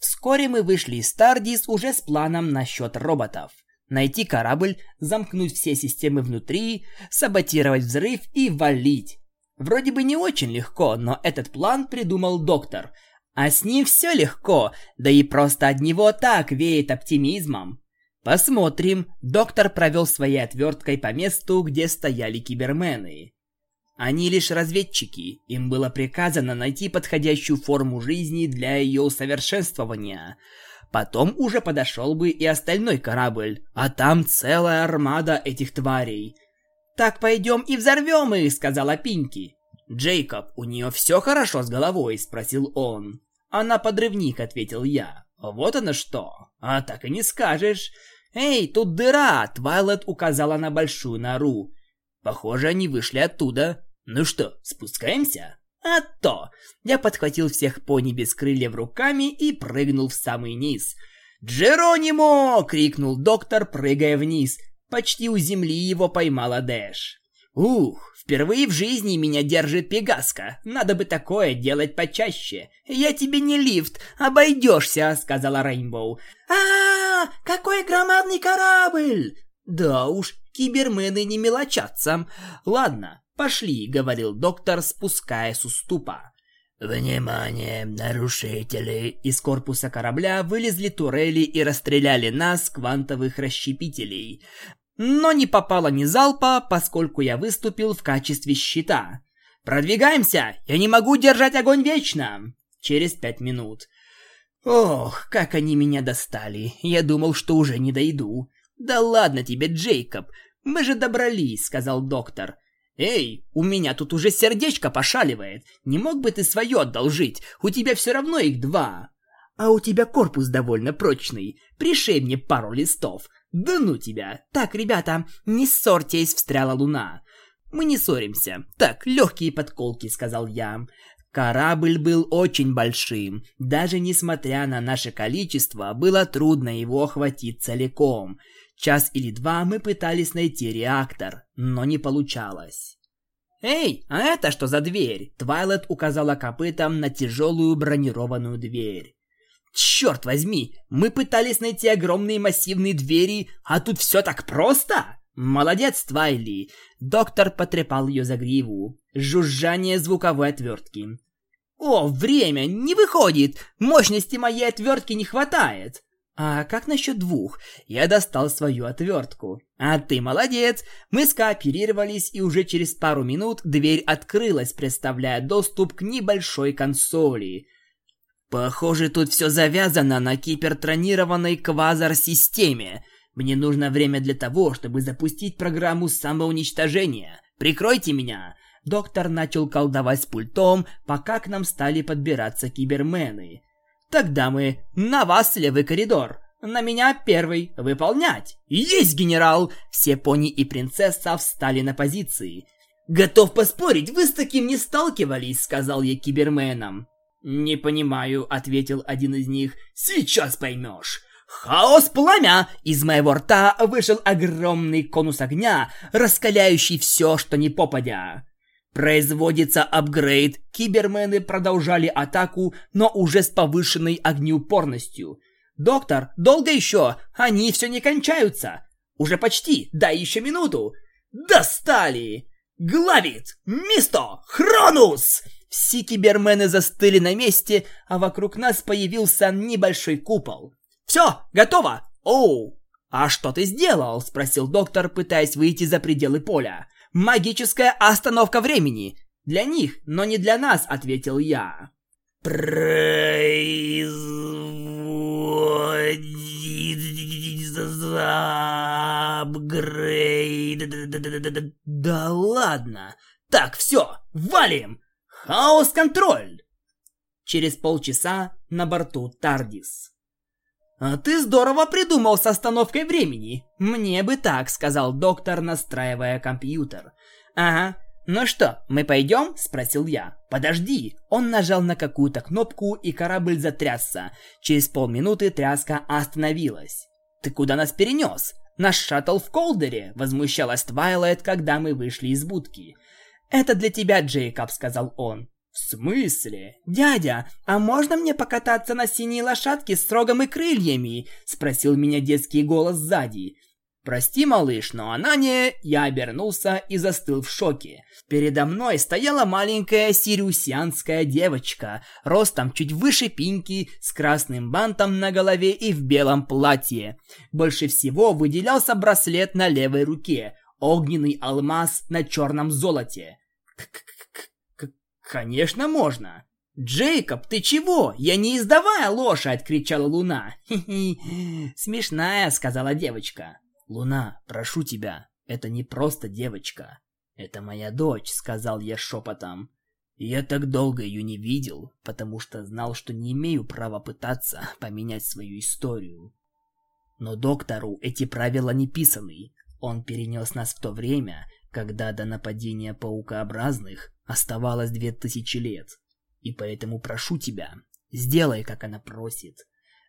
Вскоре мы вышли из Стардис уже с планом насчет роботов. Найти корабль, замкнуть все системы внутри, саботировать взрыв и валить. Вроде бы не очень легко, но этот план придумал доктор. А с ним все легко, да и просто от него так веет оптимизмом. Посмотрим. Доктор провел своей отверткой по месту, где стояли кибермены. Они лишь разведчики. Им было приказано найти подходящую форму жизни для ее усовершенствования. Потом уже подошел бы и остальной корабль, а там целая армада этих тварей. «Так пойдем и взорвем их», — сказала Пинки. «Джейкоб, у нее все хорошо с головой?» — спросил он. «Она подрывник», — ответил я. «Вот она что! А так и не скажешь!» «Эй, тут дыра!» — Твайлет указала на большую нору. Похоже, они вышли оттуда. Ну что, спускаемся? А то! Я подхватил всех пони без крыльев руками и прыгнул в самый низ. «Джеронимо!» — крикнул доктор, прыгая вниз. Почти у земли его поймала Дэш. «Ух, впервые в жизни меня держит Пегаска. Надо бы такое делать почаще. Я тебе не лифт, обойдешься», — сказала Рейнбоу. а, -а, -а Какой громадный корабль!» «Да уж, Кибермены не мелочатся. Ладно, пошли, говорил доктор, спуская с уступа. «Внимание, нарушители!» Из корпуса корабля вылезли турели и расстреляли нас, квантовых расщепителей. Но не попало ни залпа, поскольку я выступил в качестве щита. «Продвигаемся! Я не могу держать огонь вечно!» Через пять минут. Ох, как они меня достали. Я думал, что уже не дойду. Да ладно тебе, Джейкоб. «Мы же добрались», — сказал доктор. «Эй, у меня тут уже сердечко пошаливает. Не мог бы ты свое одолжить? У тебя все равно их два». «А у тебя корпус довольно прочный. Пришей мне пару листов». «Да ну тебя!» «Так, ребята, не ссорьтесь», — встряла луна. «Мы не ссоримся. Так, легкие подколки», — сказал я. Корабль был очень большим. Даже несмотря на наше количество, было трудно его охватить целиком. Час или два мы пытались найти реактор, но не получалось. «Эй, а это что за дверь?» Твайлет указала копытом на тяжелую бронированную дверь. «Черт возьми, мы пытались найти огромные массивные двери, а тут все так просто!» «Молодец, Твайли!» Доктор потрепал ее за гриву. Жужжание звуковой отвертки. «О, время! Не выходит! Мощности моей отвертки не хватает!» «А как насчет двух?» Я достал свою отвертку. «А ты молодец!» Мы скооперировались, и уже через пару минут дверь открылась, представляя доступ к небольшой консоли. «Похоже, тут все завязано на кипертронированной квазар-системе. Мне нужно время для того, чтобы запустить программу самоуничтожения. Прикройте меня!» Доктор начал колдовать с пультом, пока к нам стали подбираться кибермены. Тогда мы на вас левый коридор. На меня первый. Выполнять. Есть, генерал. Все пони и принцесса встали на позиции. Готов поспорить, вы с таким не сталкивались, сказал я киберменам. Не понимаю, ответил один из них. Сейчас поймешь. Хаос пламя! Из моего рта вышел огромный конус огня, раскаляющий все, что не попадя. Производится апгрейд. Кибермены продолжали атаку, но уже с повышенной огнеупорностью. «Доктор, долго еще? Они все не кончаются!» Уже почти, дай еще минуту. Достали! Главит! Мисто! Хронус! Все кибермены застыли на месте, а вокруг нас появился небольшой купол. Все, готово! Оу! А что ты сделал? Спросил доктор, пытаясь выйти за пределы поля. Магическая остановка времени. Для них, но не для нас, ответил я. Апгрейд. Да ладно. Так, все, валим. Хаос-контроль. Через полчаса на борту Тардис. «А ты здорово придумал с остановкой времени!» «Мне бы так», — сказал доктор, настраивая компьютер. «Ага. Ну что, мы пойдем?» — спросил я. «Подожди!» Он нажал на какую-то кнопку, и корабль затрясся. Через полминуты тряска остановилась. «Ты куда нас перенес?» «Наш шаттл в Колдере!» — возмущалась Твайлайт, когда мы вышли из будки. «Это для тебя, Джейкоб», — сказал он. «В смысле? Дядя, а можно мне покататься на синей лошадке с рогом и крыльями?» – спросил меня детский голос сзади. «Прости, малыш, но она не...» Я обернулся и застыл в шоке. Передо мной стояла маленькая сириусианская девочка, ростом чуть выше Пинки, с красным бантом на голове и в белом платье. Больше всего выделялся браслет на левой руке, огненный алмаз на черном золоте. «Конечно можно!» «Джейкоб, ты чего? Я не издавая лошадь!» — кричала Луна. «Хи-хи, смешная!» — сказала девочка. «Луна, прошу тебя, это не просто девочка. Это моя дочь», — сказал я шепотом. Я так долго ее не видел, потому что знал, что не имею права пытаться поменять свою историю. Но доктору эти правила не писаны. Он перенес нас в то время, когда до нападения паукообразных оставалось две тысячи лет. И поэтому прошу тебя, сделай, как она просит.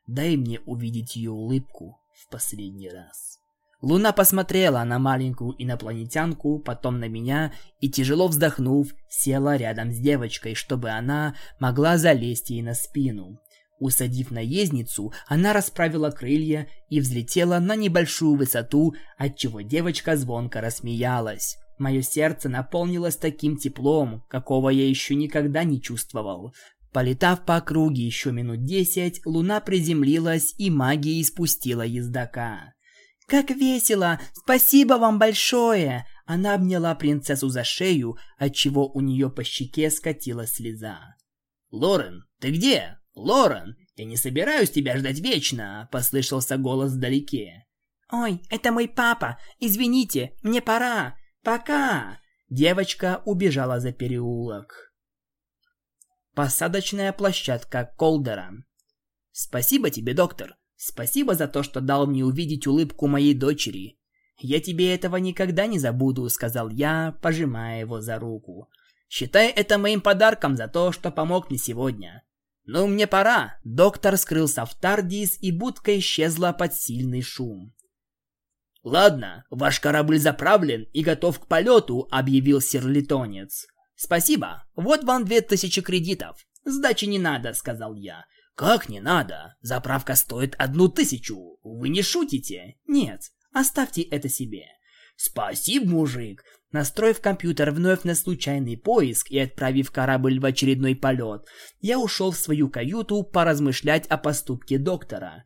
Дай мне увидеть ее улыбку в последний раз. Луна посмотрела на маленькую инопланетянку, потом на меня и, тяжело вздохнув, села рядом с девочкой, чтобы она могла залезть ей на спину. Усадив наездницу, она расправила крылья и взлетела на небольшую высоту, отчего девочка звонко рассмеялась. Мое сердце наполнилось таким теплом, какого я еще никогда не чувствовал. Полетав по округе еще минут десять, луна приземлилась и магией спустила ездока. «Как весело! Спасибо вам большое!» Она обняла принцессу за шею, отчего у нее по щеке скатилась слеза. «Лорен, ты где?» «Лорен, я не собираюсь тебя ждать вечно!» – послышался голос вдалеке. «Ой, это мой папа! Извините, мне пора! Пока!» Девочка убежала за переулок. Посадочная площадка Колдера. «Спасибо тебе, доктор. Спасибо за то, что дал мне увидеть улыбку моей дочери. Я тебе этого никогда не забуду», — сказал я, пожимая его за руку. «Считай это моим подарком за то, что помог мне сегодня. «Ну, мне пора!» Доктор скрылся в Тардис, и будка исчезла под сильный шум. «Ладно, ваш корабль заправлен и готов к полету», — объявил серлитонец. «Спасибо, вот вам две тысячи кредитов. Сдачи не надо», — сказал я. «Как не надо? Заправка стоит одну тысячу. Вы не шутите?» «Нет, оставьте это себе». «Спасибо, мужик. Настроив компьютер вновь на случайный поиск и отправив корабль в очередной полет, я ушел в свою каюту поразмышлять о поступке доктора.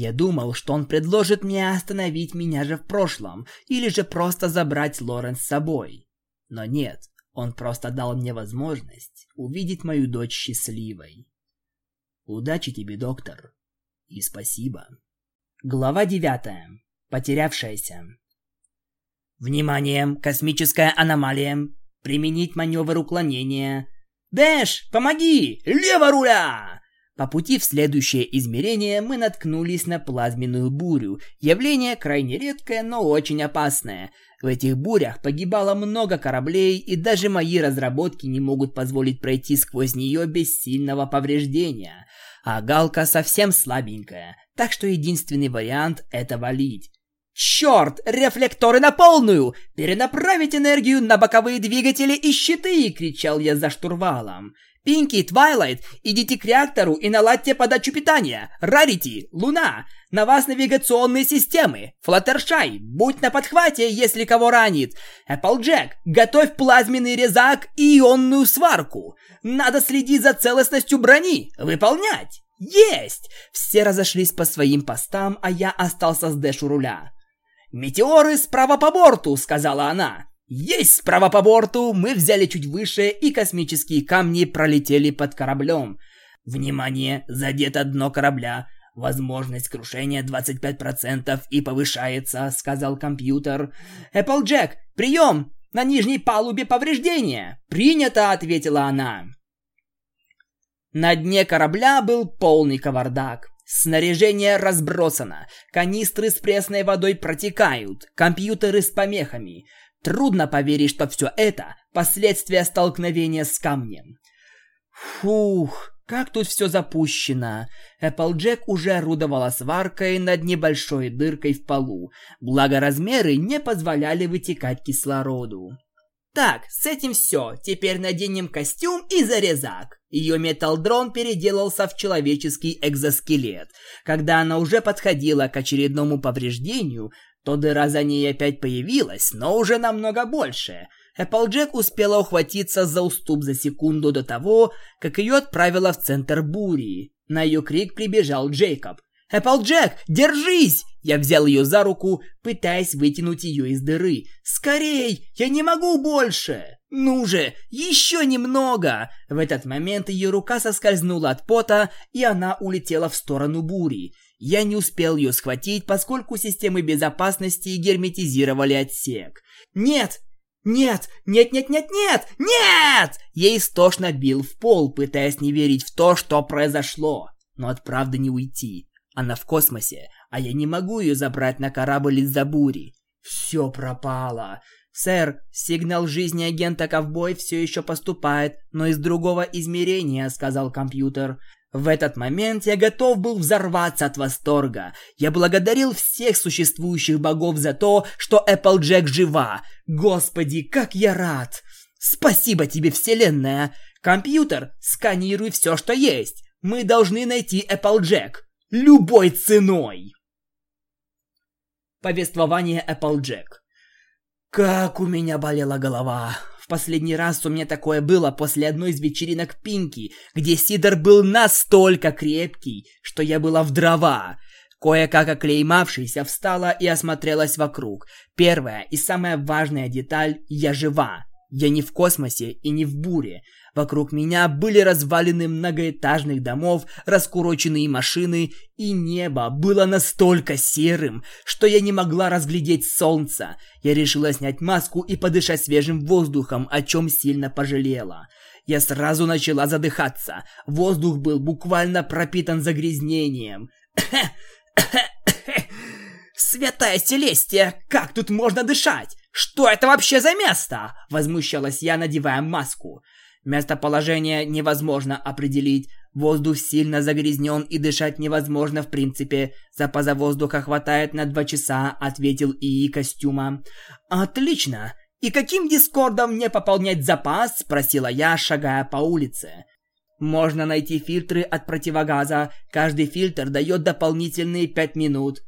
Я думал, что он предложит мне остановить меня же в прошлом, или же просто забрать Лорен с собой. Но нет, он просто дал мне возможность увидеть мою дочь счастливой. Удачи тебе, доктор. И спасибо. Глава девятая. Потерявшаяся. Внимание! Космическая аномалия! Применить маневр уклонения. Дэш, помоги! Лево руля! По пути в следующее измерение мы наткнулись на плазменную бурю. Явление крайне редкое, но очень опасное. В этих бурях погибало много кораблей, и даже мои разработки не могут позволить пройти сквозь нее без сильного повреждения. А галка совсем слабенькая, так что единственный вариант это валить. Черт, рефлекторы на полную! Перенаправить энергию на боковые двигатели и щиты!» — кричал я за штурвалом. «Пинки, Твайлайт, идите к реактору и наладьте подачу питания! Рарити, Луна, На вас навигационные системы! Флаттершай, будь на подхвате, если кого ранит! Эпплджек, готовь плазменный резак и ионную сварку! Надо следить за целостностью брони! Выполнять! Есть! Все разошлись по своим постам, а я остался с Дэш руля. «Метеоры справа по борту!» — сказала она. «Есть справа по борту!» Мы взяли чуть выше, и космические камни пролетели под кораблем. Внимание! Задето дно корабля. Возможность крушения 25% и повышается, сказал компьютер. Эпплджек, прием! На нижней палубе повреждения. Принято, ответила она. На дне корабля был полный кавардак. Снаряжение разбросано, канистры с пресной водой протекают, компьютеры с помехами. Трудно поверить, что все это – последствия столкновения с камнем. Фух, как тут все запущено. Эпплджек уже орудовала сваркой над небольшой дыркой в полу, благо размеры не позволяли вытекать кислороду. Так, с этим все. Теперь наденем костюм и зарезак. Ее металлдрон переделался в человеческий экзоскелет. Когда она уже подходила к очередному повреждению, то дыра за ней опять появилась, но уже намного больше. Эпплджек успела ухватиться за уступ за секунду до того, как ее отправило в центр бури. На ее крик прибежал Джейкоб. «Эпплджек, держись!» Я взял ее за руку, пытаясь вытянуть ее из дыры. «Скорей! Я не могу больше!» «Ну же, еще немного!» В этот момент ее рука соскользнула от пота, и она улетела в сторону бури. Я не успел ее схватить, поскольку системы безопасности герметизировали отсек. «Нет! «Нет! Нет, нет, нет, нет! Нет!» Я истошно бил в пол, пытаясь не верить в то, что произошло. Но от правды не уйти. Она в космосе, а я не могу ее забрать на корабль из-за бури. Все пропало. «Сэр, сигнал жизни агента Ковбой все еще поступает, но из другого измерения», — сказал компьютер. В этот момент я готов был взорваться от восторга. Я благодарил всех существующих богов за то, что Эпплджек жива. Господи, как я рад! Спасибо тебе, Вселенная! Компьютер, сканируй все, что есть. Мы должны найти Эпплджек. Любой ценой! Повествование Эпплджек. Как у меня болела голова. Последний раз у меня такое было после одной из вечеринок Пинки, где Сидор был настолько крепкий, что я была в дрова. Кое-как оклеймавшаяся встала и осмотрелась вокруг. Первая и самая важная деталь – я жива. Я не в космосе и не в буре. Вокруг меня были развалины многоэтажных домов, раскуроченные машины, и небо было настолько серым, что я не могла разглядеть солнца. Я решила снять маску и подышать свежим воздухом, о чем сильно пожалела. Я сразу начала задыхаться. Воздух был буквально пропитан загрязнением. «Святая Селестия, как тут можно дышать? Что это вообще за место?» Возмущалась я, надевая маску. Местоположение невозможно определить. Воздух сильно загрязнен и дышать невозможно в принципе. Запаса воздуха хватает на два часа, ответил ИИ костюма. Отлично. И каким дискордом мне пополнять запас? Спросила я, шагая по улице. Можно найти фильтры от противогаза. Каждый фильтр дает дополнительные пять минут.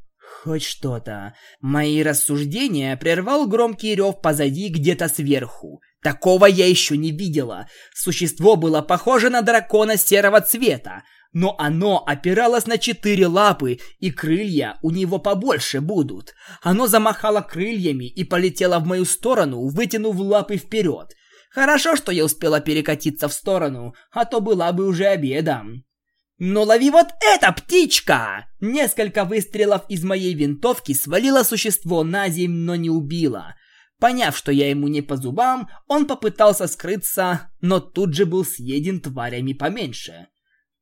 Хоть что-то. Мои рассуждения прервал громкий рев позади где-то сверху. Такого я еще не видела. Существо было похоже на дракона серого цвета, но оно опиралось на четыре лапы, и крылья у него побольше будут. Оно замахало крыльями и полетело в мою сторону, вытянув лапы вперед. Хорошо, что я успела перекатиться в сторону, а то была бы уже обедом. «Но лови вот это, птичка!» Несколько выстрелов из моей винтовки свалило существо на землю, но не убило. Поняв, что я ему не по зубам, он попытался скрыться, но тут же был съеден тварями поменьше.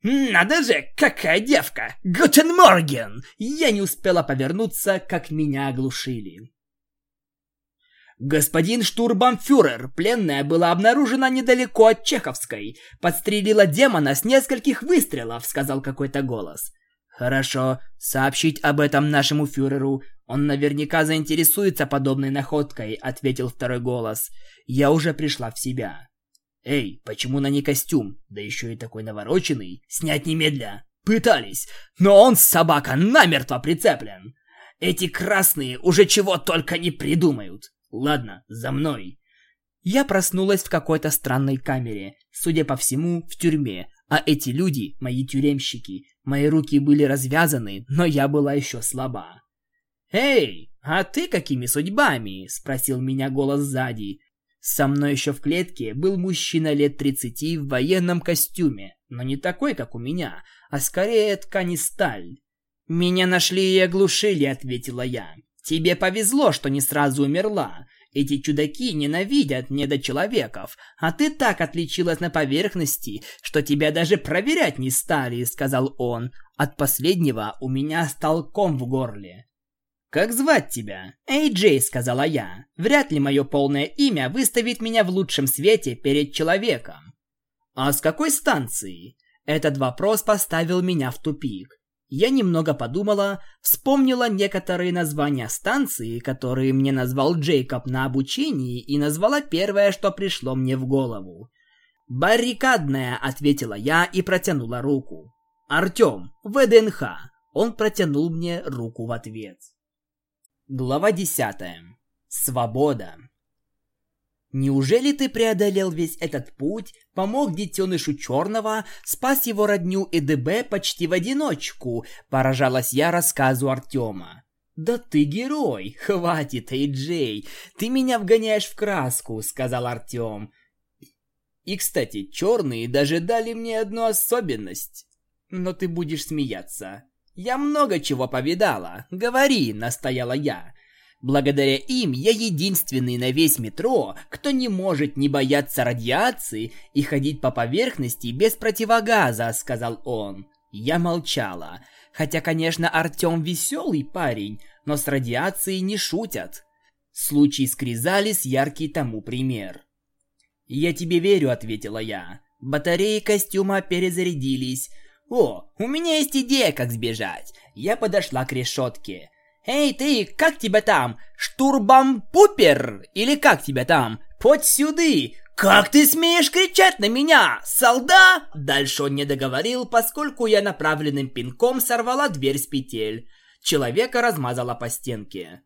«Надо же, какая девка! Guten Morgen!» Я не успела повернуться, как меня оглушили. «Господин штурбанфюрер, пленная была обнаружена недалеко от Чеховской. Подстрелила демона с нескольких выстрелов», — сказал какой-то голос. «Хорошо, сообщить об этом нашему фюреру. Он наверняка заинтересуется подобной находкой», — ответил второй голос. «Я уже пришла в себя». «Эй, почему на ней костюм? Да еще и такой навороченный. Снять немедля!» Пытались, но он, собака, намертво прицеплен. Эти красные уже чего только не придумают. Ладно, за мной. Я проснулась в какой-то странной камере, судя по всему, в тюрьме, а эти люди – мои тюремщики. Мои руки были развязаны, но я была еще слаба. «Эй, а ты какими судьбами?» – спросил меня голос сзади. Со мной еще в клетке был мужчина лет 30 в военном костюме, но не такой, как у меня, а скорее ткани сталь. «Меня нашли и оглушили», — ответила я. «Тебе повезло, что не сразу умерла. Эти чудаки ненавидят недочеловеков, а ты так отличилась на поверхности, что тебя даже проверять не стали», — сказал он. От последнего у меня стал ком в горле. «Как звать тебя?» «Эй, Джей», — сказала я. «Вряд ли мое полное имя выставит меня в лучшем свете перед человеком». «А с какой станции?» Этот вопрос поставил меня в тупик. Я немного подумала, вспомнила некоторые названия станции, которые мне назвал Джейкоб на обучении, и назвала первое, что пришло мне в голову. «Баррикадная», — ответила я и протянула руку. «Артем, ВДНХ». Он протянул мне руку в ответ. Глава десятая. Свобода. Неужели ты преодолел весь этот путь, помог детенышу черного, спас его родню и ДБ почти в одиночку? Поражалась я рассказу Артема. «Да ты герой! Хватит, Эй-Джей! Ты меня вгоняешь в краску!» — сказал Артем. И, кстати, черные даже дали мне одну особенность. Но ты будешь смеяться. Я много чего повидала. Говори, настояла я. Благодаря им я единственный на весь метро, кто не может не бояться радиации и ходить по поверхности без противогаза, сказал он. Я молчала. Хотя, конечно, Артем веселый парень, но с радиацией не шутят. Случай с Кризалис яркий тому пример. «Я тебе верю», — ответила я. Батареи костюма перезарядились. «О, у меня есть идея, как сбежать». Я подошла к решетке. «Эй, ты, как тебя там? Штурбампупер? Или как тебя там? Подь сюды! Как ты смеешь кричать на меня, солдат?» Дальше он не договорил, поскольку я направленным пинком сорвала дверь с петель. Человека размазала по стенке.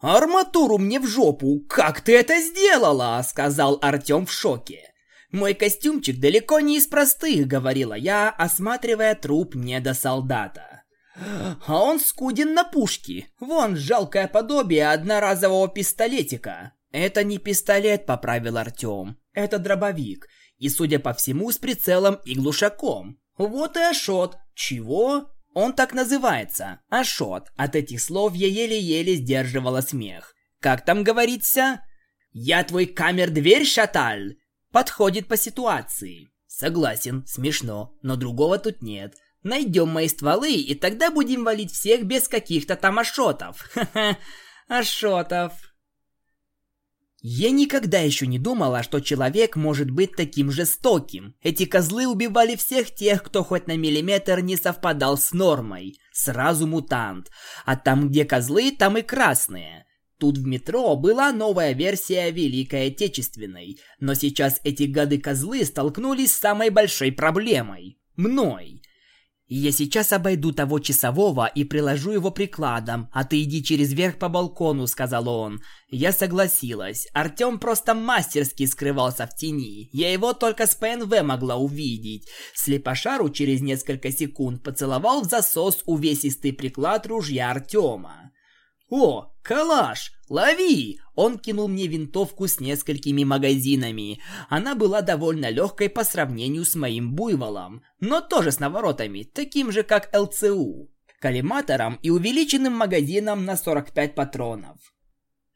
«Арматуру мне в жопу! Как ты это сделала?» — сказал Артем в шоке. «Мой костюмчик далеко не из простых», — говорила я, осматривая труп недосолдата. А он скуден на пушки. Вон жалкое подобие одноразового пистолетика. Это не пистолет, поправил Артем. Это дробовик. И, судя по всему, с прицелом и глушаком. Вот и Ашот. Чего? Он так называется. Ашот. От этих слов я еле-еле сдерживала смех. Как там говорится? Я твой камер-дверь, шаталь. Подходит по ситуации. Согласен, смешно, но другого тут нет. Найдем мои стволы, и тогда будем валить всех без каких-то там ашотов. Ха-ха, ашотов. Я никогда еще не думала, что человек может быть таким жестоким. Эти козлы убивали всех тех, кто хоть на миллиметр не совпадал с нормой. Сразу мутант. А там, где козлы, там и красные. Тут в метро была новая версия Великой Отечественной, но сейчас эти гады-козлы столкнулись с самой большой проблемой – мной. Я сейчас обойду того часового и приложу его прикладом, а ты иди через верх по балкону», — сказал он. Я согласилась. Артем просто мастерски скрывался в тени. Я его только с ПНВ могла увидеть. Слепошару через несколько секунд поцеловал в засос увесистый приклад ружья Артема. «О, калаш! Лови!» Он кинул мне винтовку с несколькими магазинами. Она была довольно легкой по сравнению с моим буйволом, но тоже с наворотами, таким же как ЛЦУ. Коллиматором и увеличенным магазином на 45 патронов.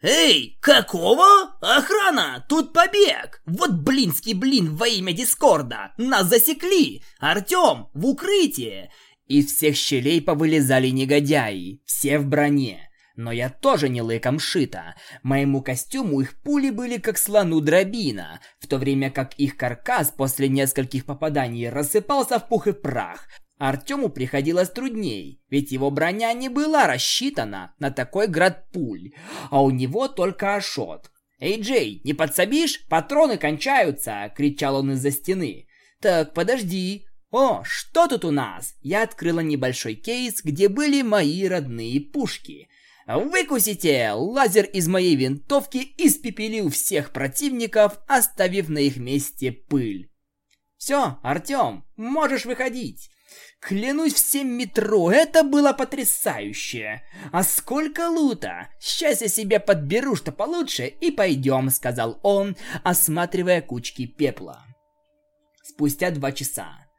«Эй, какого? Охрана! Тут побег! Вот блинский блин во имя Дискорда! Нас засекли! Артем, в укрытие!» Из всех щелей повылезали негодяи, все в броне. Но я тоже не лыком шита. Моему костюму их пули были как слону дробина, в то время как их каркас после нескольких попаданий рассыпался в пух и прах. Артему приходилось трудней, ведь его броня не была рассчитана на такой град пуль, а у него только ашот. «Эй, Джей, не подсобишь? Патроны кончаются!» — кричал он из-за стены. «Так, подожди». О, что тут у нас? Я открыла небольшой кейс, где были мои родные пушки. Выкусите! Лазер из моей винтовки испепелил всех противников, оставив на их месте пыль. Все, Артем, можешь выходить. Клянусь всем метро, это было потрясающе. А сколько лута! Сейчас я себе подберу что получше и пойдем, сказал он, осматривая кучки пепла. Спустя два часа.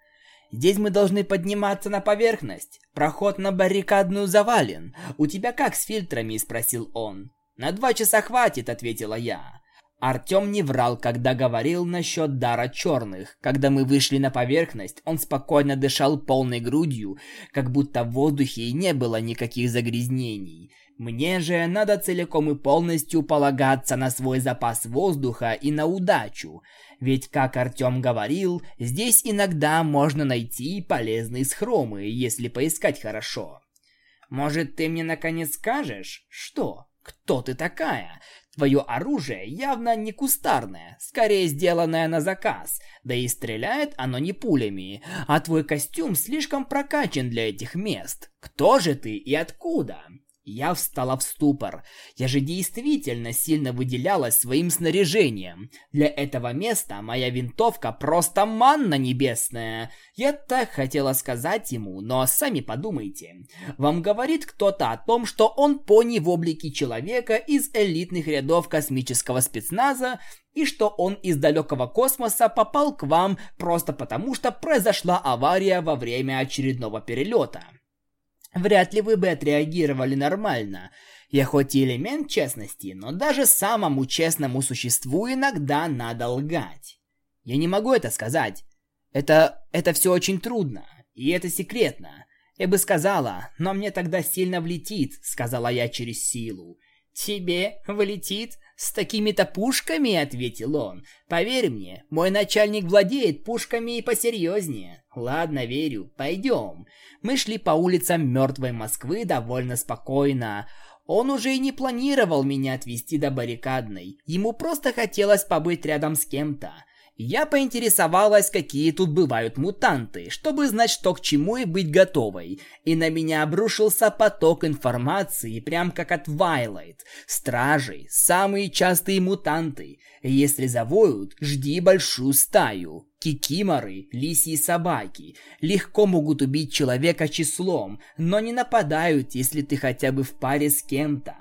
Здесь мы должны подниматься на поверхность. Проход на баррикадную завален. У тебя как с фильтрами? спросил он. На два часа хватит, ответила я. Артем не врал, когда говорил насчет дара черных. Когда мы вышли на поверхность, он спокойно дышал полной грудью, как будто в воздухе и не было никаких загрязнений. Мне же надо целиком и полностью полагаться на свой запас воздуха и на удачу. Ведь, как Артем говорил, здесь иногда можно найти полезные схромы, если поискать хорошо. Может, ты мне наконец скажешь, что? Кто ты такая? Твое оружие явно не кустарное, скорее сделанное на заказ, да и стреляет оно не пулями, а твой костюм слишком прокачан для этих мест. Кто же ты и откуда? Я встала в ступор. Я же действительно сильно выделялась своим снаряжением. Для этого места моя винтовка просто манна небесная. Я так хотела сказать ему, но сами подумайте. Вам говорит кто-то о том, что он пони в облике человека из элитных рядов космического спецназа, и что он из далекого космоса попал к вам просто потому, что произошла авария во время очередного перелета. Вряд ли вы бы отреагировали нормально. Я хоть и элемент честности, но даже самому честному существу иногда надо лгать. Я не могу это сказать. Это... это все очень трудно. И это секретно. Я бы сказала, но мне тогда сильно влетит, сказала я через силу. Тебе влетит? С такими-то пушками, ответил он. Поверь мне, мой начальник владеет пушками и посерьезнее. Ладно, верю. Пойдем. Мы шли по улицам мертвой Москвы довольно спокойно. Он уже и не планировал меня отвезти до баррикадной. Ему просто хотелось побыть рядом с кем-то. Я поинтересовалась, какие тут бывают мутанты, чтобы знать, что к чему и быть готовой. И на меня обрушился поток информации, прям как от Twilight. Стражи – самые частые мутанты. Если завоют, жди большую стаю. Кикиморы, лисьи собаки, легко могут убить человека числом, но не нападают, если ты хотя бы в паре с кем-то.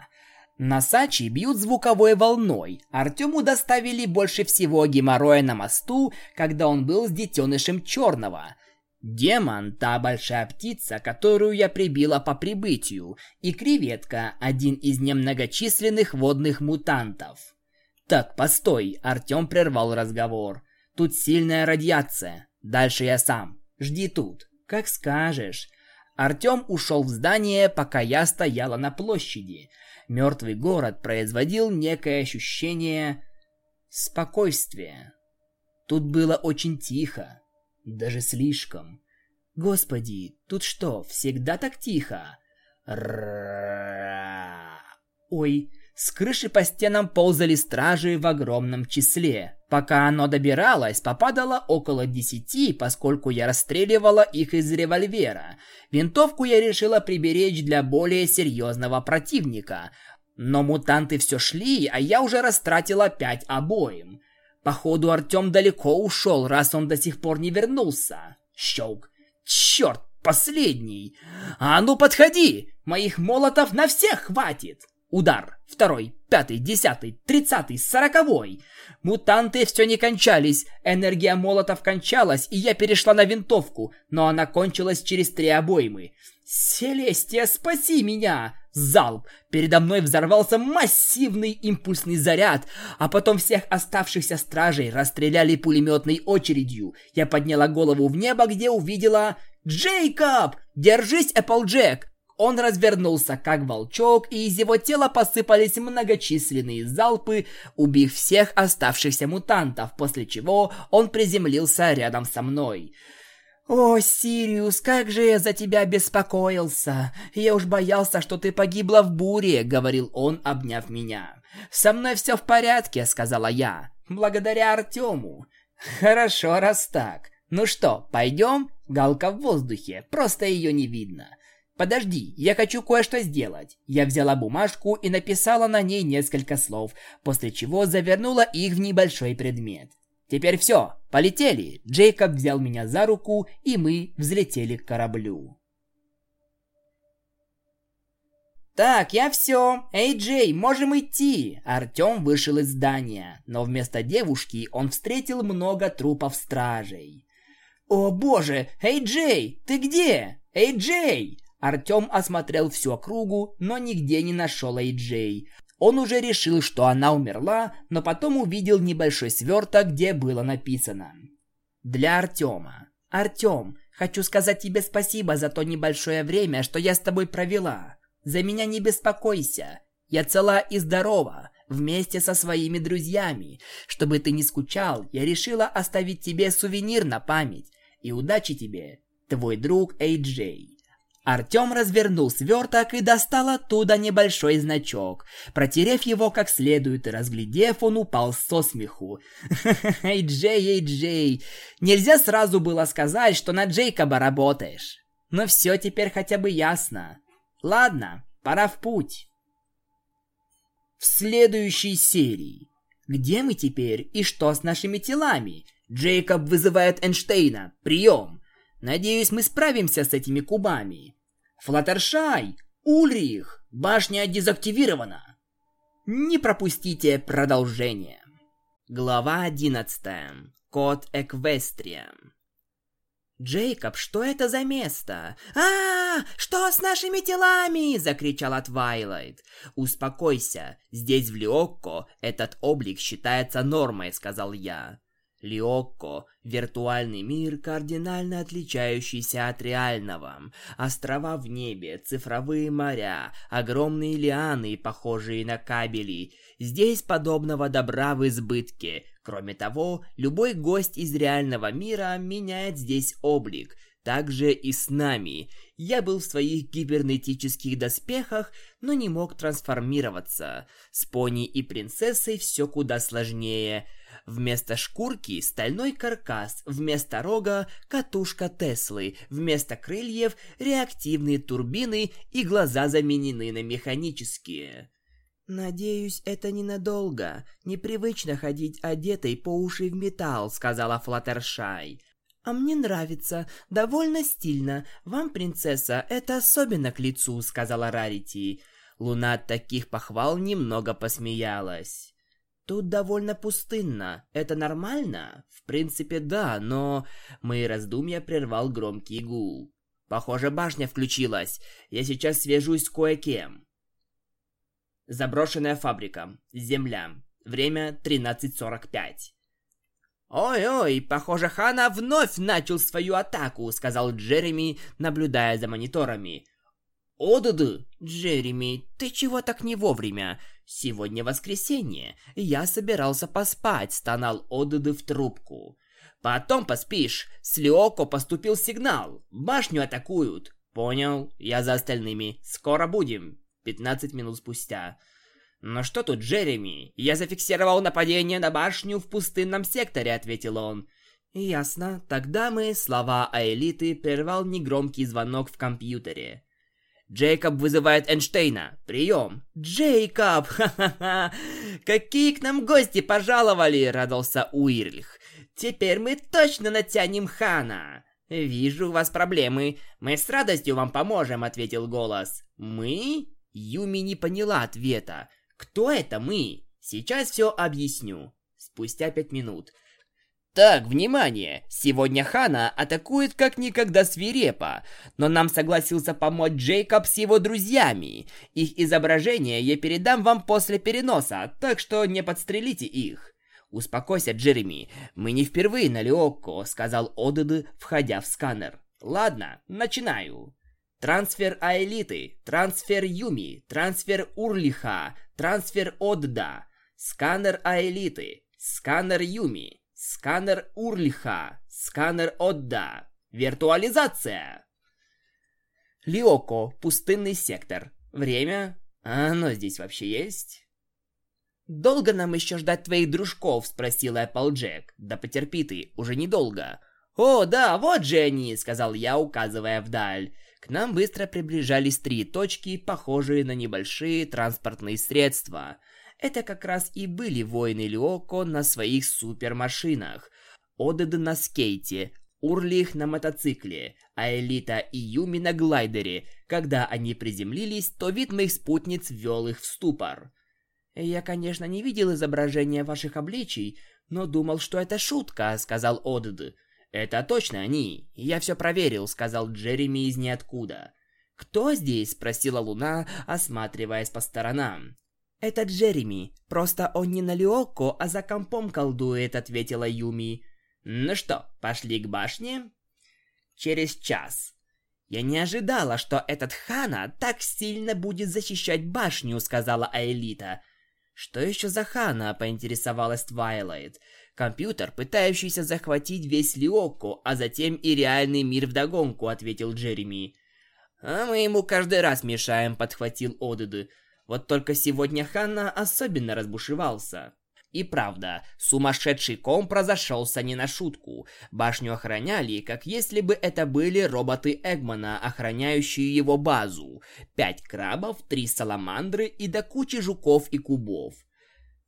Насачи бьют звуковой волной. Артему доставили больше всего геморроя на мосту, когда он был с детенышем черного. Демон – та большая птица, которую я прибила по прибытию, и креветка – один из немногочисленных водных мутантов. Так, постой, Артем прервал разговор. Тут сильная радиация. Дальше я сам. Жди тут. Как скажешь. Артем ушел в здание, пока я стояла на площади – Мертвый город производил некое ощущение спокойствия. Тут было очень тихо, даже слишком. Господи, тут что, всегда так тихо? Ой, с крыши по стенам ползали стражи в огромном числе. Пока оно добиралось, попадало около десяти, поскольку я расстреливала их из револьвера. Винтовку я решила приберечь для более серьезного противника. Но мутанты все шли, а я уже растратила пять обоим. Походу, Артем далеко ушел, раз он до сих пор не вернулся. Щелк. Черт, последний. А ну подходи! Моих молотов на всех хватит! Удар. Второй, пятый, десятый, тридцатый, сороковой. Мутанты все не кончались. Энергия молотов кончалась, и я перешла на винтовку, но она кончилась через три обоймы. «Селестия, спаси меня!» Залп. Передо мной взорвался массивный импульсный заряд, а потом всех оставшихся стражей расстреляли пулеметной очередью. Я подняла голову в небо, где увидела... «Джейкоб! Держись, Эпплджек! Он развернулся, как волчок, и из его тела посыпались многочисленные залпы, убив всех оставшихся мутантов, после чего он приземлился рядом со мной. «О, Сириус, как же я за тебя беспокоился! Я уж боялся, что ты погибла в буре», — говорил он, обняв меня. «Со мной все в порядке», — сказала я, — «благодаря Артему». «Хорошо, раз так. Ну что, пойдем? Галка в воздухе, просто ее не видно. Подожди, я хочу кое-что сделать. Я взяла бумажку и написала на ней несколько слов, после чего завернула их в небольшой предмет. Теперь все, полетели. Джейкоб взял меня за руку, и мы взлетели к кораблю. «Так, я все. Эй, Джей, можем идти!» Артем вышел из здания, но вместо девушки он встретил много трупов стражей. «О боже! Эй, Джей, ты где? Эй, Джей!» Артем осмотрел всю округу, но нигде не нашел Эй, Джей. Он уже решил, что она умерла, но потом увидел небольшой сверток, где было написано «Для Артема. Артем, хочу сказать тебе спасибо за то небольшое время, что я с тобой провела. За меня не беспокойся. Я цела и здорова, вместе со своими друзьями. Чтобы ты не скучал, я решила оставить тебе сувенир на память. И удачи тебе, твой друг Эй-Джей. Артем развернул сверток и достал оттуда небольшой значок. Протерев его как следует и разглядев, он упал со смеху. «Эй, Джей, эй, Джей, нельзя сразу было сказать, что на Джейкоба работаешь. Но все теперь хотя бы ясно. Ладно, пора в путь». В следующей серии. Где мы теперь и что с нашими телами? Джейкоб вызывает Эйнштейна. Прием. Надеюсь, мы справимся с этими кубами. Флаттершай! Ульрих! Башня дезактивирована! Не пропустите продолжение. Глава 11. Код Эквестрия. «Джейкоб, что это за место?» а, -а, -а Что с нашими телами?» – закричала Твайлайт. «Успокойся, здесь в Лиокко этот облик считается нормой», – сказал я. Лиокко – виртуальный мир, кардинально отличающийся от реального. Острова в небе, цифровые моря, огромные лианы, похожие на кабели. Здесь подобного добра в избытке. Кроме того, любой гость из реального мира меняет здесь облик. Также и с нами. Я был в своих кибернетических доспехах, но не мог трансформироваться. С пони и принцессой все куда сложнее – Вместо шкурки стальной каркас, вместо рога катушка Теслы, вместо крыльев реактивные турбины и глаза заменены на механические. «Надеюсь, это ненадолго. Непривычно ходить одетой по уши в металл», — сказала Флаттершай. «А мне нравится. Довольно стильно. Вам, принцесса, это особенно к лицу», — сказала Рарити. Луна от таких похвал немного посмеялась. Тут довольно пустынно. Это нормально? В принципе, да, но... Мои раздумья прервал громкий гул. Похоже, башня включилась. Я сейчас свяжусь с кое-кем. Заброшенная фабрика. Земля. Время 13.45. «Ой-ой, похоже, Хана вновь начал свою атаку», — сказал Джереми, наблюдая за мониторами. «О-да-да, Джереми, ты чего так не вовремя? Сегодня воскресенье, я собирался поспать», — стонал Одды в трубку. «Потом поспишь, с Леоко поступил сигнал, башню атакуют». «Понял, я за остальными, скоро будем». 15 минут спустя. «Но что тут, Джереми? Я зафиксировал нападение на башню в пустынном секторе», — ответил он. «Ясно. Тогда мы...» Слова Аэлиты прервал негромкий звонок в компьютере. Джейкоб вызывает Эйнштейна. Прием. Джейкоб! Ха-ха-ха! Какие к нам гости пожаловали, радовался Уирлих. Теперь мы точно натянем Хана. Вижу у вас проблемы. Мы с радостью вам поможем, ответил голос. Мы? Юми не поняла ответа. Кто это мы? Сейчас все объясню. Спустя пять минут. Так, внимание! Сегодня Хана атакует как никогда свирепо, но нам согласился помочь Джейкоб с его друзьями. Их изображение я передам вам после переноса, так что не подстрелите их. Успокойся, Джереми, мы не впервые на Лиокко, сказал Одед, входя в сканер. Ладно, начинаю. Трансфер Аэлиты, трансфер Юми, трансфер Ульриха, трансфер Одда, сканер Аэлиты, сканер Юми, Сканер Ульриха. Сканер Одда. Виртуализация. Лиоко. Пустынный сектор. Время? Оно здесь вообще есть? «Долго нам еще ждать твоих дружков?» – спросила Эпплджек. «Да потерпи ты, уже недолго». «О, да, вот же они!» — сказал я, указывая вдаль. К нам быстро приближались три точки, похожие на небольшие транспортные средства. Это как раз и были воины Лиоко на своих супермашинах. Одед на скейте, Урлих на мотоцикле, а Элита и Юми на глайдере. Когда они приземлились, то вид моих спутниц ввел их в ступор. «Я, конечно, не видел изображения ваших обличий, но думал, что это шутка», — сказал Одед. «Это точно они. Я все проверил», — сказал Джереми из ниоткуда. «Кто здесь?» — спросила Луна, осматриваясь по сторонам. «Это Джереми. Просто он не на Лиоко, а за компом колдует», — ответила Юми. «Ну что, пошли к башне?» Через час. «Я не ожидала, что этот Хана так сильно будет защищать башню», — сказала Аэлита. «Что еще за Хана?» — поинтересовалась Твайлайт. «Компьютер, пытающийся захватить весь Лиоко, а затем и реальный мир вдогонку», — ответил Джереми. «А мы ему каждый раз мешаем», — подхватил Одеды. «Вот только сегодня Хана особенно разбушевался». И правда, сумасшедший ком произошелся не на шутку. Башню охраняли, как если бы это были роботы Эгмана, охраняющие его базу. Пять крабов, три саламандры и до кучи жуков и кубов.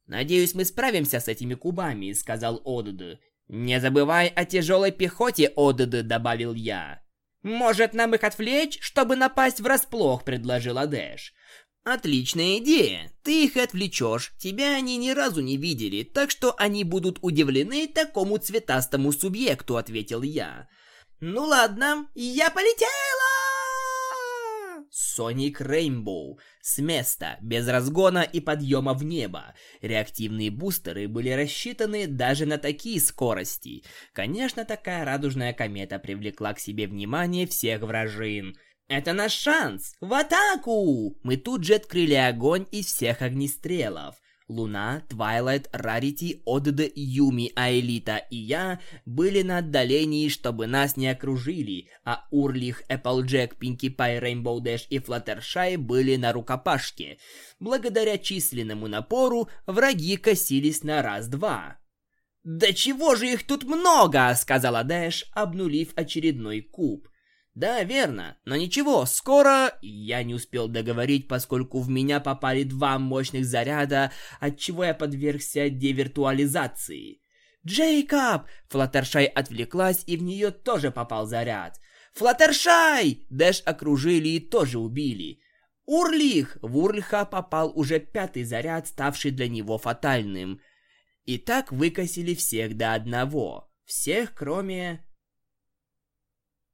«Надеюсь, мы справимся с этими кубами», — сказал Одд. «Не забывай о тяжелой пехоте, Одд», — добавил я. «Может, нам их отвлечь, чтобы напасть врасплох», — предложила Дэш. Отличная идея. Ты их отвлечешь. Тебя они ни разу не видели, так что они будут удивлены такому цветастому субъекту, ответил я. Ну ладно, я полетела! Соник Рейнбоу. С места, без разгона и подъема в небо. Реактивные бустеры были рассчитаны даже на такие скорости. Конечно, такая радужная комета привлекла к себе внимание всех вражин. Это наш шанс! В атаку! Мы тут же открыли огонь из всех огнестрелов. Луна, Твайлайт, Рарити, Одд, Юми, Аэлита и я были на отдалении, чтобы нас не окружили, а Урлих, Эпплджек, Пинки Пай, Рейнбоу Дэш и Флаттершай были на рукопашке. Благодаря численному напору враги косились на раз-два. «Да чего же их тут много!» — сказала Дэш, обнулив очередной куб. Да, верно. Но ничего, скоро... Я не успел договорить, поскольку в меня попали два мощных заряда, от чего я подвергся девиртуализации. «Джейкоб!» Флаттершай отвлеклась, и в нее тоже попал заряд. «Флаттершай!» Дэш окружили и тоже убили. «Урлих!» В Урлиха попал уже пятый заряд, ставший для него фатальным. И так выкосили всех до одного. Всех, кроме...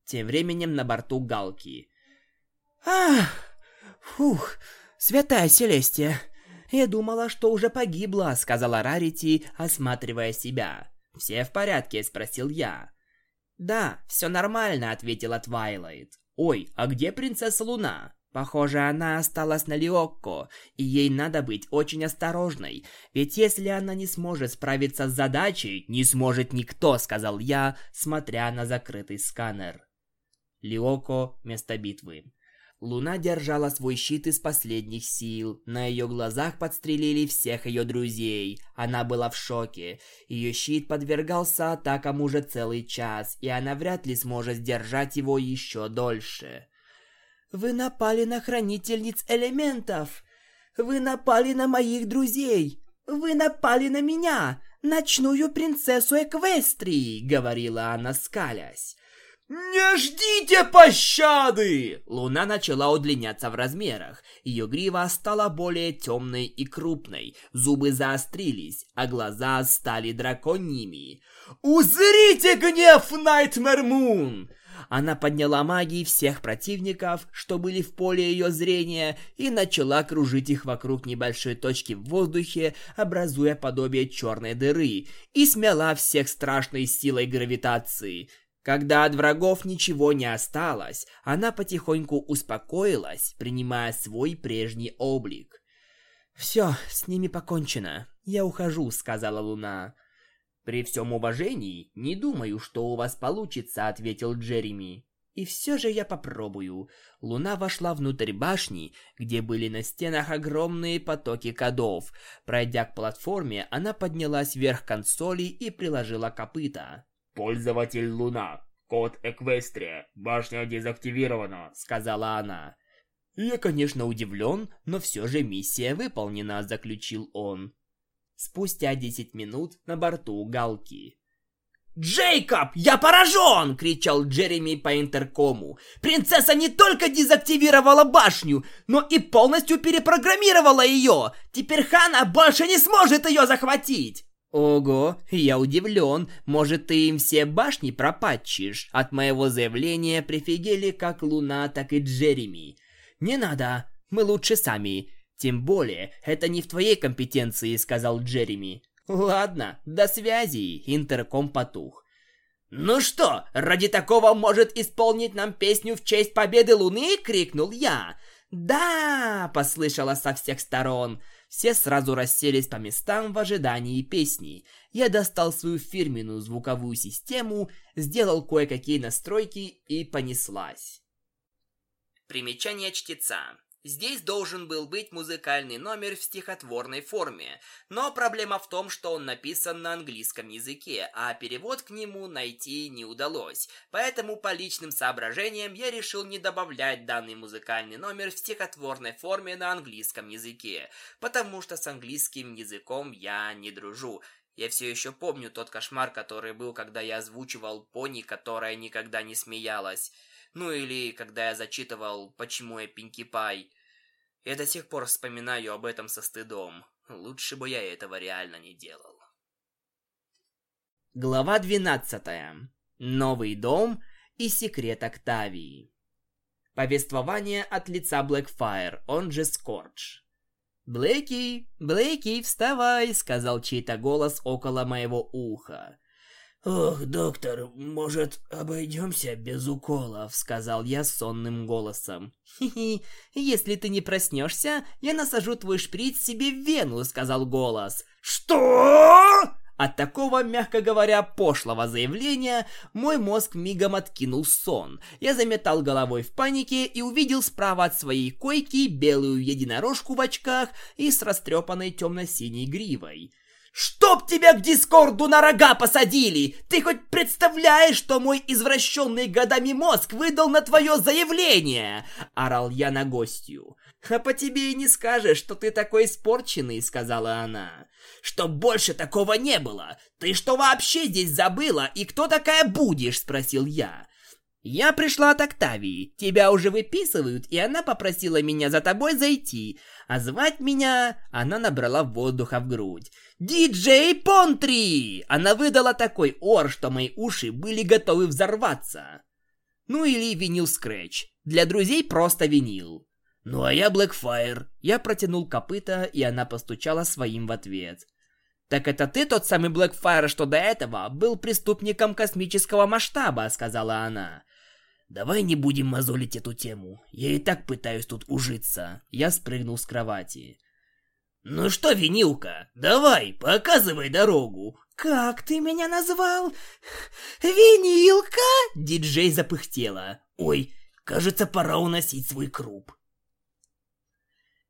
Тем временем на борту Галки. «Ах! Фух! Святая Селестия! Я думала, что уже погибла», — сказала Рарити, осматривая себя. «Все в порядке?» — спросил я. «Да, все нормально», — ответила Твайлайт. «Ой, а где принцесса Луна?» Похоже, она осталась на Лиокко, и ей надо быть очень осторожной, ведь если она не сможет справиться с задачей, не сможет никто, сказал я, смотря на закрытый сканер. Лиоко – место битвы. Луна держала свой щит из последних сил. На ее глазах подстрелили всех ее друзей. Она была в шоке. Ее щит подвергался атакам уже целый час, и она вряд ли сможет сдержать его еще дольше. «Вы напали на хранительниц элементов! Вы напали на моих друзей! Вы напали на меня, ночную принцессу Эквестрии!» — говорила она, скалясь. «Не ждите пощады!» Луна начала удлиняться в размерах. Ее грива стала более темной и крупной, зубы заострились, а глаза стали драконьими. «Узрите гнев Найтмер Мун!» Она подняла магии всех противников, что были в поле ее зрения, и начала кружить их вокруг небольшой точки в воздухе, образуя подобие черной дыры, и смяла всех страшной силой гравитации. Когда от врагов ничего не осталось, она потихоньку успокоилась, принимая свой прежний облик. «Все, с ними покончено. Я ухожу», — сказала Луна. «При всем уважении, не думаю, что у вас получится», — ответил Джереми. «И все же я попробую». Луна вошла внутрь башни, где были на стенах огромные потоки кодов. Пройдя к платформе, она поднялась вверх консоли и приложила копыта. «Пользователь Луна. Код Эквестрия. Башня дезактивирована», — сказала она. Я, конечно, удивлен, но все же миссия выполнена, заключил он. Спустя 10 минут на борту Галки. «Джейкоб, я поражен!» — кричал Джереми по интеркому. «Принцесса не только дезактивировала башню, но и полностью перепрограммировала ее! Теперь Хана больше не сможет ее захватить!» Ого, я удивлен. Может, ты им все башни пропатчишь? От моего заявления прифигели как Луна, так и Джереми. Не надо, мы лучше сами. Тем более, это не в твоей компетенции, сказал Джереми. Ладно, до связи, интерком потух. «Ну что, ради такого может исполнить нам песню в честь победы Луны?» — крикнул я. «Да!» — послышалось со всех сторон. Все сразу расселись по местам в ожидании песни. Я достал свою фирменную звуковую систему, сделал кое-какие настройки и понеслась. Примечание чтеца. Здесь должен был быть музыкальный номер в стихотворной форме, но проблема в том, что он написан на английском языке, а перевод к нему найти не удалось. Поэтому по личным соображениям я решил не добавлять данный музыкальный номер в стихотворной форме на английском языке, потому что с английским языком я не дружу. Я все еще помню тот кошмар, который был, когда я озвучивал пони, которая никогда не смеялась. Ну или когда я зачитывал «Почему я Пинки Пай». Я до сих пор вспоминаю об этом со стыдом. Лучше бы я этого реально не делал. Глава 12. Новый дом и секрет Октавии. Повествование от лица Блэкфайр, он же Скордж. «Блэки, Блэки, вставай!» — сказал чей-то голос около моего уха. «Ох, доктор, может, обойдемся без уколов?» — сказал я сонным голосом. «Хи-хи, если ты не проснешься, я насажу твой шприц себе в вену», — сказал голос. «Что?» От такого, мягко говоря, пошлого заявления мой мозг мигом откинул сон. Я заметал головой в панике и увидел справа от своей койки белую единорожку в очках и с растрепанной темно-синей гривой. «Чтоб тебя к Дискорду на рога посадили! Ты хоть представляешь, что мой извращенный годами мозг выдал на твое заявление?» Орал я на гостью. «А по тебе и не скажешь, что ты такой испорченный», — сказала она. «Чтоб больше такого не было! Ты что вообще здесь забыла и кто такая будешь?» — спросил я. «Я пришла от Октавии. Тебя уже выписывают, и она попросила меня за тобой зайти. А звать меня...» Она набрала воздуха в грудь. «Диджей Понтри!» Она выдала такой ор, что мои уши были готовы взорваться. Ну или винил Скретч. Для друзей просто винил. Ну а я Блэкфайр. Я протянул копыта, и она постучала своим в ответ. «Так это ты тот самый Блэкфайр, что до этого был преступником космического масштаба», — сказала она. «Давай не будем мозолить эту тему. Я и так пытаюсь тут ужиться». Я спрыгнул с кровати. «Ну что, винилка, давай, показывай дорогу!» «Как ты меня назвал? Винилка?» Диджей запыхтела. «Ой, кажется, пора уносить свой круп».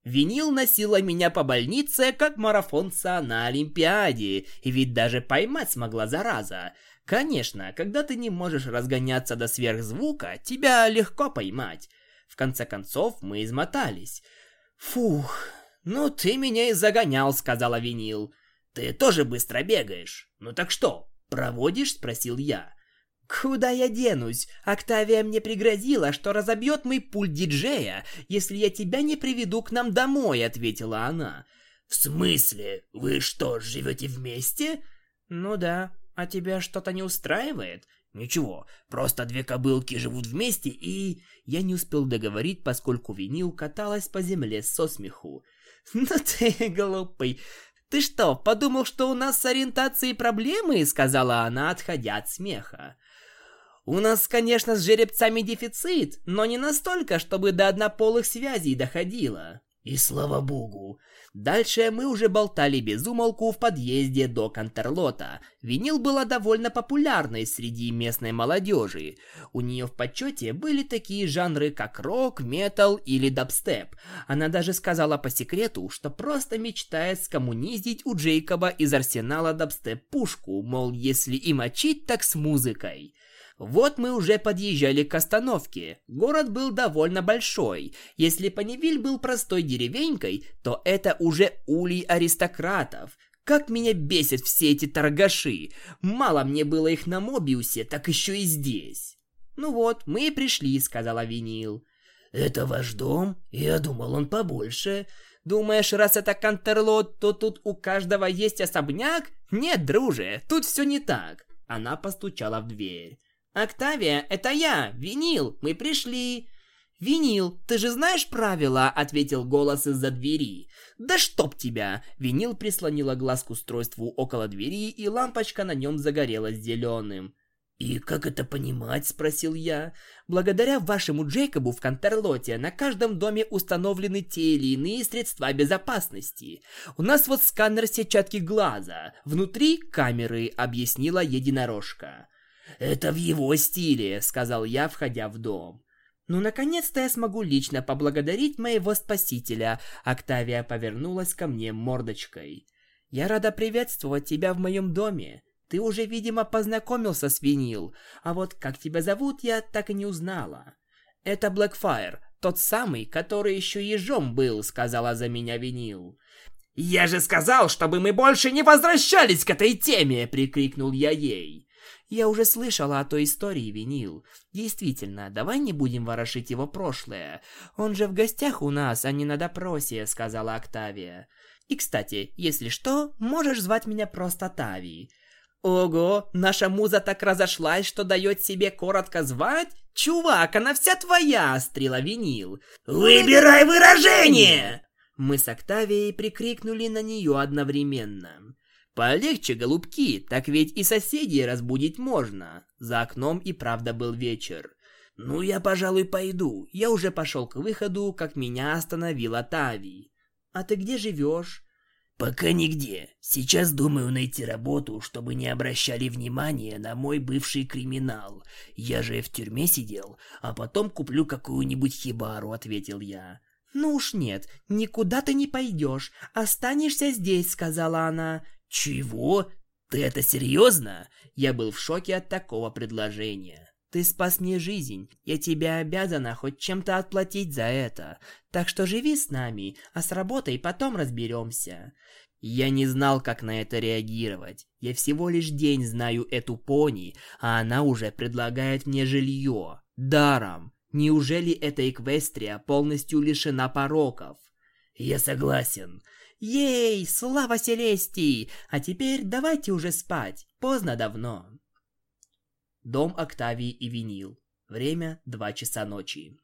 Винил носила меня по больнице, как марафонца на Олимпиаде, и ведь даже поймать смогла зараза. Конечно, когда ты не можешь разгоняться до сверхзвука, тебя легко поймать. В конце концов, мы измотались. Фух, «Ну, ты меня и загонял», — сказала Винил. «Ты тоже быстро бегаешь. Ну так что, проводишь?» — спросил я. «Куда я денусь? Октавия мне пригрозила, что разобьет мой пульт диджея, если я тебя не приведу к нам домой», — ответила она. «В смысле? Вы что, живете вместе?» «Ну да. А тебя что-то не устраивает?» «Ничего, просто две кобылки живут вместе и...» Я не успел договорить, поскольку винил каталась по земле со смеху. «Ну ты глупый. Ты что, подумал, что у нас с ориентацией проблемы?» Сказала она, отходя от смеха. «У нас, конечно, с жеребцами дефицит, но не настолько, чтобы до однополых связей доходило». И слава богу. Дальше мы уже болтали без умолку в подъезде до Контерлота. Винил была довольно популярной среди местной молодежи. У нее в почете были такие жанры, как рок, метал или дабстеп. Она даже сказала по секрету, что просто мечтает скоммунизить у Джейкоба из арсенала дабстеп пушку, мол, если и мочить, так с музыкой. Вот мы уже подъезжали к остановке. Город был довольно большой. Если Паневиль был простой деревенькой, то это уже улей аристократов. Как меня бесят все эти торгаши. Мало мне было их на Мобиусе, так еще и здесь. Ну вот, мы и пришли, сказала Винил. Это ваш дом? Я думал, он побольше. Думаешь, раз это Кантерлот, то тут у каждого есть особняк? Нет, друже, тут все не так. Она постучала в дверь. «Октавия, это я! Винил! Мы пришли!» «Винил, ты же знаешь правила?» — ответил голос из-за двери. «Да чтоб тебя!» Винил прислонила глаз к устройству около двери, и лампочка на нем загорелась зеленым. «И как это понимать?» – спросил я. «Благодаря вашему Джейкобу в Контерлоте на каждом доме установлены те или иные средства безопасности. У нас вот сканер сетчатки глаза, внутри камеры», – объяснила единорожка. «Это в его стиле», — сказал я, входя в дом. «Ну, наконец-то я смогу лично поблагодарить моего спасителя», — Октавия повернулась ко мне мордочкой. «Я рада приветствовать тебя в моем доме. Ты уже, видимо, познакомился с Винил, а вот как тебя зовут, я так и не узнала». «Это Блэкфайр, тот самый, который еще ежом был», — сказала за меня Винил. «Я же сказал, чтобы мы больше не возвращались к этой теме!» — прикрикнул я ей. Я уже слышала о той истории, Винил. Действительно, давай не будем ворошить его прошлое. Он же в гостях у нас, а не на допросе, сказала Октавия. И, кстати, если что, можешь звать меня просто Тави. Ого, наша муза так разошлась, что дает себе коротко звать? Чувак, она вся твоя, острила Винил. Выбирай выражение! Мы с Октавией прикрикнули на нее одновременно. Полегче, голубки, так ведь и соседей разбудить можно. За окном и правда был вечер. Ну, я, пожалуй, пойду. Я уже пошел к выходу, как меня остановила Тави. А ты где живешь? Пока нигде. Сейчас думаю найти работу, чтобы не обращали внимания на мой бывший криминал. Я же в тюрьме сидел, а потом куплю какую-нибудь хибару, ответил я. Ну уж нет, никуда ты не пойдешь. Останешься здесь, сказала она. «Чего? Ты это серьезно?» Я был в шоке от такого предложения. «Ты спас мне жизнь. Я тебе обязана хоть чем-то отплатить за это. Так что живи с нами, а с работой потом разберемся». Я не знал, как на это реагировать. Я всего лишь день знаю эту пони, а она уже предлагает мне жилье. Даром. Неужели эта Эквестрия полностью лишена пороков? Я согласен. Ей, слава Селестии! А теперь давайте уже спать. Поздно давно. Дом Октавии и винил. Время два часа ночи.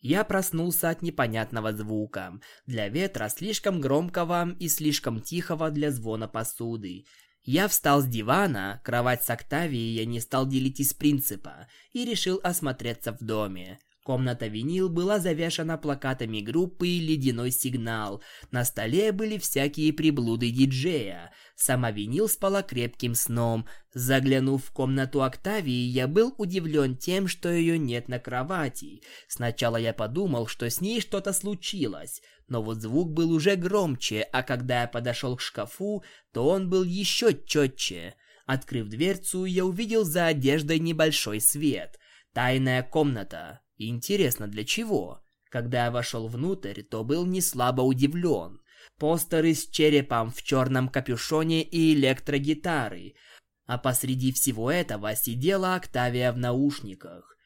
Я проснулся от непонятного звука. Для ветра слишком громкого и слишком тихого для звона посуды. Я встал с дивана, кровать с Октавией я не стал делить из принципа, и решил осмотреться в доме. Комната винил была завешана плакатами группы «Ледяной сигнал». На столе были всякие приблуды диджея. Сама винил спала крепким сном. Заглянув в комнату Октавии, я был удивлен тем, что ее нет на кровати. Сначала я подумал, что с ней что-то случилось. Но вот звук был уже громче, а когда я подошел к шкафу, то он был еще четче. Открыв дверцу, я увидел за одеждой небольшой свет. Тайная комната. Интересно, для чего? Когда я вошел внутрь, то был не слабо удивлен. Постеры с черепом в черном капюшоне и электрогитары. А посреди всего этого сидела Октавия в наушниках.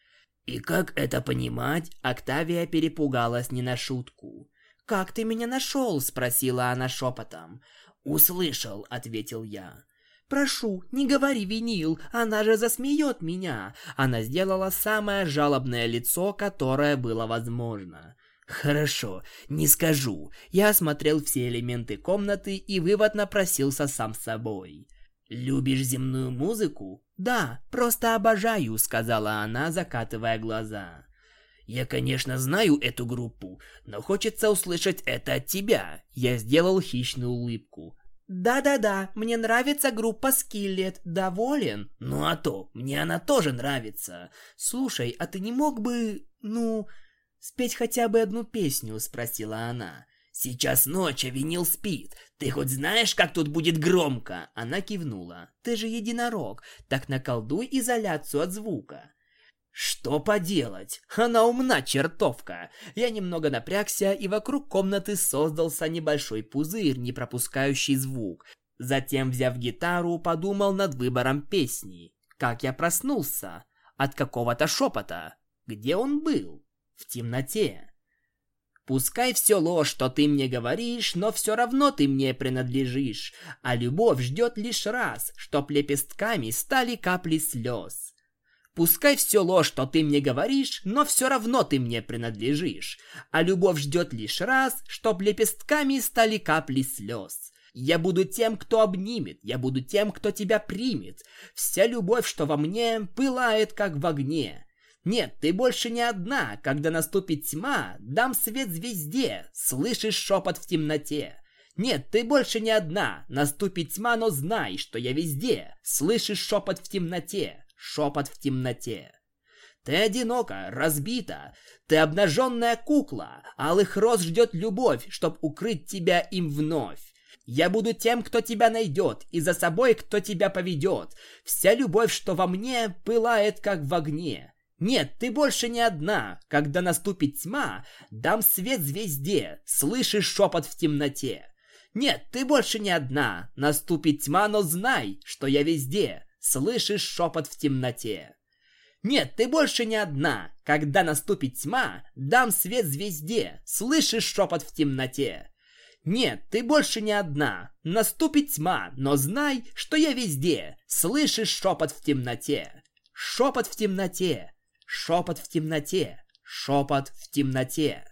И как это понимать, Октавия перепугалась не на шутку. «Как ты меня нашел?» – спросила она шепотом. «Услышал», – ответил я. Прошу, не говори винил, она же засмеет меня. Она сделала самое жалобное лицо, которое было возможно. Хорошо, не скажу. Я осмотрел все элементы комнаты, и вывод напросился сам собой. Любишь земную музыку? Да, просто обожаю, сказала она, закатывая глаза. Я, конечно, знаю эту группу, но хочется услышать это от тебя. Я сделал хищную улыбку. Да-да-да, мне нравится группа Скиллет. Доволен? Ну а то, мне она тоже нравится. Слушай, а ты не мог бы, ну, спеть хотя бы одну песню, спросила она. Сейчас ночь, а винил спит. Ты хоть знаешь, как тут будет громко? Она кивнула. Ты же единорог, так наколдуй изоляцию от звука. Что поделать? Она умна, чертовка. Я немного напрягся, и вокруг комнаты создался небольшой пузырь, не пропускающий звук. Затем, взяв гитару, подумал над выбором песни. Как я проснулся? От какого-то шепота. Где он был? В темноте. Пускай все ложь, что ты мне говоришь, но все равно ты мне принадлежишь, а любовь ждет лишь раз, чтоб лепестками стали капли слез. Пускай все ложь, что ты мне говоришь, но все равно ты мне принадлежишь. А любовь ждет лишь раз, чтоб лепестками стали капли слез. Я буду тем, кто обнимет, я буду тем, кто тебя примет. Вся любовь, что во мне, пылает, как в огне. Нет, ты больше не одна, когда наступит тьма, дам свет звезде, слышишь шепот в темноте. Нет, ты больше не одна, наступит тьма, но знай, что я везде, слышишь шепот в темноте шепот в темноте. Ты одинока, разбита, ты обнаженная кукла, алых роз ждет любовь, чтоб укрыть тебя им вновь. Я буду тем, кто тебя найдет, и за собой, кто тебя поведет. Вся любовь, что во мне, пылает, как в огне. Нет, ты больше не одна. Когда наступит тьма, дам свет звезде, слышишь шепот в темноте. Нет, ты больше не одна. Наступит тьма, но знай, что я везде слышишь шепот в темноте. Нет, ты больше не одна. Когда наступит тьма, дам свет звезде. Слышишь шепот в темноте. Нет, ты больше не одна. Наступит тьма, но знай, что я везде. Слышишь шепот в темноте. Шепот в темноте. Шепот в темноте. Шепот в темноте.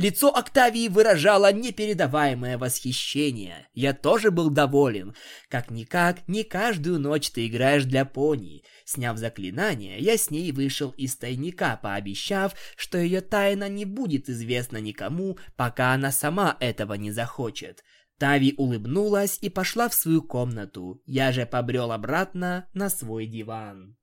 Лицо Октавии выражало непередаваемое восхищение. Я тоже был доволен. Как-никак, не каждую ночь ты играешь для пони. Сняв заклинание, я с ней вышел из тайника, пообещав, что ее тайна не будет известна никому, пока она сама этого не захочет. Тави улыбнулась и пошла в свою комнату. Я же побрел обратно на свой диван.